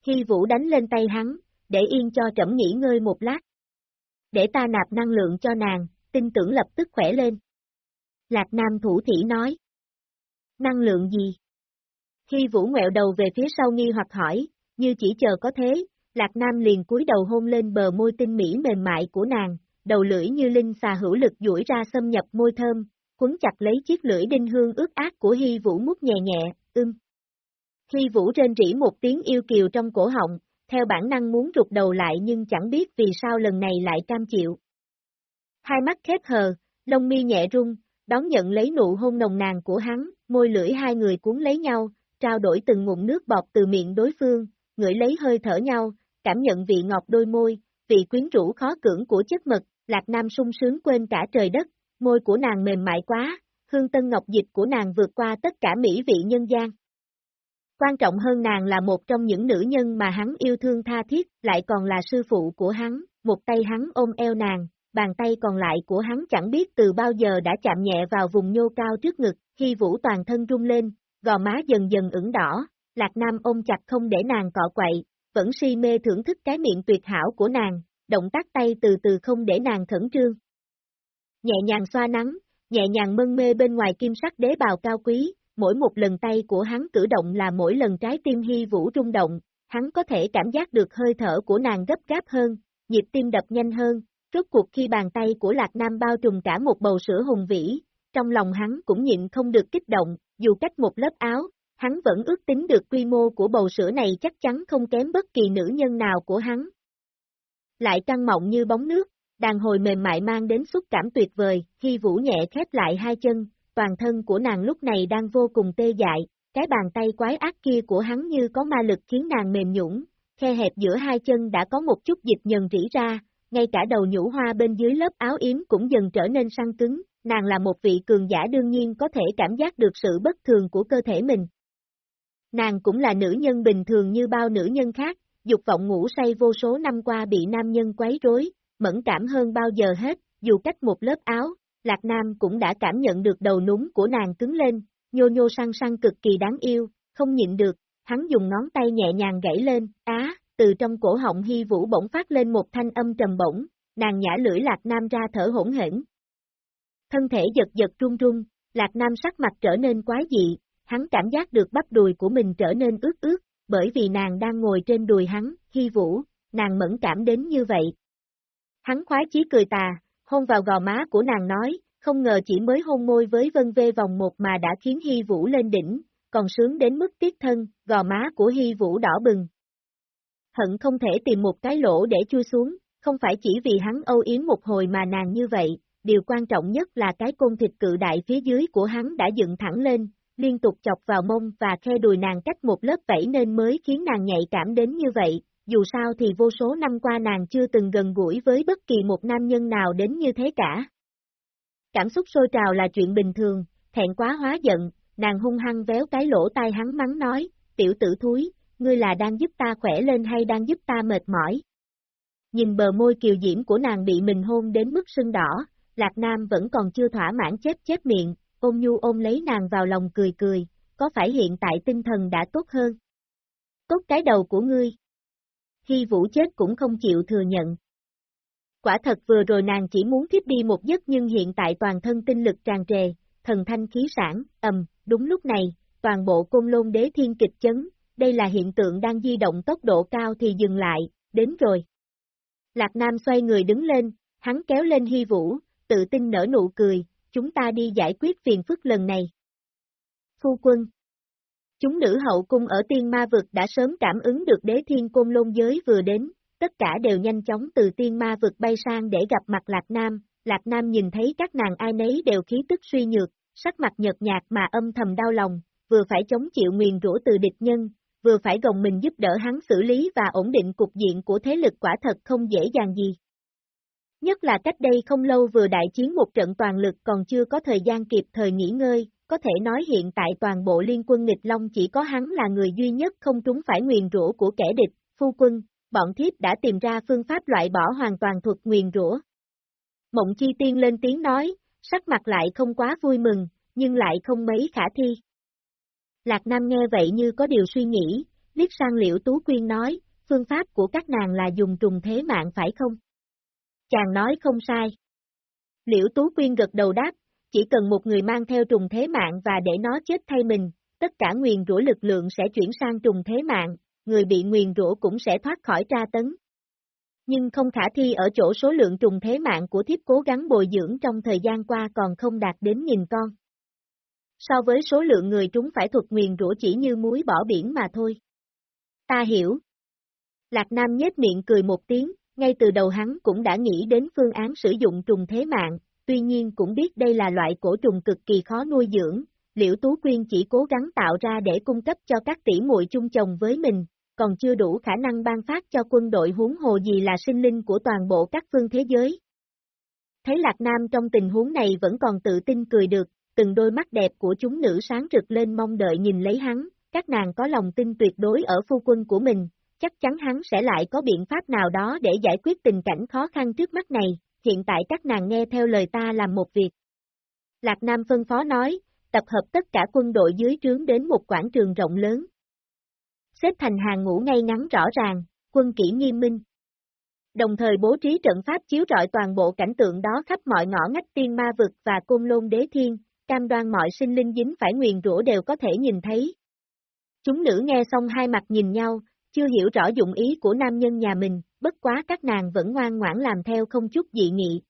Hy Vũ đánh lên tay hắn, để yên cho trẫm nghỉ ngơi một lát. Để ta nạp năng lượng cho nàng, tin tưởng lập tức khỏe lên. Lạc Nam thủ thỉ nói. Năng lượng gì? Hy Vũ ngẹo đầu về phía sau nghi hoặc hỏi, như chỉ chờ có thế, Lạc Nam liền cúi đầu hôn lên bờ môi tinh mỹ mềm mại của nàng, đầu lưỡi như linh xà hữu lực duỗi ra xâm nhập môi thơm, quấn chặt lấy chiếc lưỡi đinh hương ướt át của Hy Vũ mút nhẹ nhẹ, ưm. Hy Vũ rên rỉ một tiếng yêu kiều trong cổ họng, theo bản năng muốn rụt đầu lại nhưng chẳng biết vì sao lần này lại cam chịu. Hai mắt khép hờ, lông mi nhẹ rung, đón nhận lấy nụ hôn nồng nàn của hắn, môi lưỡi hai người cuốn lấy nhau, trao đổi từng ngụm nước bọt từ miệng đối phương, ngửi lấy hơi thở nhau, cảm nhận vị ngọt đôi môi, vị quyến rũ khó cưỡng của chất mật, Lạc Nam sung sướng quên cả trời đất, môi của nàng mềm mại quá, hương tân ngọc dịch của nàng vượt qua tất cả mỹ vị nhân gian. Quan trọng hơn nàng là một trong những nữ nhân mà hắn yêu thương tha thiết, lại còn là sư phụ của hắn, một tay hắn ôm eo nàng, bàn tay còn lại của hắn chẳng biết từ bao giờ đã chạm nhẹ vào vùng nhô cao trước ngực, khi vũ toàn thân rung lên, gò má dần dần ửng đỏ, Lạc Nam ôm chặt không để nàng cọ quậy, vẫn si mê thưởng thức cái miệng tuyệt hảo của nàng, động tác tay từ từ không để nàng khẩn trương. Nhẹ nhàng xoa nắng, nhẹ nhàng mân mê bên ngoài kim sắc đế bào cao quý, mỗi một lần tay của hắn cử động là mỗi lần trái tim hy vũ rung động, hắn có thể cảm giác được hơi thở của nàng gấp gáp hơn, nhịp tim đập nhanh hơn, rốt cuộc khi bàn tay của Lạc Nam bao trùm cả một bầu sữa hùng vĩ, trong lòng hắn cũng nhịn không được kích động, dù cách một lớp áo, hắn vẫn ước tính được quy mô của bầu sữa này chắc chắn không kém bất kỳ nữ nhân nào của hắn. Lại căng mọng như bóng nước, đàn hồi mềm mại mang đến xúc cảm tuyệt vời, khi vũ nhẹ khép lại hai chân, toàn thân của nàng lúc này đang vô cùng tê dại, cái bàn tay quái ác kia của hắn như có ma lực khiến nàng mềm nhũng, khe hẹp giữa hai chân đã có một chút dịch nhần rỉ ra, ngay cả đầu nhũ hoa bên dưới lớp áo yếm cũng dần trở nên săn cứng, nàng là một vị cường giả đương nhiên có thể cảm giác được sự bất thường của cơ thể mình. Nàng cũng là nữ nhân bình thường như bao nữ nhân khác, dục vọng ngủ say vô số năm qua bị nam nhân quấy rối, mẫn cảm hơn bao giờ hết, dù cách một lớp áo, Lạc Nam cũng đã cảm nhận được đầu núng của nàng cứng lên, nhô nhô săn săn cực kỳ đáng yêu, không nhịn được, hắn dùng ngón tay nhẹ nhàng gãy lên, á, từ trong cổ họng hy vũ bỗng phát lên một thanh âm trầm bổng, nàng nhả lưỡi Lạc Nam ra thở hỗn hển. Thân thể giật giật run run, Lạc Nam sắc mặt trở nên quái dị, hắn cảm giác được bắp đùi của mình trở nên ướt ướt, bởi vì nàng đang ngồi trên đùi hắn, hy vũ, nàng mẫn cảm đến như vậy. Hắn khoái chí cười tà, hôn vào gò má của nàng nói, không ngờ chỉ mới hôn môi với vân vê vòng một mà đã khiến hy vũ lên đỉnh, còn sướng đến mức tiết thân, gò má của hy vũ đỏ bừng. Hận không thể tìm một cái lỗ để chui xuống, không phải chỉ vì hắn âu yếm một hồi mà nàng như vậy, điều quan trọng nhất là cái côn thịt cự đại phía dưới của hắn đã dựng thẳng lên, liên tục chọc vào mông và khe đùi nàng cách một lớp vẫy nên mới khiến nàng nhạy cảm đến như vậy, dù sao thì vô số năm qua nàng chưa từng gần gũi với bất kỳ một nam nhân nào đến như thế cả. Cảm xúc sôi trào là chuyện bình thường, thẹn quá hóa giận, nàng hung hăng véo cái lỗ tai hắn mắng nói, tiểu tử thúi, ngươi là đang giúp ta khỏe lên hay đang giúp ta mệt mỏi? Nhìn bờ môi kiều diễm của nàng bị mình hôn đến mức sưng đỏ, Lạc Nam vẫn còn chưa thỏa mãn chép chép miệng, ôm nhu ôm lấy nàng vào lòng cười cười, có phải hiện tại tinh thần đã tốt hơn? Tốt cái đầu của ngươi. Hy vũ chết cũng không chịu thừa nhận. Quả thật vừa rồi nàng chỉ muốn thiếp đi một giấc nhưng hiện tại toàn thân tinh lực tràn trề, thần thanh khí sản, ầm, đúng lúc này, toàn bộ côn lôn đế thiên kịch chấn, đây là hiện tượng đang di động tốc độ cao thì dừng lại, đến rồi. Lạc Nam xoay người đứng lên, hắn kéo lên hy vũ, tự tin nở nụ cười, chúng ta đi giải quyết phiền phức lần này. Phu quân Chúng nữ hậu cung ở tiên ma vực đã sớm cảm ứng được đế thiên côn lôn giới vừa đến, tất cả đều nhanh chóng từ tiên ma vực bay sang để gặp mặt Lạc Nam, Lạc Nam nhìn thấy các nàng ai nấy đều khí tức suy nhược, sắc mặt nhợt nhạt mà âm thầm đau lòng, vừa phải chống chịu nguyền rủa từ địch nhân, vừa phải gồng mình giúp đỡ hắn xử lý và ổn định cục diện của thế lực quả thật không dễ dàng gì. Nhất là cách đây không lâu vừa đại chiến một trận toàn lực còn chưa có thời gian kịp thời nghỉ ngơi, có thể nói hiện tại toàn bộ liên quân nghịch long chỉ có hắn là người duy nhất không trúng phải nguyền rủa của kẻ địch, phu quân, bọn thiếp đã tìm ra phương pháp loại bỏ hoàn toàn thuật nguyền rủa. Mộng chi tiên lên tiếng nói, sắc mặt lại không quá vui mừng, nhưng lại không mấy khả thi. Lạc Nam nghe vậy như có điều suy nghĩ, liếc sang liễu Tú Quyên nói, phương pháp của các nàng là dùng trùng thế mạng phải không? Chàng nói không sai. Liễu Tú Quyên gật đầu đáp, chỉ cần một người mang theo trùng thế mạng và để nó chết thay mình, tất cả nguyền rủa lực lượng sẽ chuyển sang trùng thế mạng, người bị nguyền rủa cũng sẽ thoát khỏi tra tấn. Nhưng không khả thi ở chỗ số lượng trùng thế mạng của thiếp cố gắng bồi dưỡng trong thời gian qua còn không đạt đến nghìn con. So với số lượng người trúng phải thuật nguyền rủa chỉ như muối bỏ biển mà thôi. Ta hiểu. Lạc Nam nhếch miệng cười một tiếng, ngay từ đầu hắn cũng đã nghĩ đến phương án sử dụng trùng thế mạng, tuy nhiên cũng biết đây là loại cổ trùng cực kỳ khó nuôi dưỡng, Liễu Tú Quyên chỉ cố gắng tạo ra để cung cấp cho các tỷ muội chung chồng với mình, còn chưa đủ khả năng ban phát cho quân đội huống hồ gì là sinh linh của toàn bộ các phương thế giới. Thấy Lạc Nam trong tình huống này vẫn còn tự tin cười được, từng đôi mắt đẹp của chúng nữ sáng rực lên mong đợi nhìn lấy hắn, các nàng có lòng tin tuyệt đối ở phu quân của mình, chắc chắn hắn sẽ lại có biện pháp nào đó để giải quyết tình cảnh khó khăn trước mắt này, hiện tại các nàng nghe theo lời ta làm một việc. Lạc Nam phân phó nói, tập hợp tất cả quân đội dưới trướng đến một quảng trường rộng lớn. Xếp thành hàng ngũ ngay ngắn rõ ràng, quân kỹ nghiêm minh. Đồng thời bố trí trận pháp chiếu rọi toàn bộ cảnh tượng đó khắp mọi ngõ ngách tiên ma vực và côn lôn đế thiên, cam đoan mọi sinh linh dính phải nguyền rủa đều có thể nhìn thấy. Chúng nữ nghe xong hai mặt nhìn nhau, chưa hiểu rõ dụng ý của nam nhân nhà mình, bất quá các nàng vẫn ngoan ngoãn làm theo không chút dị nghị.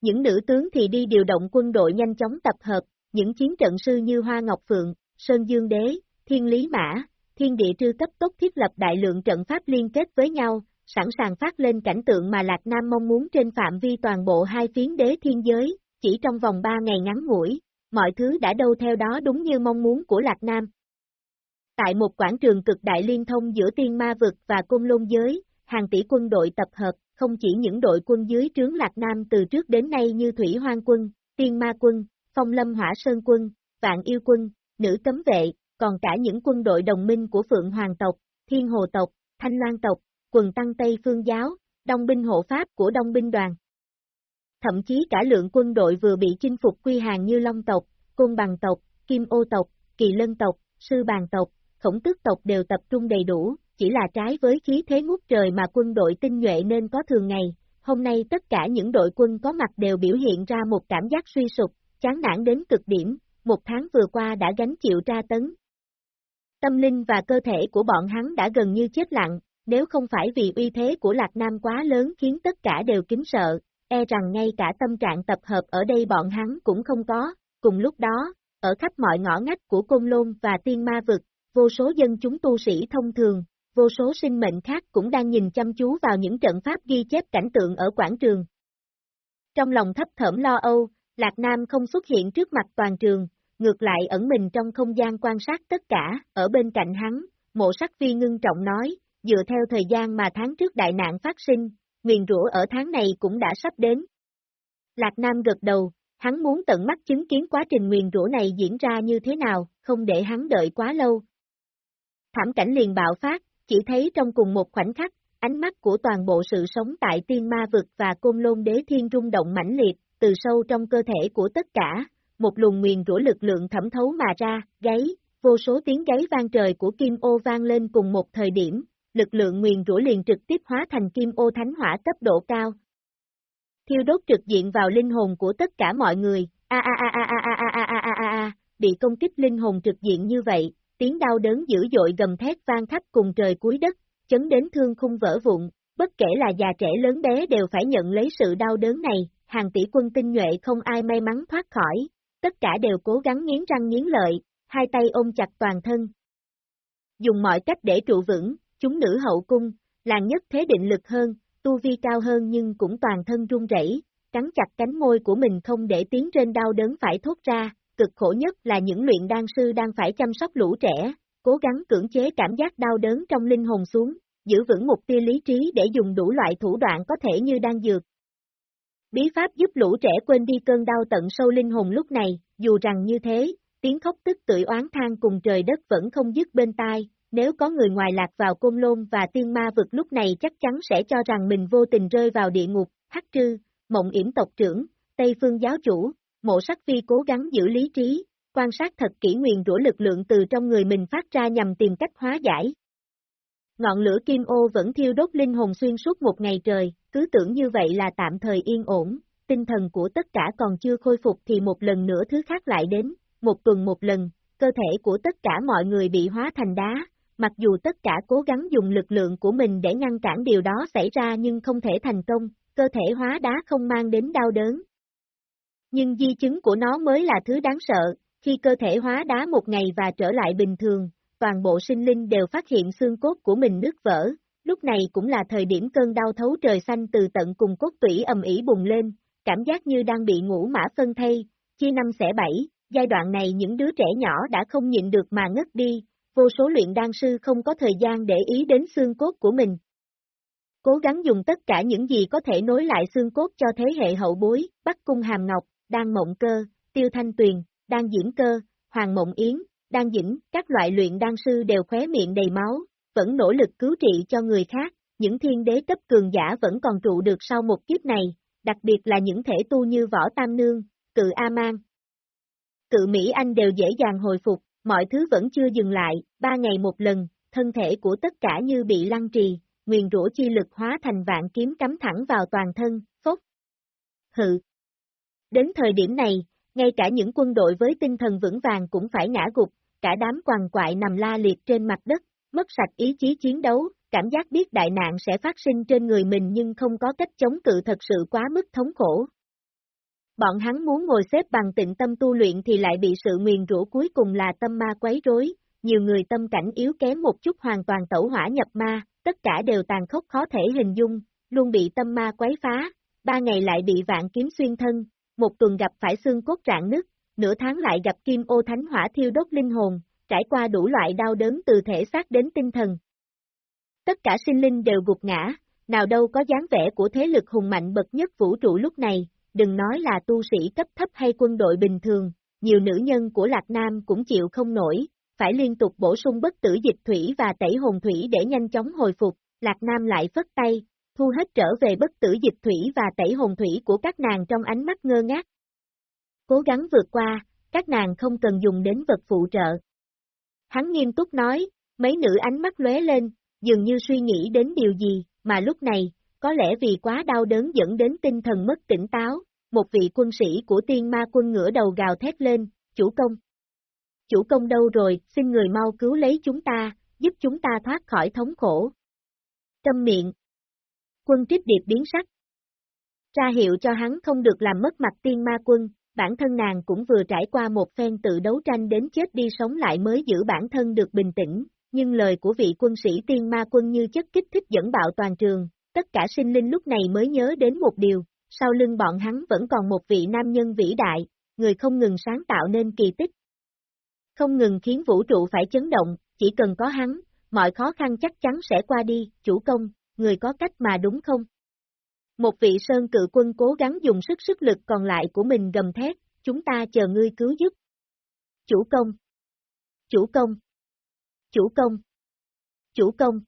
Những nữ tướng thì đi điều động quân đội nhanh chóng tập hợp, những chiến trận sư như Hoa Ngọc Phượng, Sơn Dương Đế, thiên lý mã, thiên địa trư cấp tốc thiết lập đại lượng trận pháp liên kết với nhau, sẵn sàng phát lên cảnh tượng mà Lạc Nam mong muốn trên phạm vi toàn bộ hai phiến đế thiên giới, chỉ trong vòng ba ngày ngắn ngủi, mọi thứ đã đâu theo đó đúng như mong muốn của Lạc Nam. Tại một quảng trường cực đại liên thông giữa tiên ma vực và cung lôn giới, hàng tỷ quân đội tập hợp, không chỉ những đội quân dưới trướng Lạc Nam từ trước đến nay như Thủy Hoang quân, Tiên Ma quân, Phong Lâm Hỏa Sơn quân, Vạn Yêu quân, Nữ Cấm Vệ, còn cả những quân đội đồng minh của Phượng Hoàng tộc, Thiên Hồ tộc, Thanh Loan tộc, quần tăng Tây Phương giáo, Đông binh hộ pháp của Đông binh đoàn. Thậm chí cả lượng quân đội vừa bị chinh phục quy hàng như Long tộc, Côn Bằng tộc, Kim Ô tộc, Kỳ Lân tộc, Sư Bàn tộc, Khổng Tước tộc đều tập trung đầy đủ, chỉ là trái với khí thế ngút trời mà quân đội tinh nhuệ nên có thường ngày. Hôm nay tất cả những đội quân có mặt đều biểu hiện ra một cảm giác suy sụp, chán nản đến cực điểm, một tháng vừa qua đã gánh chịu tra tấn. Tâm linh và cơ thể của bọn hắn đã gần như chết lặng, nếu không phải vì uy thế của Lạc Nam quá lớn khiến tất cả đều kính sợ, e rằng ngay cả tâm trạng tập hợp ở đây bọn hắn cũng không có, cùng lúc đó, ở khắp mọi ngõ ngách của Côn Lôn và Tiên Ma Vực, vô số dân chúng tu sĩ thông thường, vô số sinh mệnh khác cũng đang nhìn chăm chú vào những trận pháp ghi chép cảnh tượng ở quảng trường. Trong lòng thấp thởm lo âu, Lạc Nam không xuất hiện trước mặt toàn trường, ngược lại ẩn mình trong không gian quan sát tất cả, ở bên cạnh hắn, mộ sắc phi ngưng trọng nói, dựa theo thời gian mà tháng trước đại nạn phát sinh, nguyền rủa ở tháng này cũng đã sắp đến. Lạc Nam gật đầu, hắn muốn tận mắt chứng kiến quá trình nguyền rủa này diễn ra như thế nào, không để hắn đợi quá lâu. Thảm cảnh liền bạo phát, chỉ thấy trong cùng một khoảnh khắc, ánh mắt của toàn bộ sự sống tại tiên ma vực và côn lôn đế thiên rung động mãnh liệt, từ sâu trong cơ thể của tất cả, một luồng nguyền rủa lực lượng thẩm thấu mà ra, gáy, vô số tiếng gáy vang trời của kim ô vang lên cùng một thời điểm, lực lượng nguyền rủa liền trực tiếp hóa thành kim ô thánh hỏa cấp độ cao. Thiêu đốt trực diện vào linh hồn của tất cả mọi người, a a a a a a a a a a a, bị công kích linh hồn trực diện như vậy, tiếng đau đớn dữ dội gầm thét vang khắp cùng trời cuối đất, chấn đến thương khung vỡ vụn, bất kể là già trẻ lớn bé đều phải nhận lấy sự đau đớn này, hàng tỷ quân tinh nhuệ không ai may mắn thoát khỏi, tất cả đều cố gắng nghiến răng nghiến lợi, hai tay ôm chặt toàn thân. Dùng mọi cách để trụ vững, chúng nữ hậu cung, làng nhất thế định lực hơn, tu vi cao hơn nhưng cũng toàn thân run rẩy, cắn chặt cánh môi của mình không để tiếng trên đau đớn phải thốt ra, cực khổ nhất là những luyện đan sư đang phải chăm sóc lũ trẻ, cố gắng cưỡng chế cảm giác đau đớn trong linh hồn xuống, giữ vững mục tiêu lý trí để dùng đủ loại thủ đoạn có thể như đan dược. Bí pháp giúp lũ trẻ quên đi cơn đau tận sâu linh hồn lúc này, dù rằng như thế, tiếng khóc tức tưởi oán than cùng trời đất vẫn không dứt bên tai, nếu có người ngoài lạc vào côn lôn và tiên ma vực lúc này chắc chắn sẽ cho rằng mình vô tình rơi vào địa ngục, hắc trư, mộng yểm tộc trưởng, Tây phương giáo chủ, mộ sắc phi cố gắng giữ lý trí, quan sát thật kỹ nguyền rủa lực lượng từ trong người mình phát ra nhằm tìm cách hóa giải. Ngọn lửa kim ô vẫn thiêu đốt linh hồn xuyên suốt một ngày trời, cứ tưởng như vậy là tạm thời yên ổn, tinh thần của tất cả còn chưa khôi phục thì một lần nữa thứ khác lại đến, một tuần một lần, cơ thể của tất cả mọi người bị hóa thành đá, mặc dù tất cả cố gắng dùng lực lượng của mình để ngăn cản điều đó xảy ra nhưng không thể thành công, cơ thể hóa đá không mang đến đau đớn, nhưng di chứng của nó mới là thứ đáng sợ, khi cơ thể hóa đá một ngày và trở lại bình thường, toàn bộ sinh linh đều phát hiện xương cốt của mình nứt vỡ, lúc này cũng là thời điểm cơn đau thấu trời xanh từ tận cùng cốt tủy ầm ỉ bùng lên, cảm giác như đang bị ngủ mã phân thay, chia năm xẻ bảy, giai đoạn này những đứa trẻ nhỏ đã không nhịn được mà ngất đi, vô số luyện đan sư không có thời gian để ý đến xương cốt của mình. Cố gắng dùng tất cả những gì có thể nối lại xương cốt cho thế hệ hậu bối, bắt cung hàm ngọc, đan mộng cơ, tiêu thanh tuyền, đan diễm cơ, hoàng mộng yến, đan dĩnh, các loại luyện đan sư đều khóe miệng đầy máu, vẫn nỗ lực cứu trị cho người khác, những thiên đế cấp cường giả vẫn còn trụ được sau một kiếp này, đặc biệt là những thể tu như Võ Tam Nương, Cự A-Man. Cự Mỹ Anh đều dễ dàng hồi phục, mọi thứ vẫn chưa dừng lại, ba ngày một lần, thân thể của tất cả như bị lăng trì, nguyền rủa chi lực hóa thành vạn kiếm cắm thẳng vào toàn thân, phốc. Hự, Đến thời điểm này, ngay cả những quân đội với tinh thần vững vàng cũng phải ngã gục, cả đám quằn quại nằm la liệt trên mặt đất, mất sạch ý chí chiến đấu, cảm giác biết đại nạn sẽ phát sinh trên người mình nhưng không có cách chống cự thật sự quá mức thống khổ. Bọn hắn muốn ngồi xếp bằng tịnh tâm tu luyện thì lại bị sự nguyền rủa cuối cùng là tâm ma quấy rối, nhiều người tâm cảnh yếu kém một chút hoàn toàn tẩu hỏa nhập ma, tất cả đều tàn khốc khó thể hình dung, luôn bị tâm ma quấy phá, ba ngày lại bị vạn kiếm xuyên thân, một tuần gặp phải xương cốt rạn nứt, nửa tháng lại gặp kim ô thánh hỏa thiêu đốt linh hồn, trải qua đủ loại đau đớn từ thể xác đến tinh thần. Tất cả sinh linh đều gục ngã, nào đâu có dáng vẻ của thế lực hùng mạnh bậc nhất vũ trụ lúc này, đừng nói là tu sĩ cấp thấp hay quân đội bình thường, nhiều nữ nhân của Lạc Nam cũng chịu không nổi, phải liên tục bổ sung bất tử dịch thủy và tẩy hồn thủy để nhanh chóng hồi phục, Lạc Nam lại phất tay, thu hết trở về bất tử dịch thủy và tẩy hồn thủy của các nàng trong ánh mắt ngơ ngác. Cố gắng vượt qua, các nàng không cần dùng đến vật phụ trợ. Hắn nghiêm túc nói, mấy nữ ánh mắt lóe lên, dường như suy nghĩ đến điều gì, mà lúc này, có lẽ vì quá đau đớn dẫn đến tinh thần mất tỉnh táo, một vị quân sĩ của tiên ma quân ngửa đầu gào thét lên, chủ công. Chủ công đâu rồi, xin người mau cứu lấy chúng ta, giúp chúng ta thoát khỏi thống khổ. Câm miệng. Quân tiếp điệp biến sắc. Ra hiệu cho hắn không được làm mất mặt tiên ma quân, bản thân nàng cũng vừa trải qua một phen tự đấu tranh đến chết đi sống lại mới giữ bản thân được bình tĩnh, nhưng lời của vị quân sĩ tiên ma quân như chất kích thích dẫn bạo toàn trường, tất cả sinh linh lúc này mới nhớ đến một điều, sau lưng bọn hắn vẫn còn một vị nam nhân vĩ đại, người không ngừng sáng tạo nên kỳ tích. Không ngừng khiến vũ trụ phải chấn động, chỉ cần có hắn, mọi khó khăn chắc chắn sẽ qua đi, chủ công, người có cách mà đúng không? Một vị sơn cự quân cố gắng dùng sức sức lực còn lại của mình gầm thét, chúng ta chờ ngươi cứu giúp. Chủ công. Chủ công. Chủ công. Chủ công.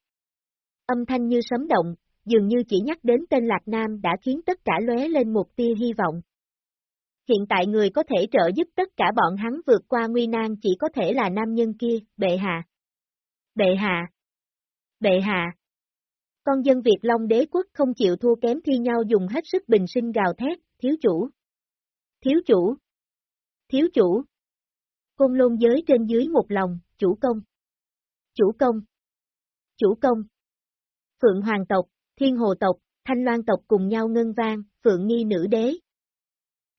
Âm thanh như sấm động, dường như chỉ nhắc đến tên Lạc Nam đã khiến tất cả lóe lên một tia hy vọng. Hiện tại người có thể trợ giúp tất cả bọn hắn vượt qua nguy nan chỉ có thể là nam nhân kia, bệ hạ. Bệ hạ. Bệ hạ. Con dân Việt Long đế quốc không chịu thua kém thi nhau dùng hết sức bình sinh gào thét, thiếu chủ. Thiếu chủ. Thiếu chủ. Côn lôn giới trên dưới một lòng, chủ công. Chủ công. Chủ công. Phượng Hoàng tộc, Thiên Hồ tộc, Thanh Loan tộc cùng nhau ngân vang, Phượng Nghi nữ đế.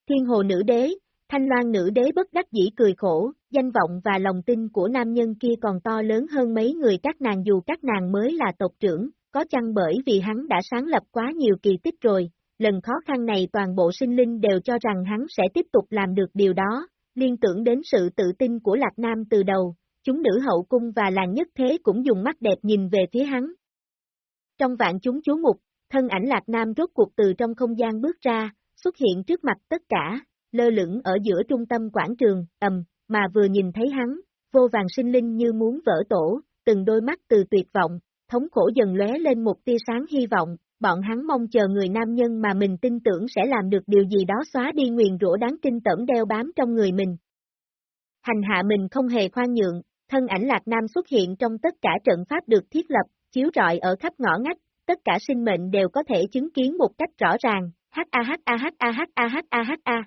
Thiên Hồ nữ đế, Thanh Loan nữ đế bất đắc dĩ cười khổ, danh vọng và lòng tin của nam nhân kia còn to lớn hơn mấy người các nàng dù các nàng mới là tộc trưởng, có chăng bởi vì hắn đã sáng lập quá nhiều kỳ tích rồi, lần khó khăn này toàn bộ sinh linh đều cho rằng hắn sẽ tiếp tục làm được điều đó, liên tưởng đến sự tự tin của Lạc Nam từ đầu, chúng nữ hậu cung và làng nhất thế cũng dùng mắt đẹp nhìn về phía hắn. Trong vạn chúng chú mục, thân ảnh Lạc Nam rốt cuộc từ trong không gian bước ra, xuất hiện trước mặt tất cả, lơ lửng ở giữa trung tâm quảng trường, ầm, mà vừa nhìn thấy hắn, vô vàng sinh linh như muốn vỡ tổ, từng đôi mắt từ tuyệt vọng, thống khổ dần lóe lên một tia sáng hy vọng, bọn hắn mong chờ người nam nhân mà mình tin tưởng sẽ làm được điều gì đó xóa đi nguyền rủa đáng kinh tởm đeo bám trong người mình. Hành hạ mình không hề khoan nhượng, thân ảnh Lạc Nam xuất hiện trong tất cả trận pháp được thiết lập, chiếu rọi ở khắp ngõ ngách, tất cả sinh mệnh đều có thể chứng kiến một cách rõ ràng, h a h a h a h a h a h a.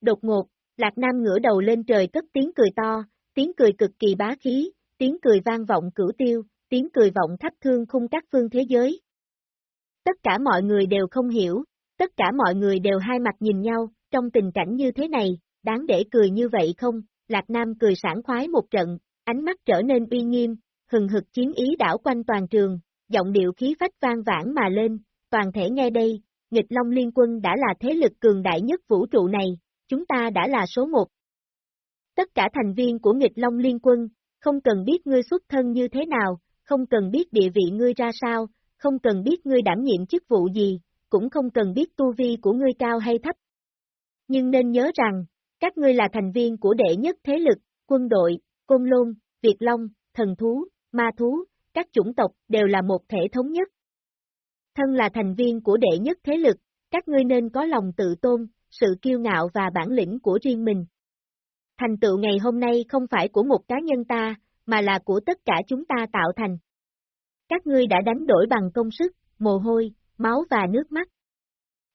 Đột ngột, Lạc Nam ngửa đầu lên trời cất tiếng cười to, tiếng cười cực kỳ bá khí, tiếng cười vang vọng cửu tiêu, tiếng cười vọng thách thương khung các phương thế giới. Tất cả mọi người đều không hiểu, tất cả mọi người đều hai mặt nhìn nhau, trong tình cảnh như thế này, đáng để cười như vậy không? Lạc Nam cười sảng khoái một trận, ánh mắt trở nên uy nghiêm, hừng hực chiến ý đảo quanh toàn trường, giọng điệu khí phách vang vãn mà lên, toàn thể nghe đây, nghịch Long Liên quân đã là thế lực cường đại nhất vũ trụ này, chúng ta đã là số một. Tất cả thành viên của nghịch Long Liên quân, không cần biết ngươi xuất thân như thế nào, không cần biết địa vị ngươi ra sao, không cần biết ngươi đảm nhiệm chức vụ gì, cũng không cần biết tu vi của ngươi cao hay thấp. Nhưng nên nhớ rằng, các ngươi là thành viên của đệ nhất thế lực, quân đội, côn lôn, Việt Long, thần thú, ma thú, các chủng tộc đều là một thể thống nhất. Thân là thành viên của đệ nhất thế lực, các ngươi nên có lòng tự tôn, sự kiêu ngạo và bản lĩnh của riêng mình. Thành tựu ngày hôm nay không phải của một cá nhân ta, mà là của tất cả chúng ta tạo thành. Các ngươi đã đánh đổi bằng công sức, mồ hôi, máu và nước mắt.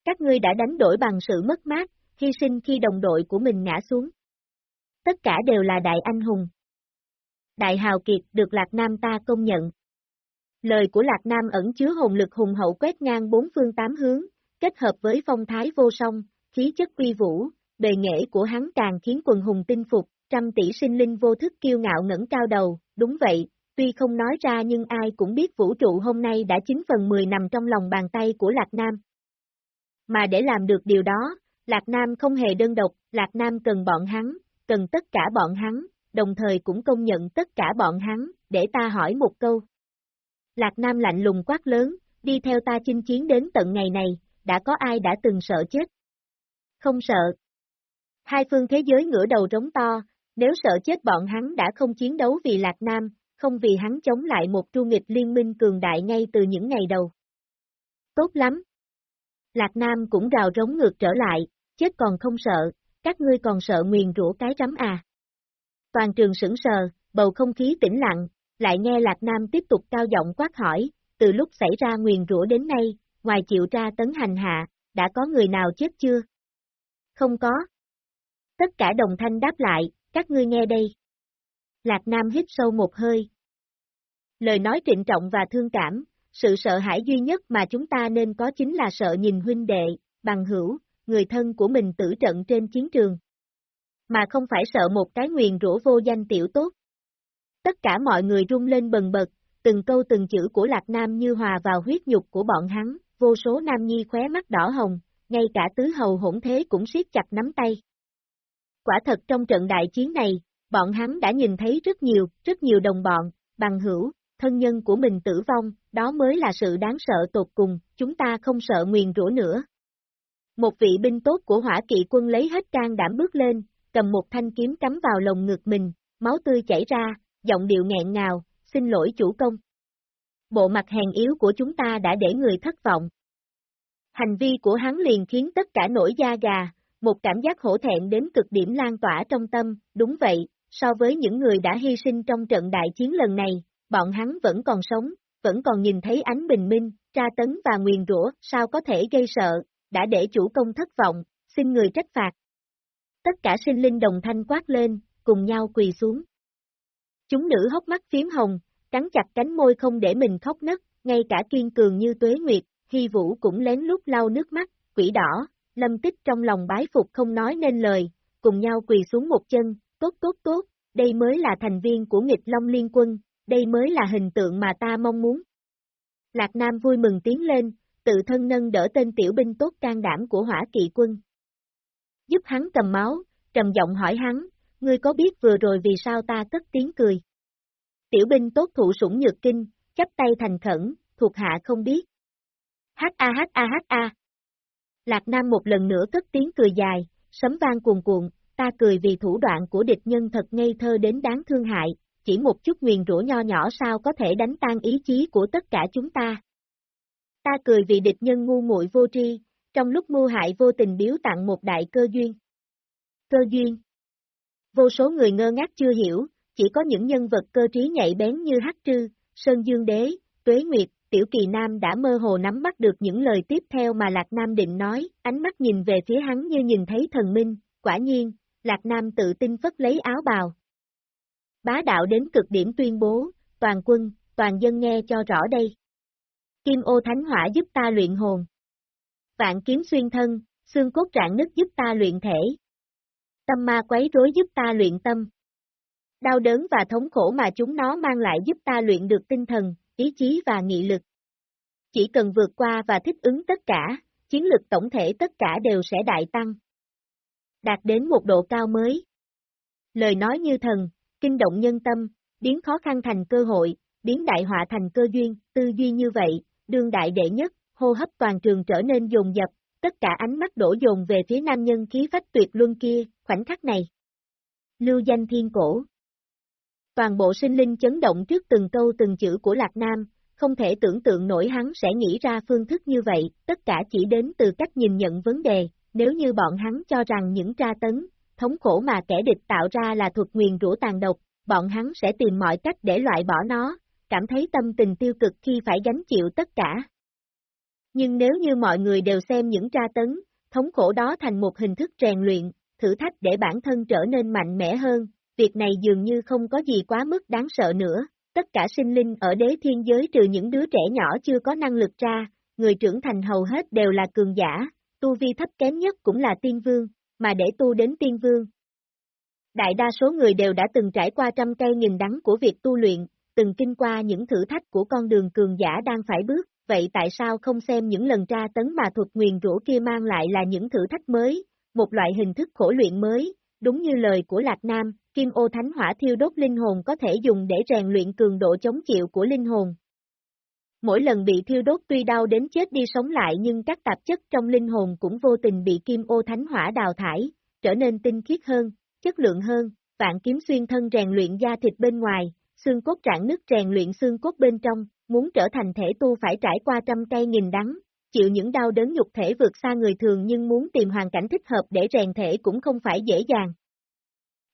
Các ngươi đã đánh đổi bằng sự mất mát, hy sinh khi đồng đội của mình ngã xuống. Tất cả đều là đại anh hùng. Đại hào kiệt được Lạc Nam ta công nhận. Lời của Lạc Nam ẩn chứa hồn lực hùng hậu quét ngang bốn phương tám hướng, kết hợp với phong thái vô song, khí chất uy vũ, bề nghệ của hắn càng khiến quần hùng tinh phục, trăm tỷ sinh linh vô thức kiêu ngạo ngẩng cao đầu, đúng vậy, tuy không nói ra nhưng ai cũng biết vũ trụ hôm nay đã 9 phần 10 nằm trong lòng bàn tay của Lạc Nam. Mà để làm được điều đó, Lạc Nam không hề đơn độc, Lạc Nam cần bọn hắn, cần tất cả bọn hắn, đồng thời cũng công nhận tất cả bọn hắn, để ta hỏi một câu. Lạc Nam lạnh lùng quát lớn, đi theo ta chinh chiến đến tận ngày này, đã có ai đã từng sợ chết? Không sợ. Hai phương thế giới ngửa đầu rống to, nếu sợ chết bọn hắn đã không chiến đấu vì Lạc Nam, không vì hắn chống lại một tru nghịch liên minh cường đại ngay từ những ngày đầu. Tốt lắm. Lạc Nam cũng rào rống ngược trở lại, chết còn không sợ, các ngươi còn sợ nguyền rủa cái rắm à. Toàn trường sững sờ, bầu không khí tĩnh lặng, lại nghe Lạc Nam tiếp tục cao giọng quát hỏi, từ lúc xảy ra nguyền rủa đến nay, ngoài chịu tra tấn hành hạ, đã có người nào chết chưa? Không có. Tất cả đồng thanh đáp lại, các ngươi nghe đây. Lạc Nam hít sâu một hơi. Lời nói trịnh trọng và thương cảm, sự sợ hãi duy nhất mà chúng ta nên có chính là sợ nhìn huynh đệ, bằng hữu, người thân của mình tử trận trên chiến trường. Mà không phải sợ một cái nguyền rủa vô danh tiểu tốt. Tất cả mọi người rung lên bần bật, từng câu từng chữ của Lạc Nam như hòa vào huyết nhục của bọn hắn, vô số nam nhi khóe mắt đỏ hồng, ngay cả tứ hầu hỗn thế cũng siết chặt nắm tay. Quả thật trong trận đại chiến này, bọn hắn đã nhìn thấy rất nhiều, rất nhiều đồng bọn, bằng hữu, thân nhân của mình tử vong, đó mới là sự đáng sợ tột cùng, chúng ta không sợ nguyền rủa nữa. Một vị binh tốt của hỏa kỵ quân lấy hết can đảm bước lên, cầm một thanh kiếm cắm vào lồng ngực mình, máu tươi chảy ra, giọng điệu nghẹn ngào, xin lỗi chủ công. Bộ mặt hèn yếu của chúng ta đã để người thất vọng. Hành vi của hắn liền khiến tất cả nổi da gà, một cảm giác hổ thẹn đến cực điểm lan tỏa trong tâm, đúng vậy, so với những người đã hy sinh trong trận đại chiến lần này, bọn hắn vẫn còn sống, vẫn còn nhìn thấy ánh bình minh, tra tấn và nguyền rủa, sao có thể gây sợ, đã để chủ công thất vọng, xin người trách phạt. Tất cả sinh linh đồng thanh quát lên, cùng nhau quỳ xuống. Chúng nữ hốc mắt phím hồng, cắn chặt cánh môi không để mình khóc nấc, ngay cả kiên cường như tuế nguyệt, hy vũ cũng lén lút lau nước mắt, quỷ đỏ, lâm tích trong lòng bái phục không nói nên lời, cùng nhau quỳ xuống một chân, tốt tốt tốt, đây mới là thành viên của nghịch Long Liên quân, đây mới là hình tượng mà ta mong muốn. Lạc Nam vui mừng tiến lên, tự thân nâng đỡ tên tiểu binh tốt can đảm của hỏa kỵ quân. Giúp hắn cầm máu, trầm giọng hỏi hắn, ngươi có biết vừa rồi vì sao ta cất tiếng cười? Tiểu binh tốt thụ sủng nhược kinh, chắp tay thành khẩn, thuộc hạ không biết. H A H A H a hát a hát a. Lạc Nam một lần nữa cất tiếng cười dài, sấm vang cuồn cuộn, ta cười vì thủ đoạn của địch nhân thật ngây thơ đến đáng thương hại, chỉ một chút nguyền rủa nho nhỏ sao có thể đánh tan ý chí của tất cả chúng ta. Ta cười vì địch nhân ngu muội vô tri, trong lúc mưu hại vô tình biếu tặng một đại cơ duyên. Cơ duyên Vô số người ngơ ngác chưa hiểu, chỉ có những nhân vật cơ trí nhạy bén như Hắc Trư, Sơn Dương Đế, Tuế Nguyệt, Tiểu Kỳ Nam đã mơ hồ nắm bắt được những lời tiếp theo mà Lạc Nam định nói, ánh mắt nhìn về phía hắn như nhìn thấy thần minh, quả nhiên, Lạc Nam tự tin phất lấy áo bào. Bá đạo đến cực điểm tuyên bố, toàn quân, toàn dân nghe cho rõ đây. Kim ô thánh hỏa giúp ta luyện hồn. Vạn kiếm xuyên thân, xương cốt trạng nứt giúp ta luyện thể. Tâm ma quấy rối giúp ta luyện tâm. Đau đớn và thống khổ mà chúng nó mang lại giúp ta luyện được tinh thần, ý chí và nghị lực. Chỉ cần vượt qua và thích ứng tất cả, chiến lực tổng thể tất cả đều sẽ đại tăng. Đạt đến một độ cao mới. Lời nói như thần, kinh động nhân tâm, biến khó khăn thành cơ hội, biến đại họa thành cơ duyên, tư duy như vậy, đương đại đệ nhất, hô hấp toàn trường trở nên dồn dập, tất cả ánh mắt đổ dồn về phía nam nhân khí phách tuyệt luân kia, khoảnh khắc này. Lưu danh thiên cổ Toàn bộ sinh linh chấn động trước từng câu từng chữ của Lạc Nam, không thể tưởng tượng nổi hắn sẽ nghĩ ra phương thức như vậy, tất cả chỉ đến từ cách nhìn nhận vấn đề, nếu như bọn hắn cho rằng những tra tấn, thống khổ mà kẻ địch tạo ra là thuật nguyền rủa tàn độc, bọn hắn sẽ tìm mọi cách để loại bỏ nó, cảm thấy tâm tình tiêu cực khi phải gánh chịu tất cả. Nhưng nếu như mọi người đều xem những tra tấn, thống khổ đó thành một hình thức rèn luyện, thử thách để bản thân trở nên mạnh mẽ hơn, việc này dường như không có gì quá mức đáng sợ nữa. Tất cả sinh linh ở đế thiên giới trừ những đứa trẻ nhỏ chưa có năng lực ra, người trưởng thành hầu hết đều là cường giả, tu vi thấp kém nhất cũng là tiên vương, mà để tu đến tiên vương. Đại đa số người đều đã từng trải qua trăm cây nghìn đắng của việc tu luyện, từng kinh qua những thử thách của con đường cường giả đang phải bước, vậy tại sao không xem những lần tra tấn mà thuật nguyền rũ kia mang lại là những thử thách mới, một loại hình thức khổ luyện mới, đúng như lời của Lạc Nam, kim ô thánh hỏa thiêu đốt linh hồn có thể dùng để rèn luyện cường độ chống chịu của linh hồn. Mỗi lần bị thiêu đốt tuy đau đến chết đi sống lại nhưng các tạp chất trong linh hồn cũng vô tình bị kim ô thánh hỏa đào thải, trở nên tinh khiết hơn, chất lượng hơn, vạn kiếm xuyên thân rèn luyện da thịt bên ngoài, xương cốt trạng nứt rèn luyện xương cốt bên trong, muốn trở thành thể tu phải trải qua trăm cây nghìn đắng, chịu những đau đớn nhục thể vượt xa người thường nhưng muốn tìm hoàn cảnh thích hợp để rèn thể cũng không phải dễ dàng.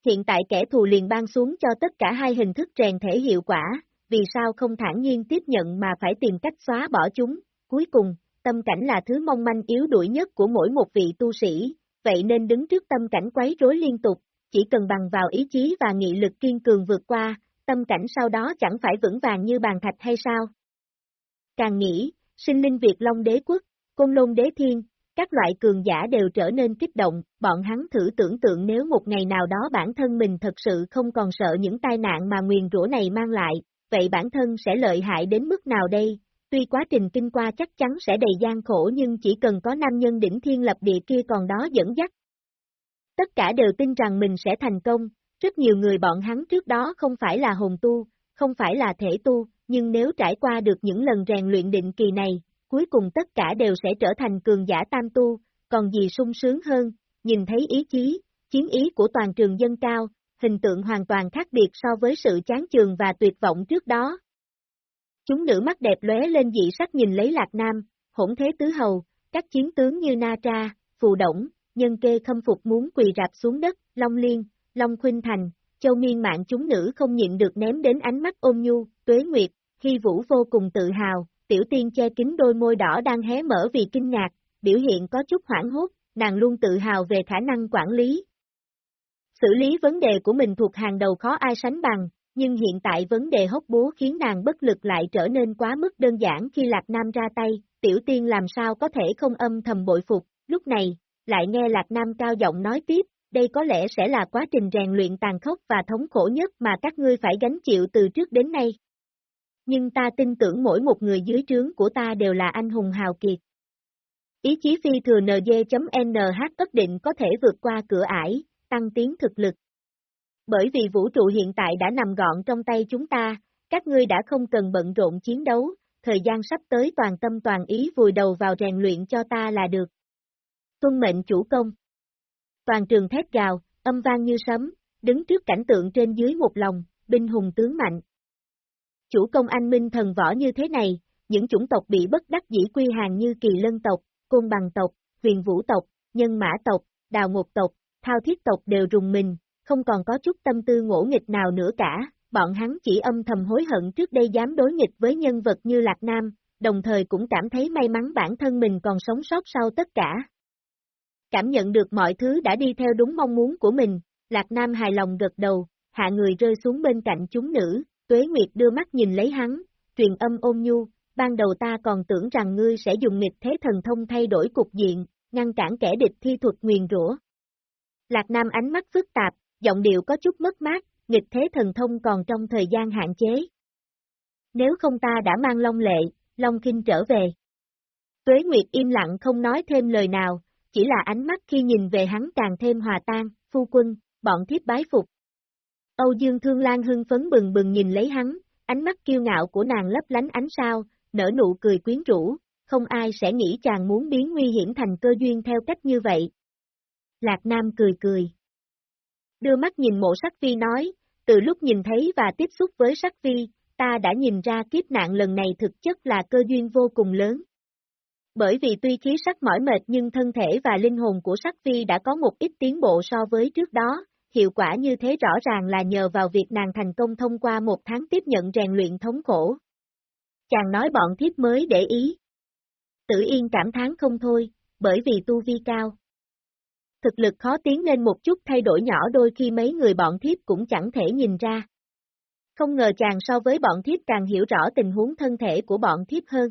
Hiện tại kẻ thù liền ban xuống cho tất cả hai hình thức rèn thể hiệu quả, vì sao không thản nhiên tiếp nhận mà phải tìm cách xóa bỏ chúng, cuối cùng, tâm cảnh là thứ mong manh yếu đuổi nhất của mỗi một vị tu sĩ, vậy nên đứng trước tâm cảnh quấy rối liên tục, chỉ cần bằng vào ý chí và nghị lực kiên cường vượt qua, tâm cảnh sau đó chẳng phải vững vàng như bàn thạch hay sao? Càng nghĩ, sinh linh Việt Long đế quốc, côn lôn đế thiên, các loại cường giả đều trở nên kích động, bọn hắn thử tưởng tượng nếu một ngày nào đó bản thân mình thật sự không còn sợ những tai nạn mà nguyền rủa này mang lại, vậy bản thân sẽ lợi hại đến mức nào đây? Tuy quá trình kinh qua chắc chắn sẽ đầy gian khổ nhưng chỉ cần có nam nhân đỉnh thiên lập địa kia còn đó dẫn dắt. Tất cả đều tin rằng mình sẽ thành công, rất nhiều người bọn hắn trước đó không phải là hồn tu, không phải là thể tu, nhưng nếu trải qua được những lần rèn luyện định kỳ này, cuối cùng tất cả đều sẽ trở thành cường giả tam tu, còn gì sung sướng hơn, nhìn thấy ý chí, chiến ý của toàn trường dân cao, hình tượng hoàn toàn khác biệt so với sự chán chường và tuyệt vọng trước đó. Chúng nữ mắt đẹp lóe lên dị sắc nhìn lấy Lạc Nam, hỗn thế tứ hầu, các chiến tướng như Na Tra, Phù Động, Nhân Kê khâm phục muốn quỳ rạp xuống đất, Long Liên, Long Khuynh Thành, Châu Miên mạng chúng nữ không nhịn được ném đến ánh mắt ôm nhu, tuế nguyệt, Hy Vũ vô cùng tự hào, tiểu tiên che kín đôi môi đỏ đang hé mở vì kinh ngạc, biểu hiện có chút hoảng hốt, nàng luôn tự hào về khả năng quản lý. Xử lý vấn đề của mình thuộc hàng đầu khó ai sánh bằng, nhưng hiện tại vấn đề hốc búa khiến nàng bất lực lại trở nên quá mức đơn giản khi Lạc Nam ra tay, tiểu tiên làm sao có thể không âm thầm bội phục, lúc này, lại nghe Lạc Nam cao giọng nói tiếp, đây có lẽ sẽ là quá trình rèn luyện tàn khốc và thống khổ nhất mà các ngươi phải gánh chịu từ trước đến nay. Nhưng ta tin tưởng mỗi một người dưới trướng của ta đều là anh hùng hào kiệt. Ý chí phi thừa nd.nh tất định có thể vượt qua cửa ải, tăng tiến thực lực. Bởi vì vũ trụ hiện tại đã nằm gọn trong tay chúng ta, các ngươi đã không cần bận rộn chiến đấu, thời gian sắp tới toàn tâm toàn ý vùi đầu vào rèn luyện cho ta là được. Tuân mệnh chủ công toàn trường thét gào, âm vang như sấm, đứng trước cảnh tượng trên dưới một lòng, binh hùng tướng mạnh. Chủ công anh minh thần võ như thế này, những chủng tộc bị bất đắc dĩ quy hàng như kỳ lân tộc, côn bằng tộc, huyền vũ tộc, nhân mã tộc, đào ngục tộc, thao thiết tộc đều rùng mình, không còn có chút tâm tư ngỗ nghịch nào nữa cả, bọn hắn chỉ âm thầm hối hận trước đây dám đối nghịch với nhân vật như Lạc Nam, đồng thời cũng cảm thấy may mắn bản thân mình còn sống sót sau tất cả. Cảm nhận được mọi thứ đã đi theo đúng mong muốn của mình, Lạc Nam hài lòng gật đầu, hạ người rơi xuống bên cạnh chúng nữ, Tuế Nguyệt đưa mắt nhìn lấy hắn, truyền âm ôn nhu, ban đầu ta còn tưởng rằng ngươi sẽ dùng nghịch thế thần thông thay đổi cục diện, ngăn cản kẻ địch thi thuật nguyền rủa. Lạc Nam ánh mắt phức tạp, giọng điệu có chút mất mát, nghịch thế thần thông còn trong thời gian hạn chế. Nếu không ta đã mang Long Lệ, Long Kinh trở về. Tuế Nguyệt im lặng không nói thêm lời nào, chỉ là ánh mắt khi nhìn về hắn càng thêm hòa tan, phu quân, bọn thiếp bái phục. Âu Dương Thương Lan hưng phấn bừng bừng nhìn lấy hắn, ánh mắt kiêu ngạo của nàng lấp lánh ánh sao, nở nụ cười quyến rũ, không ai sẽ nghĩ chàng muốn biến nguy hiểm thành cơ duyên theo cách như vậy. Lạc Nam cười cười. Đưa mắt nhìn mộ sắc phi nói, từ lúc nhìn thấy và tiếp xúc với sắc phi, ta đã nhìn ra kiếp nạn lần này thực chất là cơ duyên vô cùng lớn. Bởi vì tuy khí sắc mỏi mệt nhưng thân thể và linh hồn của sắc phi đã có một ít tiến bộ so với trước đó, hiệu quả như thế rõ ràng là nhờ vào việc nàng thành công thông qua một tháng tiếp nhận rèn luyện thống khổ. Chàng nói bọn thiếp mới để ý. Tử yên cảm thán không thôi, bởi vì tu vi cao. Thực lực khó tiến lên một chút thay đổi nhỏ đôi khi mấy người bọn thiếp cũng chẳng thể nhìn ra. Không ngờ chàng so với bọn thiếp càng hiểu rõ tình huống thân thể của bọn thiếp hơn.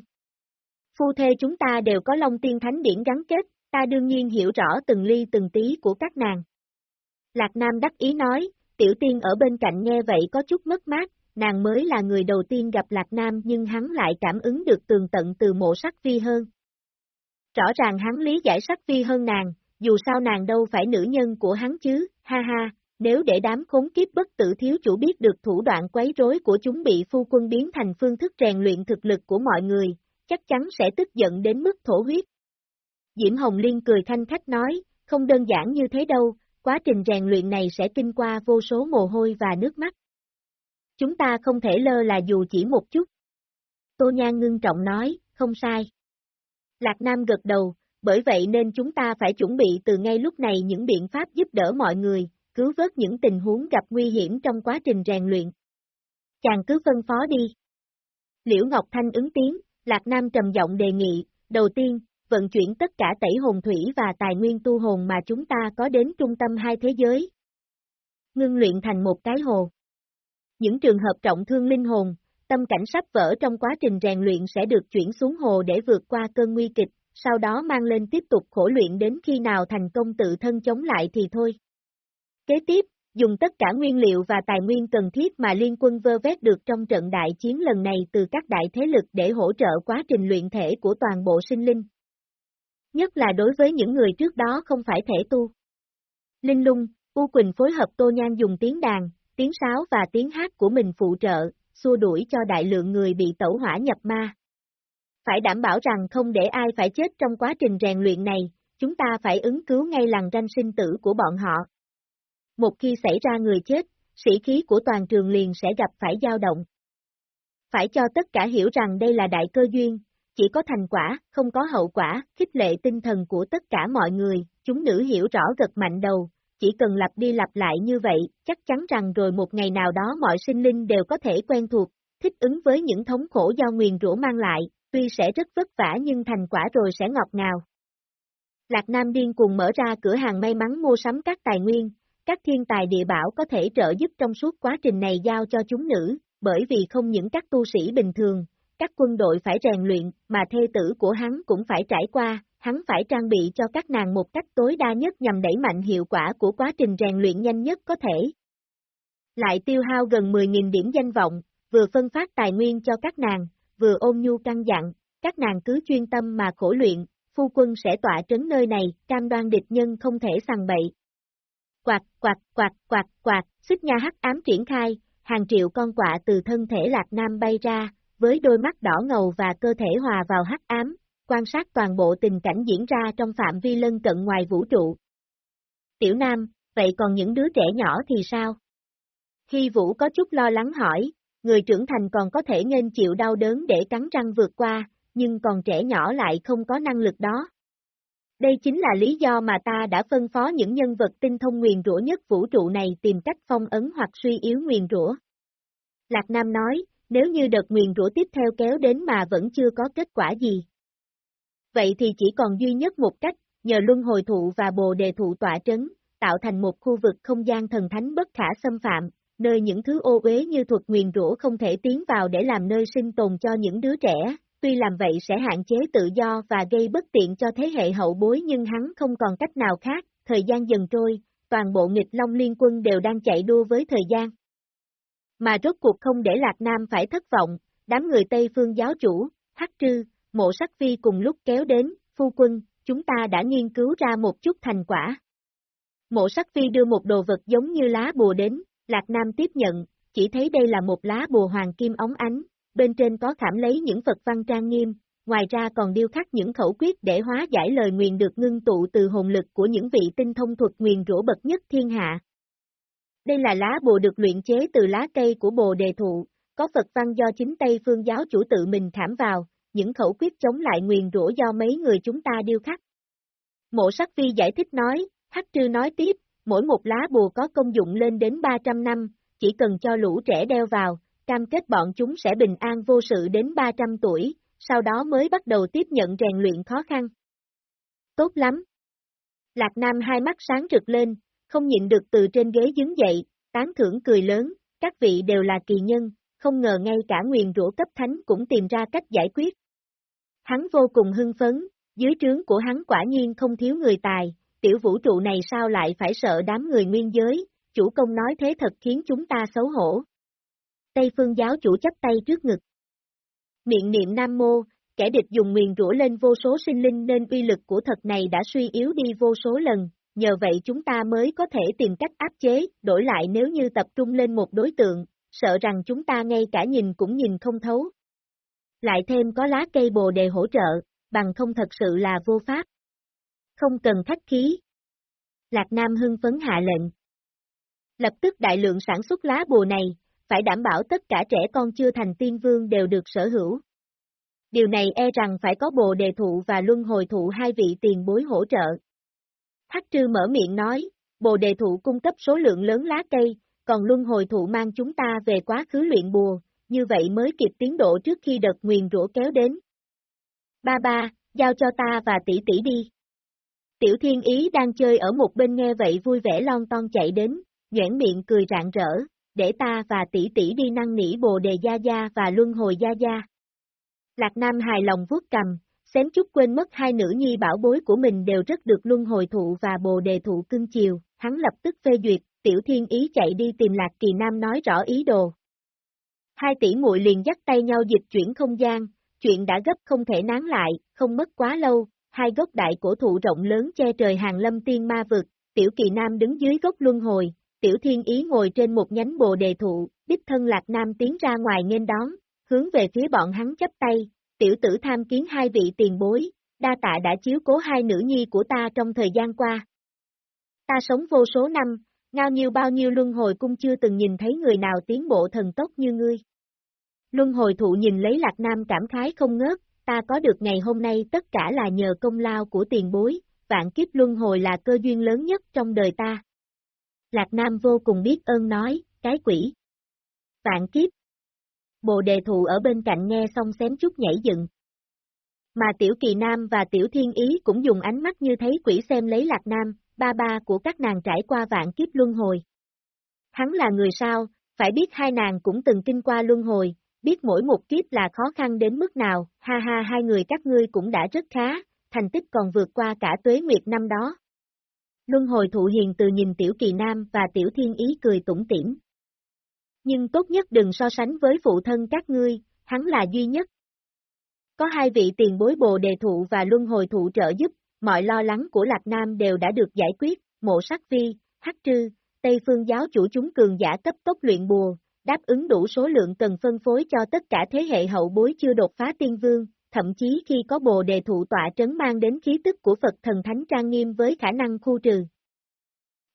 Phu thê chúng ta đều có Long Tiên Thánh Điển gắn kết, ta đương nhiên hiểu rõ từng ly từng tí của các nàng. Lạc Nam đắc ý nói, tiểu tiên ở bên cạnh nghe vậy có chút mất mát, nàng mới là người đầu tiên gặp Lạc Nam nhưng hắn lại cảm ứng được tường tận từ mộ sắc Vi hơn. Rõ ràng hắn lý giải sắc Vi hơn nàng, dù sao nàng đâu phải nữ nhân của hắn chứ, ha ha, nếu để đám khốn kiếp bất tử thiếu chủ biết được thủ đoạn quấy rối của chúng bị phu quân biến thành phương thức rèn luyện thực lực của mọi người, chắc chắn sẽ tức giận đến mức thổ huyết. Diễm Hồng Liên cười thanh khách nói, không đơn giản như thế đâu, quá trình rèn luyện này sẽ kinh qua vô số mồ hôi và nước mắt. Chúng ta không thể lơ là dù chỉ một chút. Tô Nhan ngưng trọng nói, không sai. Lạc Nam gật đầu, bởi vậy nên chúng ta phải chuẩn bị từ ngay lúc này những biện pháp giúp đỡ mọi người, cứu vớt những tình huống gặp nguy hiểm trong quá trình rèn luyện. Chàng cứ phân phó đi. Liễu Ngọc Thanh ứng tiếng, Lạc Nam trầm giọng đề nghị, đầu tiên, vận chuyển tất cả tẩy hồn thủy và tài nguyên tu hồn mà chúng ta có đến trung tâm hai thế giới. Ngưng luyện thành một cái hồ. Những trường hợp trọng thương linh hồn, tâm cảnh sắp vỡ trong quá trình rèn luyện sẽ được chuyển xuống hồ để vượt qua cơn nguy kịch, sau đó mang lên tiếp tục khổ luyện đến khi nào thành công tự thân chống lại thì thôi. Kế tiếp, dùng tất cả nguyên liệu và tài nguyên cần thiết mà liên quân vơ vét được trong trận đại chiến lần này từ các đại thế lực để hỗ trợ quá trình luyện thể của toàn bộ sinh linh. Nhất là đối với những người trước đó không phải thể tu. Linh lung, U Quỳnh phối hợp Tô Nhan dùng tiếng đàn, tiếng sáo và tiếng hát của mình phụ trợ, xua đuổi cho đại lượng người bị tẩu hỏa nhập ma. Phải đảm bảo rằng không để ai phải chết trong quá trình rèn luyện này, chúng ta phải ứng cứu ngay làng ranh sinh tử của bọn họ. Một khi xảy ra người chết, sĩ khí của toàn trường liền sẽ gặp phải dao động. Phải cho tất cả hiểu rằng đây là đại cơ duyên, chỉ có thành quả, không có hậu quả, khích lệ tinh thần của tất cả mọi người, chúng nữ hiểu rõ gật mạnh đầu, chỉ cần lặp đi lặp lại như vậy, chắc chắn rằng rồi một ngày nào đó mọi sinh linh đều có thể quen thuộc, thích ứng với những thống khổ do nguyền rủa mang lại, tuy sẽ rất vất vả nhưng thành quả rồi sẽ ngọt ngào. Lạc Nam điên cùng mở ra cửa hàng may mắn mua sắm các tài nguyên, các thiên tài địa bảo có thể trợ giúp trong suốt quá trình này giao cho chúng nữ, bởi vì không những các tu sĩ bình thường, các quân đội phải rèn luyện, mà thê tử của hắn cũng phải trải qua, hắn phải trang bị cho các nàng một cách tối đa nhất nhằm đẩy mạnh hiệu quả của quá trình rèn luyện nhanh nhất có thể. Lại tiêu hao gần 10.000 điểm danh vọng, vừa phân phát tài nguyên cho các nàng, vừa ôm nhu căng dặn, các nàng cứ chuyên tâm mà khổ luyện, phu quân sẽ tỏa trấn nơi này, cam đoan địch nhân không thể sằng bậy. Quạt, quạt, quạt, quạt, quạt, xích nha hắc ám triển khai, hàng triệu con quạ từ thân thể lạc nam bay ra, với đôi mắt đỏ ngầu và cơ thể hòa vào hắc ám, quan sát toàn bộ tình cảnh diễn ra trong phạm vi lân cận ngoài vũ trụ. Tiểu Nam, vậy còn những đứa trẻ nhỏ thì sao? Khi Vũ có chút lo lắng hỏi, người trưởng thành còn có thể nên chịu đau đớn để cắn răng vượt qua, nhưng còn trẻ nhỏ lại không có năng lực đó. Đây chính là lý do mà ta đã phân phó những nhân vật tinh thông nguyền rủa nhất vũ trụ này tìm cách phong ấn hoặc suy yếu nguyền rủa. Lạc Nam nói, nếu như đợt nguyền rủa tiếp theo kéo đến mà vẫn chưa có kết quả gì. Vậy thì chỉ còn duy nhất một cách, nhờ luân hồi thụ và bồ đề thụ tỏa trấn, tạo thành một khu vực không gian thần thánh bất khả xâm phạm, nơi những thứ ô uế như thuật nguyền rủa không thể tiến vào để làm nơi sinh tồn cho những đứa trẻ, tuy làm vậy sẽ hạn chế tự do và gây bất tiện cho thế hệ hậu bối nhưng hắn không còn cách nào khác, thời gian dần trôi, toàn bộ nghịch Long Liên quân đều đang chạy đua với thời gian. Mà rốt cuộc không để Lạc Nam phải thất vọng, đám người Tây phương giáo chủ, Hắc Trư, Mộ Sắc Phi cùng lúc kéo đến, phu quân, chúng ta đã nghiên cứu ra một chút thành quả. Mộ Sắc Phi đưa một đồ vật giống như lá bùa đến, Lạc Nam tiếp nhận, chỉ thấy đây là một lá bùa hoàng kim ống ánh, bên trên có khảm lấy những Phật văn trang nghiêm, ngoài ra còn điêu khắc những khẩu quyết để hóa giải lời nguyền được ngưng tụ từ hồn lực của những vị tinh thông thuật nguyền rủa bậc nhất thiên hạ. Đây là lá bùa được luyện chế từ lá cây của bồ đề thụ, có Phật văn do chính Tây phương giáo chủ tự mình thảm vào, những khẩu quyết chống lại nguyền rủa do mấy người chúng ta điêu khắc. Mộ sắc vi giải thích nói, Hắc Trư nói tiếp, mỗi một lá bùa có công dụng lên đến 300 năm, chỉ cần cho lũ trẻ đeo vào, cam kết bọn chúng sẽ bình an vô sự đến 300 tuổi, sau đó mới bắt đầu tiếp nhận rèn luyện khó khăn. Tốt lắm! Lạc Nam hai mắt sáng rực lên, không nhịn được từ trên ghế đứng dậy, tán thưởng cười lớn, các vị đều là kỳ nhân, không ngờ ngay cả nguyền rủa cấp thánh cũng tìm ra cách giải quyết. Hắn vô cùng hưng phấn, dưới trướng của hắn quả nhiên không thiếu người tài, tiểu vũ trụ này sao lại phải sợ đám người nguyên giới, chủ công nói thế thật khiến chúng ta xấu hổ. Tây phương giáo chủ chấp tay trước ngực. Miệng niệm Nam Mô, kẻ địch dùng nguyền rủa lên vô số sinh linh nên uy lực của thật này đã suy yếu đi vô số lần, nhờ vậy chúng ta mới có thể tìm cách áp chế, đổi lại nếu như tập trung lên một đối tượng, sợ rằng chúng ta ngay cả nhìn cũng nhìn không thấu. Lại thêm có lá cây bồ đề hỗ trợ, bằng không thật sự là vô pháp. Không cần khách khí. Lạc Nam hưng phấn hạ lệnh. Lập tức đại lượng sản xuất lá bồ này, phải đảm bảo tất cả trẻ con chưa thành tiên vương đều được sở hữu. Điều này e rằng phải có bồ đề thụ và luân hồi thụ hai vị tiền bối hỗ trợ. Hắc trư mở miệng nói, bồ đề thụ cung cấp số lượng lớn lá cây, còn luân hồi thụ mang chúng ta về quá khứ luyện bùa, như vậy mới kịp tiến độ trước khi đợt nguyền rủa kéo đến. Ba ba, giao cho ta và tỷ tỷ đi. Tiểu thiên ý đang chơi ở một bên nghe vậy vui vẻ lon ton chạy đến, nhoảng miệng cười rạng rỡ, để ta và tỷ tỷ đi năn nỉ bồ đề gia gia và luân hồi gia gia. Lạc Nam hài lòng vuốt cầm, xém chút quên mất hai nữ nhi bảo bối của mình đều rất được luân hồi thụ và bồ đề thụ cưng chiều, hắn lập tức phê duyệt, tiểu thiên ý chạy đi tìm Lạc Kỳ Nam nói rõ ý đồ. Hai tỷ muội liền dắt tay nhau dịch chuyển không gian, chuyện đã gấp không thể nán lại, không mất quá lâu, hai gốc đại cổ thụ rộng lớn che trời hàng lâm tiên ma vực, tiểu kỳ nam đứng dưới gốc luân hồi, tiểu thiên ý ngồi trên một nhánh bồ đề thụ, đích thân lạc nam tiến ra ngoài nghênh đón, hướng về phía bọn hắn chấp tay, tiểu tử tham kiến hai vị tiền bối, đa tạ đã chiếu cố hai nữ nhi của ta trong thời gian qua. Ta sống vô số năm, ngao nhiêu bao nhiêu luân hồi cung chưa từng nhìn thấy người nào tiến bộ thần tốc như ngươi. Luân hồi thụ nhìn lấy Lạc Nam cảm khái không ngớt, ta có được ngày hôm nay tất cả là nhờ công lao của tiền bối, vạn kiếp luân hồi là cơ duyên lớn nhất trong đời ta. Lạc Nam vô cùng biết ơn nói, cái quỷ. Vạn kiếp. Bồ đề thụ ở bên cạnh nghe xong xém chút nhảy dựng. Mà Tiểu Kỳ Nam và Tiểu Thiên Ý cũng dùng ánh mắt như thấy quỷ xem lấy Lạc Nam, ba ba của các nàng trải qua vạn kiếp luân hồi. Hắn là người sao, phải biết hai nàng cũng từng kinh qua luân hồi, biết mỗi một kiếp là khó khăn đến mức nào, ha ha hai người các ngươi cũng đã rất khá, thành tích còn vượt qua cả tuế nguyệt năm đó. Luân hồi thụ hiền từ nhìn tiểu kỳ nam và tiểu thiên ý cười tủm tỉm. Nhưng tốt nhất đừng so sánh với phụ thân các ngươi, hắn là duy nhất. Có hai vị tiền bối bồ đề thụ và luân hồi thụ trợ giúp, mọi lo lắng của Lạc Nam đều đã được giải quyết, mộ sắc vi, hắc trư, Tây phương giáo chủ chúng cường giả cấp tốc luyện bùa, đáp ứng đủ số lượng cần phân phối cho tất cả thế hệ hậu bối chưa đột phá tiên vương, thậm chí khi có bồ đề thụ tọa trấn mang đến khí tức của Phật thần thánh trang nghiêm với khả năng khu trừ.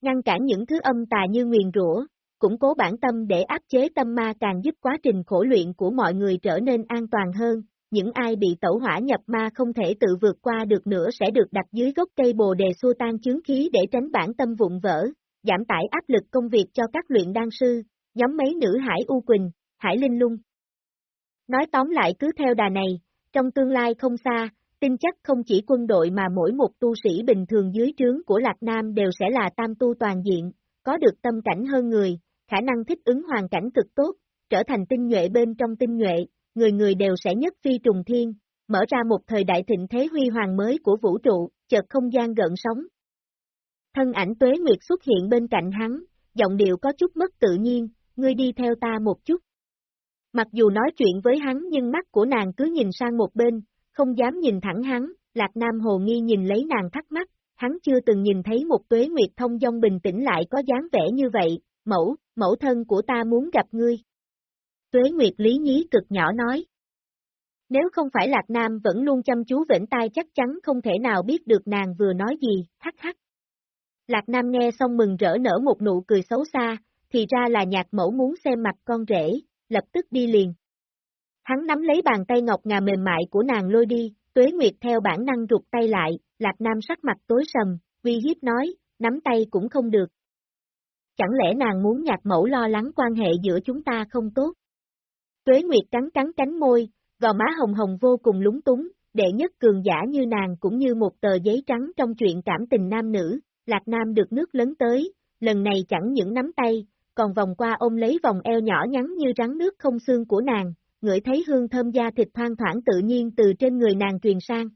Ngăn cản những thứ âm tà như nguyền rủa, củng cố bản tâm để áp chế tâm ma càng giúp quá trình khổ luyện của mọi người trở nên an toàn hơn, những ai bị tẩu hỏa nhập ma không thể tự vượt qua được nữa sẽ được đặt dưới gốc cây bồ đề xua tan chướng khí để tránh bản tâm vụn vỡ, giảm tải áp lực công việc cho các luyện đan sư, nhóm mấy nữ Hải U Quỳnh, Hải Linh Lung. Nói tóm lại cứ theo đà này, trong tương lai không xa, tin chắc không chỉ quân đội mà mỗi một tu sĩ bình thường dưới trướng của Lạc Nam đều sẽ là tam tu toàn diện, có được tâm cảnh hơn người, khả năng thích ứng hoàn cảnh cực tốt, trở thành tinh nhuệ bên trong tinh nhuệ, người người đều sẽ nhất phi trùng thiên, mở ra một thời đại thịnh thế huy hoàng mới của vũ trụ, chợt không gian gợn sóng. Thân ảnh tuế nguyệt xuất hiện bên cạnh hắn, giọng điệu có chút mất tự nhiên, ngươi đi theo ta một chút. Mặc dù nói chuyện với hắn nhưng mắt của nàng cứ nhìn sang một bên, không dám nhìn thẳng hắn, Lạc Nam hồ nghi nhìn lấy nàng thắc mắc, hắn chưa từng nhìn thấy một tuế nguyệt thông dong bình tĩnh lại có dáng vẻ như vậy, mẫu, mẫu thân của ta muốn gặp ngươi. Tuế nguyệt lý nhí cực nhỏ nói. Nếu không phải Lạc Nam vẫn luôn chăm chú vĩnh tai chắc chắn không thể nào biết được nàng vừa nói gì, hắc hắc. Lạc Nam nghe xong mừng rỡ nở một nụ cười xấu xa, thì ra là nhạc mẫu muốn xem mặt con rể, lập tức đi liền. Hắn nắm lấy bàn tay ngọc ngà mềm mại của nàng lôi đi, tuế nguyệt theo bản năng rụt tay lại, lạc nam sắc mặt tối sầm, uy hiếp nói, nắm tay cũng không được. Chẳng lẽ nàng muốn nhạc mẫu lo lắng quan hệ giữa chúng ta không tốt? Tuế nguyệt cắn cắn cánh môi, gò má hồng hồng vô cùng lúng túng, đệ nhất cường giả như nàng cũng như một tờ giấy trắng trong chuyện cảm tình nam nữ, lạc nam được nước lớn tới, lần này chẳng những nắm tay, còn vòng qua ôm lấy vòng eo nhỏ nhắn như rắn nước không xương của nàng, ngửi thấy hương thơm da thịt thoang thoảng tự nhiên từ trên người nàng truyền sang.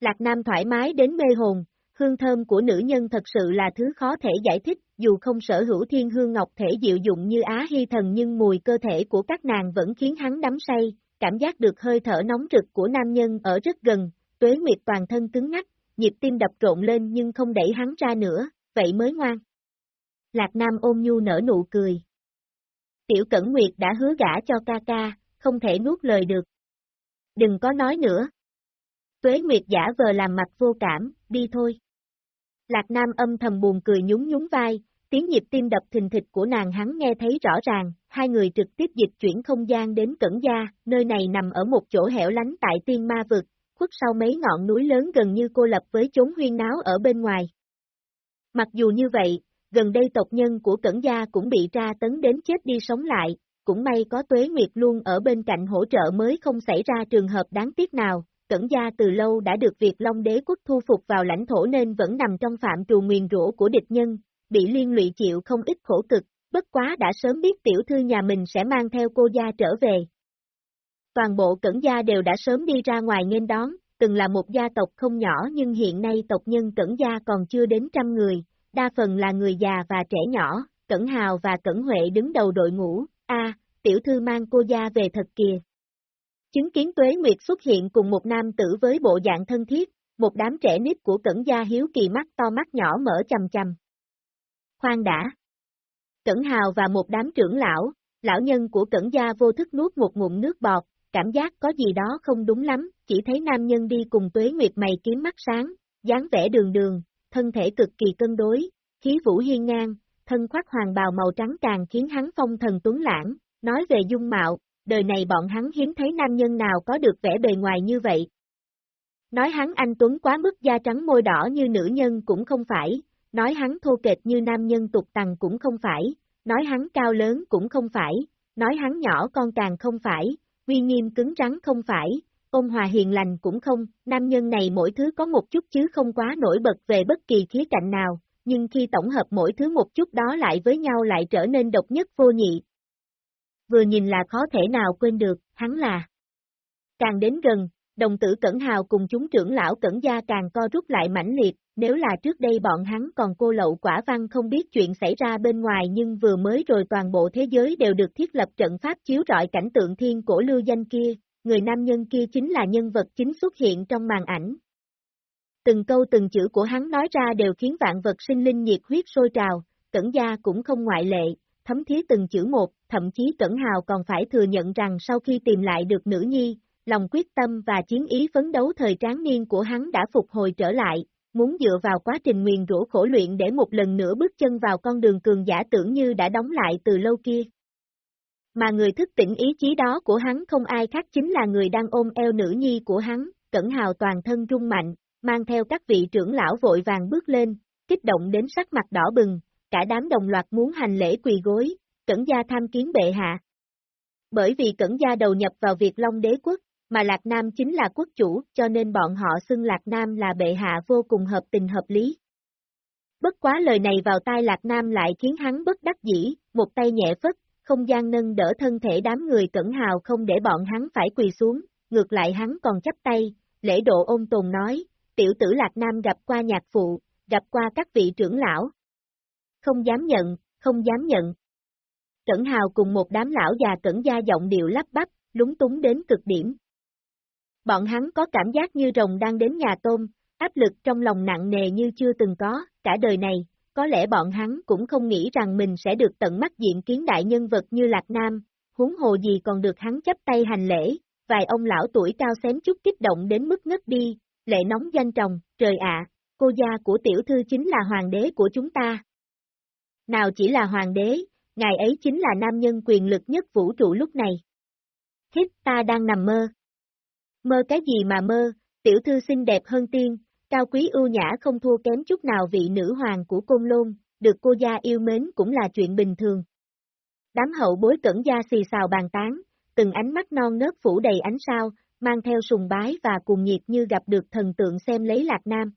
Lạc Nam thoải mái đến mê hồn, Hương thơm của nữ nhân thật sự là thứ khó thể giải thích, dù không sở hữu thiên hương ngọc thể dịu dụng như Á Hy Thần nhưng mùi cơ thể của các nàng vẫn khiến hắn đắm say, cảm giác được hơi thở nóng rực của nam nhân ở rất gần, tuế nguyệt toàn thân cứng ngắc, nhịp tim đập trộn lên nhưng không đẩy hắn ra nữa, vậy mới ngoan. Lạc Nam ôm nhu nở nụ cười. Tiểu Cẩn Nguyệt đã hứa gả cho ca ca, không thể nuốt lời được. Đừng có nói nữa. Tuế Nguyệt giả vờ làm mặt vô cảm, đi thôi. Lạc Nam âm thầm buồn cười nhún nhún vai, tiếng nhịp tim đập thình thịch của nàng hắn nghe thấy rõ ràng, hai người trực tiếp dịch chuyển không gian đến Cẩn Gia, nơi này nằm ở một chỗ hẻo lánh tại tiên ma vực, khuất sau mấy ngọn núi lớn gần như cô lập với chốn huyên náo ở bên ngoài. Mặc dù như vậy, gần đây tộc nhân của Cẩn Gia cũng bị tra tấn đến chết đi sống lại, cũng may có Tuế Nguyệt luôn ở bên cạnh hỗ trợ mới không xảy ra trường hợp đáng tiếc nào, Cẩn Gia từ lâu đã được Việt Long đế quốc thu phục vào lãnh thổ nên vẫn nằm trong phạm trù nguyền rủa của địch nhân, bị liên lụy chịu không ít khổ cực, bất quá đã sớm biết tiểu thư nhà mình sẽ mang theo cô gia trở về. Toàn bộ Cẩn Gia đều đã sớm đi ra ngoài nghênh đón, từng là một gia tộc không nhỏ nhưng hiện nay tộc nhân Cẩn Gia còn chưa đến trăm người, đa phần là người già và trẻ nhỏ, Cẩn Hào và Cẩn Huệ đứng đầu đội ngũ, a tiểu thư mang cô gia về thật kìa. Chứng kiến Tuế Nguyệt xuất hiện cùng một nam tử với bộ dạng thân thiết, một đám trẻ nít của Cẩn Gia hiếu kỳ mắt to mắt nhỏ mở chầm chầm. Khoan đã. Cẩn Hào và một đám trưởng lão, lão nhân của Cẩn Gia vô thức nuốt một ngụm nước bọt, cảm giác có gì đó không đúng lắm, chỉ thấy nam nhân đi cùng Tuế Nguyệt mày kiếm mắt sáng, dáng vẻ đường đường, thân thể cực kỳ cân đối, khí vũ hiên ngang, thân khoác hoàng bào màu trắng càng khiến hắn phong thần tuấn lãng, nói về dung mạo, đời này bọn hắn hiếm thấy nam nhân nào có được vẻ bề ngoài như vậy. Nói hắn anh tuấn quá mức da trắng môi đỏ như nữ nhân cũng không phải, nói hắn thô kệch như nam nhân tục tằng cũng không phải, nói hắn cao lớn cũng không phải, nói hắn nhỏ con càng không phải, uy nghiêm cứng rắn không phải, ôn hòa hiền lành cũng không, nam nhân này mỗi thứ có một chút chứ không quá nổi bật về bất kỳ khía cạnh nào, nhưng khi tổng hợp mỗi thứ một chút đó lại với nhau lại trở nên độc nhất vô nhị. Vừa nhìn là khó thể nào quên được, hắn là. Càng đến gần, đồng tử Cẩn Hào cùng chúng trưởng lão Cẩn Gia càng co rút lại mãnh liệt, nếu là trước đây bọn hắn còn cô lậu quả văn không biết chuyện xảy ra bên ngoài nhưng vừa mới rồi toàn bộ thế giới đều được thiết lập trận pháp chiếu rọi cảnh tượng thiên cổ lưu danh kia, người nam nhân kia chính là nhân vật chính xuất hiện trong màn ảnh. Từng câu từng chữ của hắn nói ra đều khiến vạn vật sinh linh nhiệt huyết sôi trào, cẩn gia cũng không ngoại lệ, thấm thía từng chữ một, thậm chí cẩn hào còn phải thừa nhận rằng sau khi tìm lại được nữ nhi, lòng quyết tâm và chiến ý phấn đấu thời tráng niên của hắn đã phục hồi trở lại, muốn dựa vào quá trình nguyền rũ khổ luyện để một lần nữa bước chân vào con đường cường giả tưởng như đã đóng lại từ lâu kia. Mà người thức tỉnh ý chí đó của hắn không ai khác chính là người đang ôm eo nữ nhi của hắn, cẩn hào toàn thân rung mạnh, mang theo các vị trưởng lão vội vàng bước lên, kích động đến sắc mặt đỏ bừng, cả đám đồng loạt muốn hành lễ quỳ gối, cẩn gia tham kiến bệ hạ. Bởi vì cẩn gia đầu nhập vào việc Long đế quốc, mà Lạc Nam chính là quốc chủ, cho nên bọn họ xưng Lạc Nam là bệ hạ vô cùng hợp tình hợp lý. Bất quá lời này vào tai Lạc Nam lại khiến hắn bất đắc dĩ, một tay nhẹ phất, không gian nâng đỡ thân thể đám người cẩn hào không để bọn hắn phải quỳ xuống, ngược lại hắn còn chấp tay, lễ độ ôn tồn nói, tiểu tử Lạc Nam gặp qua nhạc phụ, gặp qua các vị trưởng lão. Không dám nhận, không dám nhận. Cẩn hào cùng một đám lão già cẩn gia giọng điệu lắp bắp, lúng túng đến cực điểm. Bọn hắn có cảm giác như rồng đang đến nhà tôm, áp lực trong lòng nặng nề như chưa từng có, cả đời này, có lẽ bọn hắn cũng không nghĩ rằng mình sẽ được tận mắt diện kiến đại nhân vật như Lạc Nam, huống hồ gì còn được hắn chấp tay hành lễ, vài ông lão tuổi cao xém chút kích động đến mức ngất đi, lệ nóng danh trồng, trời ạ, cô gia của tiểu thư chính là hoàng đế của chúng ta. Nào chỉ là hoàng đế, ngài ấy chính là nam nhân quyền lực nhất vũ trụ lúc này. Hít ta đang nằm mơ. Mơ cái gì mà mơ, tiểu thư xinh đẹp hơn tiên, cao quý ưu nhã không thua kém chút nào vị nữ hoàng của Côn Lôn, được cô gia yêu mến cũng là chuyện bình thường. Đám hậu bối cẩn gia xì xào bàn tán, từng ánh mắt non nớt phủ đầy ánh sao, mang theo sùng bái và cuồng nhiệt như gặp được thần tượng xem lấy Lạc Nam.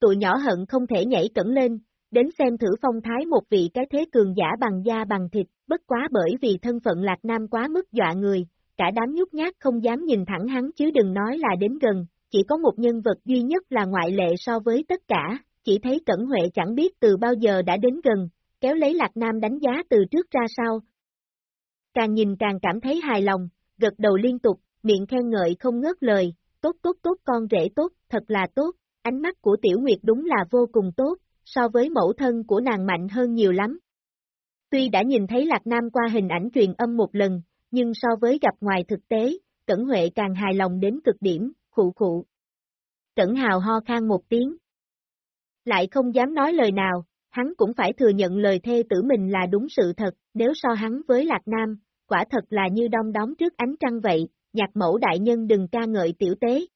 Tụi nhỏ hận không thể nhảy cẩn lên, đến xem thử phong thái một vị cái thế cường giả bằng da bằng thịt, bất quá bởi vì thân phận Lạc Nam quá mức dọa người, cả đám nhút nhát không dám nhìn thẳng hắn chứ đừng nói là đến gần, chỉ có một nhân vật duy nhất là ngoại lệ so với tất cả, chỉ thấy Cẩn Huệ chẳng biết từ bao giờ đã đến gần, kéo lấy Lạc Nam đánh giá từ trước ra sau. Càng nhìn càng cảm thấy hài lòng, gật đầu liên tục, miệng khen ngợi không ngớt lời, tốt tốt tốt con rể tốt, thật là tốt, ánh mắt của Tiểu Nguyệt đúng là vô cùng tốt, so với mẫu thân của nàng mạnh hơn nhiều lắm. Tuy đã nhìn thấy Lạc Nam qua hình ảnh truyền âm một lần, nhưng so với gặp ngoài thực tế, Cẩn Huệ càng hài lòng đến cực điểm, khụ khụ. Cẩn Hào ho khan một tiếng. Lại không dám nói lời nào, hắn cũng phải thừa nhận lời thê tử mình là đúng sự thật, nếu so hắn với Lạc Nam, quả thật là như đong đóm trước ánh trăng vậy, nhạc mẫu đại nhân đừng ca ngợi tiểu tế.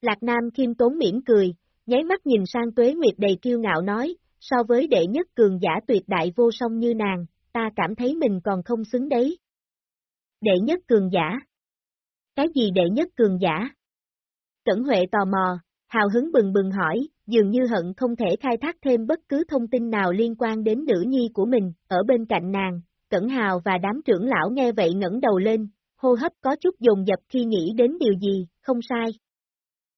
Lạc Nam khiêm tốn mỉm cười, nháy mắt nhìn sang tuế nguyệt đầy kiêu ngạo nói, so với đệ nhất cường giả tuyệt đại vô song như nàng, ta cảm thấy mình còn không xứng đấy. Đệ nhất cường giả? Cái gì đệ nhất cường giả? Cẩn Huệ tò mò, hào hứng bừng bừng hỏi, dường như hận không thể khai thác thêm bất cứ thông tin nào liên quan đến nữ nhi của mình, ở bên cạnh nàng, Cẩn Hào và đám trưởng lão nghe vậy ngẩng đầu lên, hô hấp có chút dồn dập khi nghĩ đến điều gì, không sai.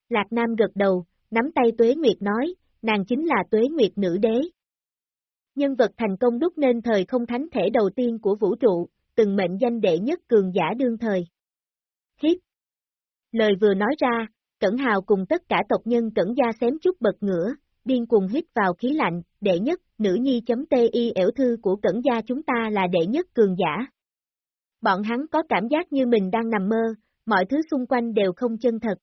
Lạc Nam gật đầu, nắm tay Tuế Nguyệt nói, nàng chính là Tuế Nguyệt nữ đế. Nhân vật thành công đúc nên thời không thánh thể đầu tiên của vũ trụ, từng mệnh danh đệ nhất cường giả đương thời. Hít! Lời vừa nói ra, Cẩn Hào cùng tất cả tộc nhân Cẩn Gia xém chút bật ngửa, điên cùng hít vào khí lạnh, đệ nhất, nữ nhi.ti ẻo thư của Cẩn Gia chúng ta là đệ nhất cường giả. Bọn hắn có cảm giác như mình đang nằm mơ, mọi thứ xung quanh đều không chân thật.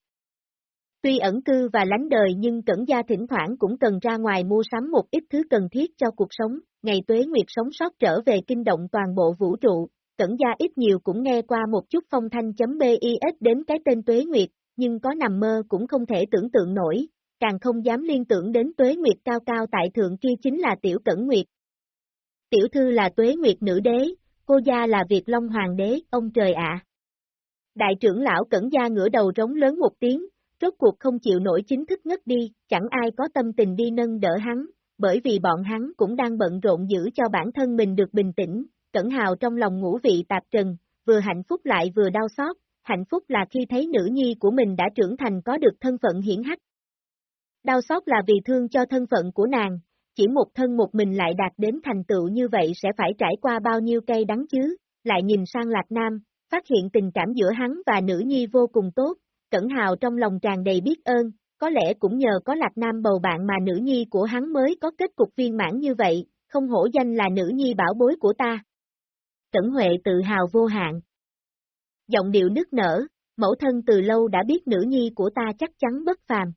Tuy ẩn cư và lánh đời nhưng Cẩn Gia thỉnh thoảng cũng cần ra ngoài mua sắm một ít thứ cần thiết cho cuộc sống, ngày tuế nguyệt sống sót trở về kinh động toàn bộ vũ trụ, Cẩn Gia ít nhiều cũng nghe qua một chút phong thanh.bis đến cái tên tuế nguyệt, nhưng có nằm mơ cũng không thể tưởng tượng nổi, càng không dám liên tưởng đến tuế nguyệt cao cao tại thượng kia chính là tiểu cẩn nguyệt. Tiểu thư là tuế nguyệt nữ đế, cô gia là Việt Long Hoàng đế, ông trời ạ. Đại trưởng lão cẩn gia ngửa đầu rống lớn một tiếng, rốt cuộc không chịu nổi chính thức ngất đi, chẳng ai có tâm tình đi nâng đỡ hắn, bởi vì bọn hắn cũng đang bận rộn giữ cho bản thân mình được bình tĩnh, cẩn hào trong lòng ngũ vị tạp trần, vừa hạnh phúc lại vừa đau xót, hạnh phúc là khi thấy nữ nhi của mình đã trưởng thành có được thân phận hiển hách. Đau xót là vì thương cho thân phận của nàng, chỉ một thân một mình lại đạt đến thành tựu như vậy sẽ phải trải qua bao nhiêu cây đắng chứ, lại nhìn sang Lạc Nam, phát hiện tình cảm giữa hắn và nữ nhi vô cùng tốt, Cẩn Hào trong lòng tràn đầy biết ơn, có lẽ cũng nhờ có Lạc Nam bầu bạn mà nữ nhi của hắn mới có kết cục viên mãn như vậy, không hổ danh là nữ nhi bảo bối của ta. Cẩn Huệ tự hào vô hạn, giọng điệu nức nở, mẫu thân từ lâu đã biết nữ nhi của ta chắc chắn bất phàm.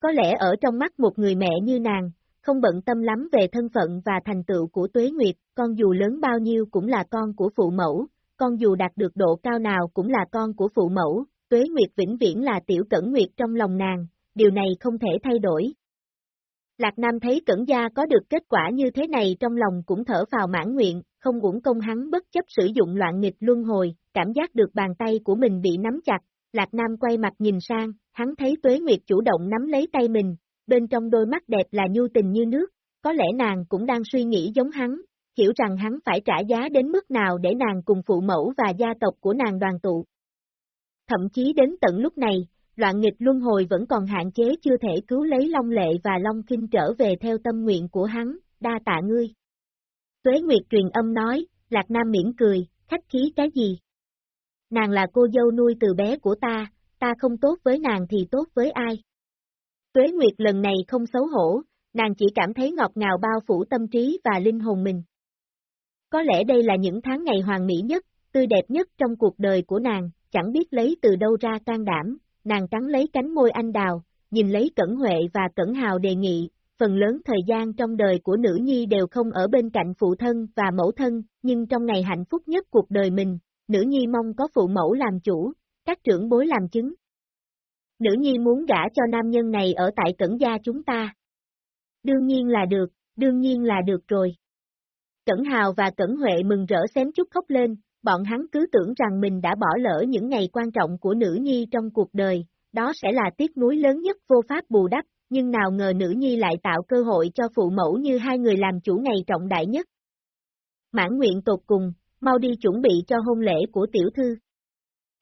Có lẽ ở trong mắt một người mẹ như nàng, không bận tâm lắm về thân phận và thành tựu của Tuế Nguyệt, con dù lớn bao nhiêu cũng là con của phụ mẫu, con dù đạt được độ cao nào cũng là con của phụ mẫu, Tuế Nguyệt vĩnh viễn là tiểu cẩn nguyệt trong lòng nàng, điều này không thể thay đổi. Lạc Nam thấy cẩn gia có được kết quả như thế này trong lòng cũng thở vào mãn nguyện, không uổng công hắn bất chấp sử dụng loạn nghịch luân hồi, cảm giác được bàn tay của mình bị nắm chặt, Lạc Nam quay mặt nhìn sang, hắn thấy Tuế Nguyệt chủ động nắm lấy tay mình, bên trong đôi mắt đẹp là nhu tình như nước, có lẽ nàng cũng đang suy nghĩ giống hắn, hiểu rằng hắn phải trả giá đến mức nào để nàng cùng phụ mẫu và gia tộc của nàng đoàn tụ. Thậm chí đến tận lúc này, loạn nghịch luân hồi vẫn còn hạn chế chưa thể cứu lấy Long Lệ và Long Kinh trở về theo tâm nguyện của hắn, đa tạ ngươi. Tuế Nguyệt truyền âm nói, Lạc Nam miễn cười, khách khí cái gì? Nàng là cô dâu nuôi từ bé của ta, ta không tốt với nàng thì tốt với ai? Tuế Nguyệt lần này không xấu hổ, nàng chỉ cảm thấy ngọt ngào bao phủ tâm trí và linh hồn mình. Có lẽ đây là những tháng ngày hoàng mỹ nhất, tươi đẹp nhất trong cuộc đời của nàng, chẳng biết lấy từ đâu ra can đảm, nàng cắn lấy cánh môi anh đào, nhìn lấy Cẩn Huệ và Cẩn Hào đề nghị, phần lớn thời gian trong đời của nữ nhi đều không ở bên cạnh phụ thân và mẫu thân, nhưng trong ngày hạnh phúc nhất cuộc đời mình, nữ nhi mong có phụ mẫu làm chủ, các trưởng bối làm chứng. Nữ nhi muốn gả cho nam nhân này ở tại Cẩn gia chúng ta. Đương nhiên là được, đương nhiên là được rồi. Cẩn Hào và Cẩn Huệ mừng rỡ xém chút khóc lên, bọn hắn cứ tưởng rằng mình đã bỏ lỡ những ngày quan trọng của nữ nhi trong cuộc đời, đó sẽ là tiếc nuối lớn nhất vô pháp bù đắp, nhưng nào ngờ nữ nhi lại tạo cơ hội cho phụ mẫu như hai người làm chủ ngày trọng đại nhất. Mãn nguyện tột cùng, mau đi chuẩn bị cho hôn lễ của tiểu thư.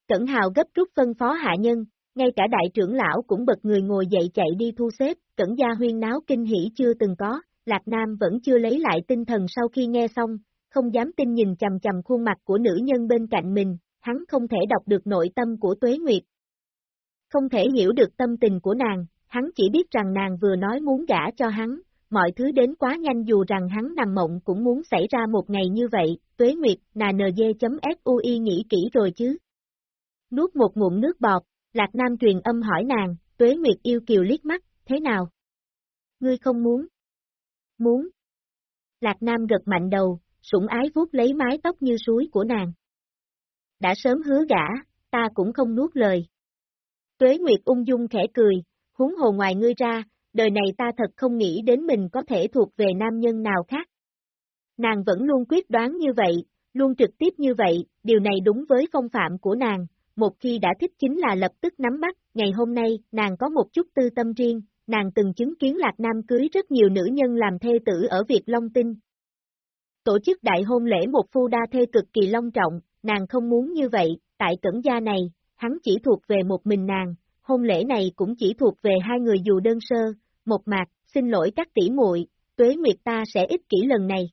Cẩn Hào gấp rút phân phó hạ nhân, ngay cả đại trưởng lão cũng bật người ngồi dậy chạy đi thu xếp, cẩn gia huyên náo kinh hỉ chưa từng có, Lạc Nam vẫn chưa lấy lại tinh thần sau khi nghe xong, không dám tin nhìn chầm chầm khuôn mặt của nữ nhân bên cạnh mình, hắn không thể đọc được nội tâm của Tuế Nguyệt. Không thể hiểu được tâm tình của nàng, hắn chỉ biết rằng nàng vừa nói muốn gả cho hắn, mọi thứ đến quá nhanh dù rằng hắn nằm mộng cũng muốn xảy ra một ngày như vậy, Tuế Nguyệt, nnd.sui nghĩ kỹ rồi chứ. Nuốt một ngụm nước bọt, Lạc Nam truyền âm hỏi nàng, Tuế Nguyệt yêu kiều liếc mắt, thế nào? Ngươi không muốn? Muốn. Lạc Nam gật mạnh đầu, sủng ái vuốt lấy mái tóc như suối của nàng. Đã sớm hứa gả, ta cũng không nuốt lời. Tuế Nguyệt ung dung khẽ cười, huống hồ ngoài ngươi ra, đời này ta thật không nghĩ đến mình có thể thuộc về nam nhân nào khác. Nàng vẫn luôn quyết đoán như vậy, luôn trực tiếp như vậy, điều này đúng với phong phạm của nàng, một khi đã thích chính là lập tức nắm bắt, ngày hôm nay, nàng có một chút tư tâm riêng, nàng từng chứng kiến Lạc Nam cưới rất nhiều nữ nhân làm thê tử ở Việt Long Tinh. Tổ chức đại hôn lễ một phu đa thê cực kỳ long trọng, nàng không muốn như vậy, tại cẩn gia này, hắn chỉ thuộc về một mình nàng, hôn lễ này cũng chỉ thuộc về hai người dù đơn sơ, một mạc, xin lỗi các tỷ muội, tuế nguyệt ta sẽ ích kỷ lần này.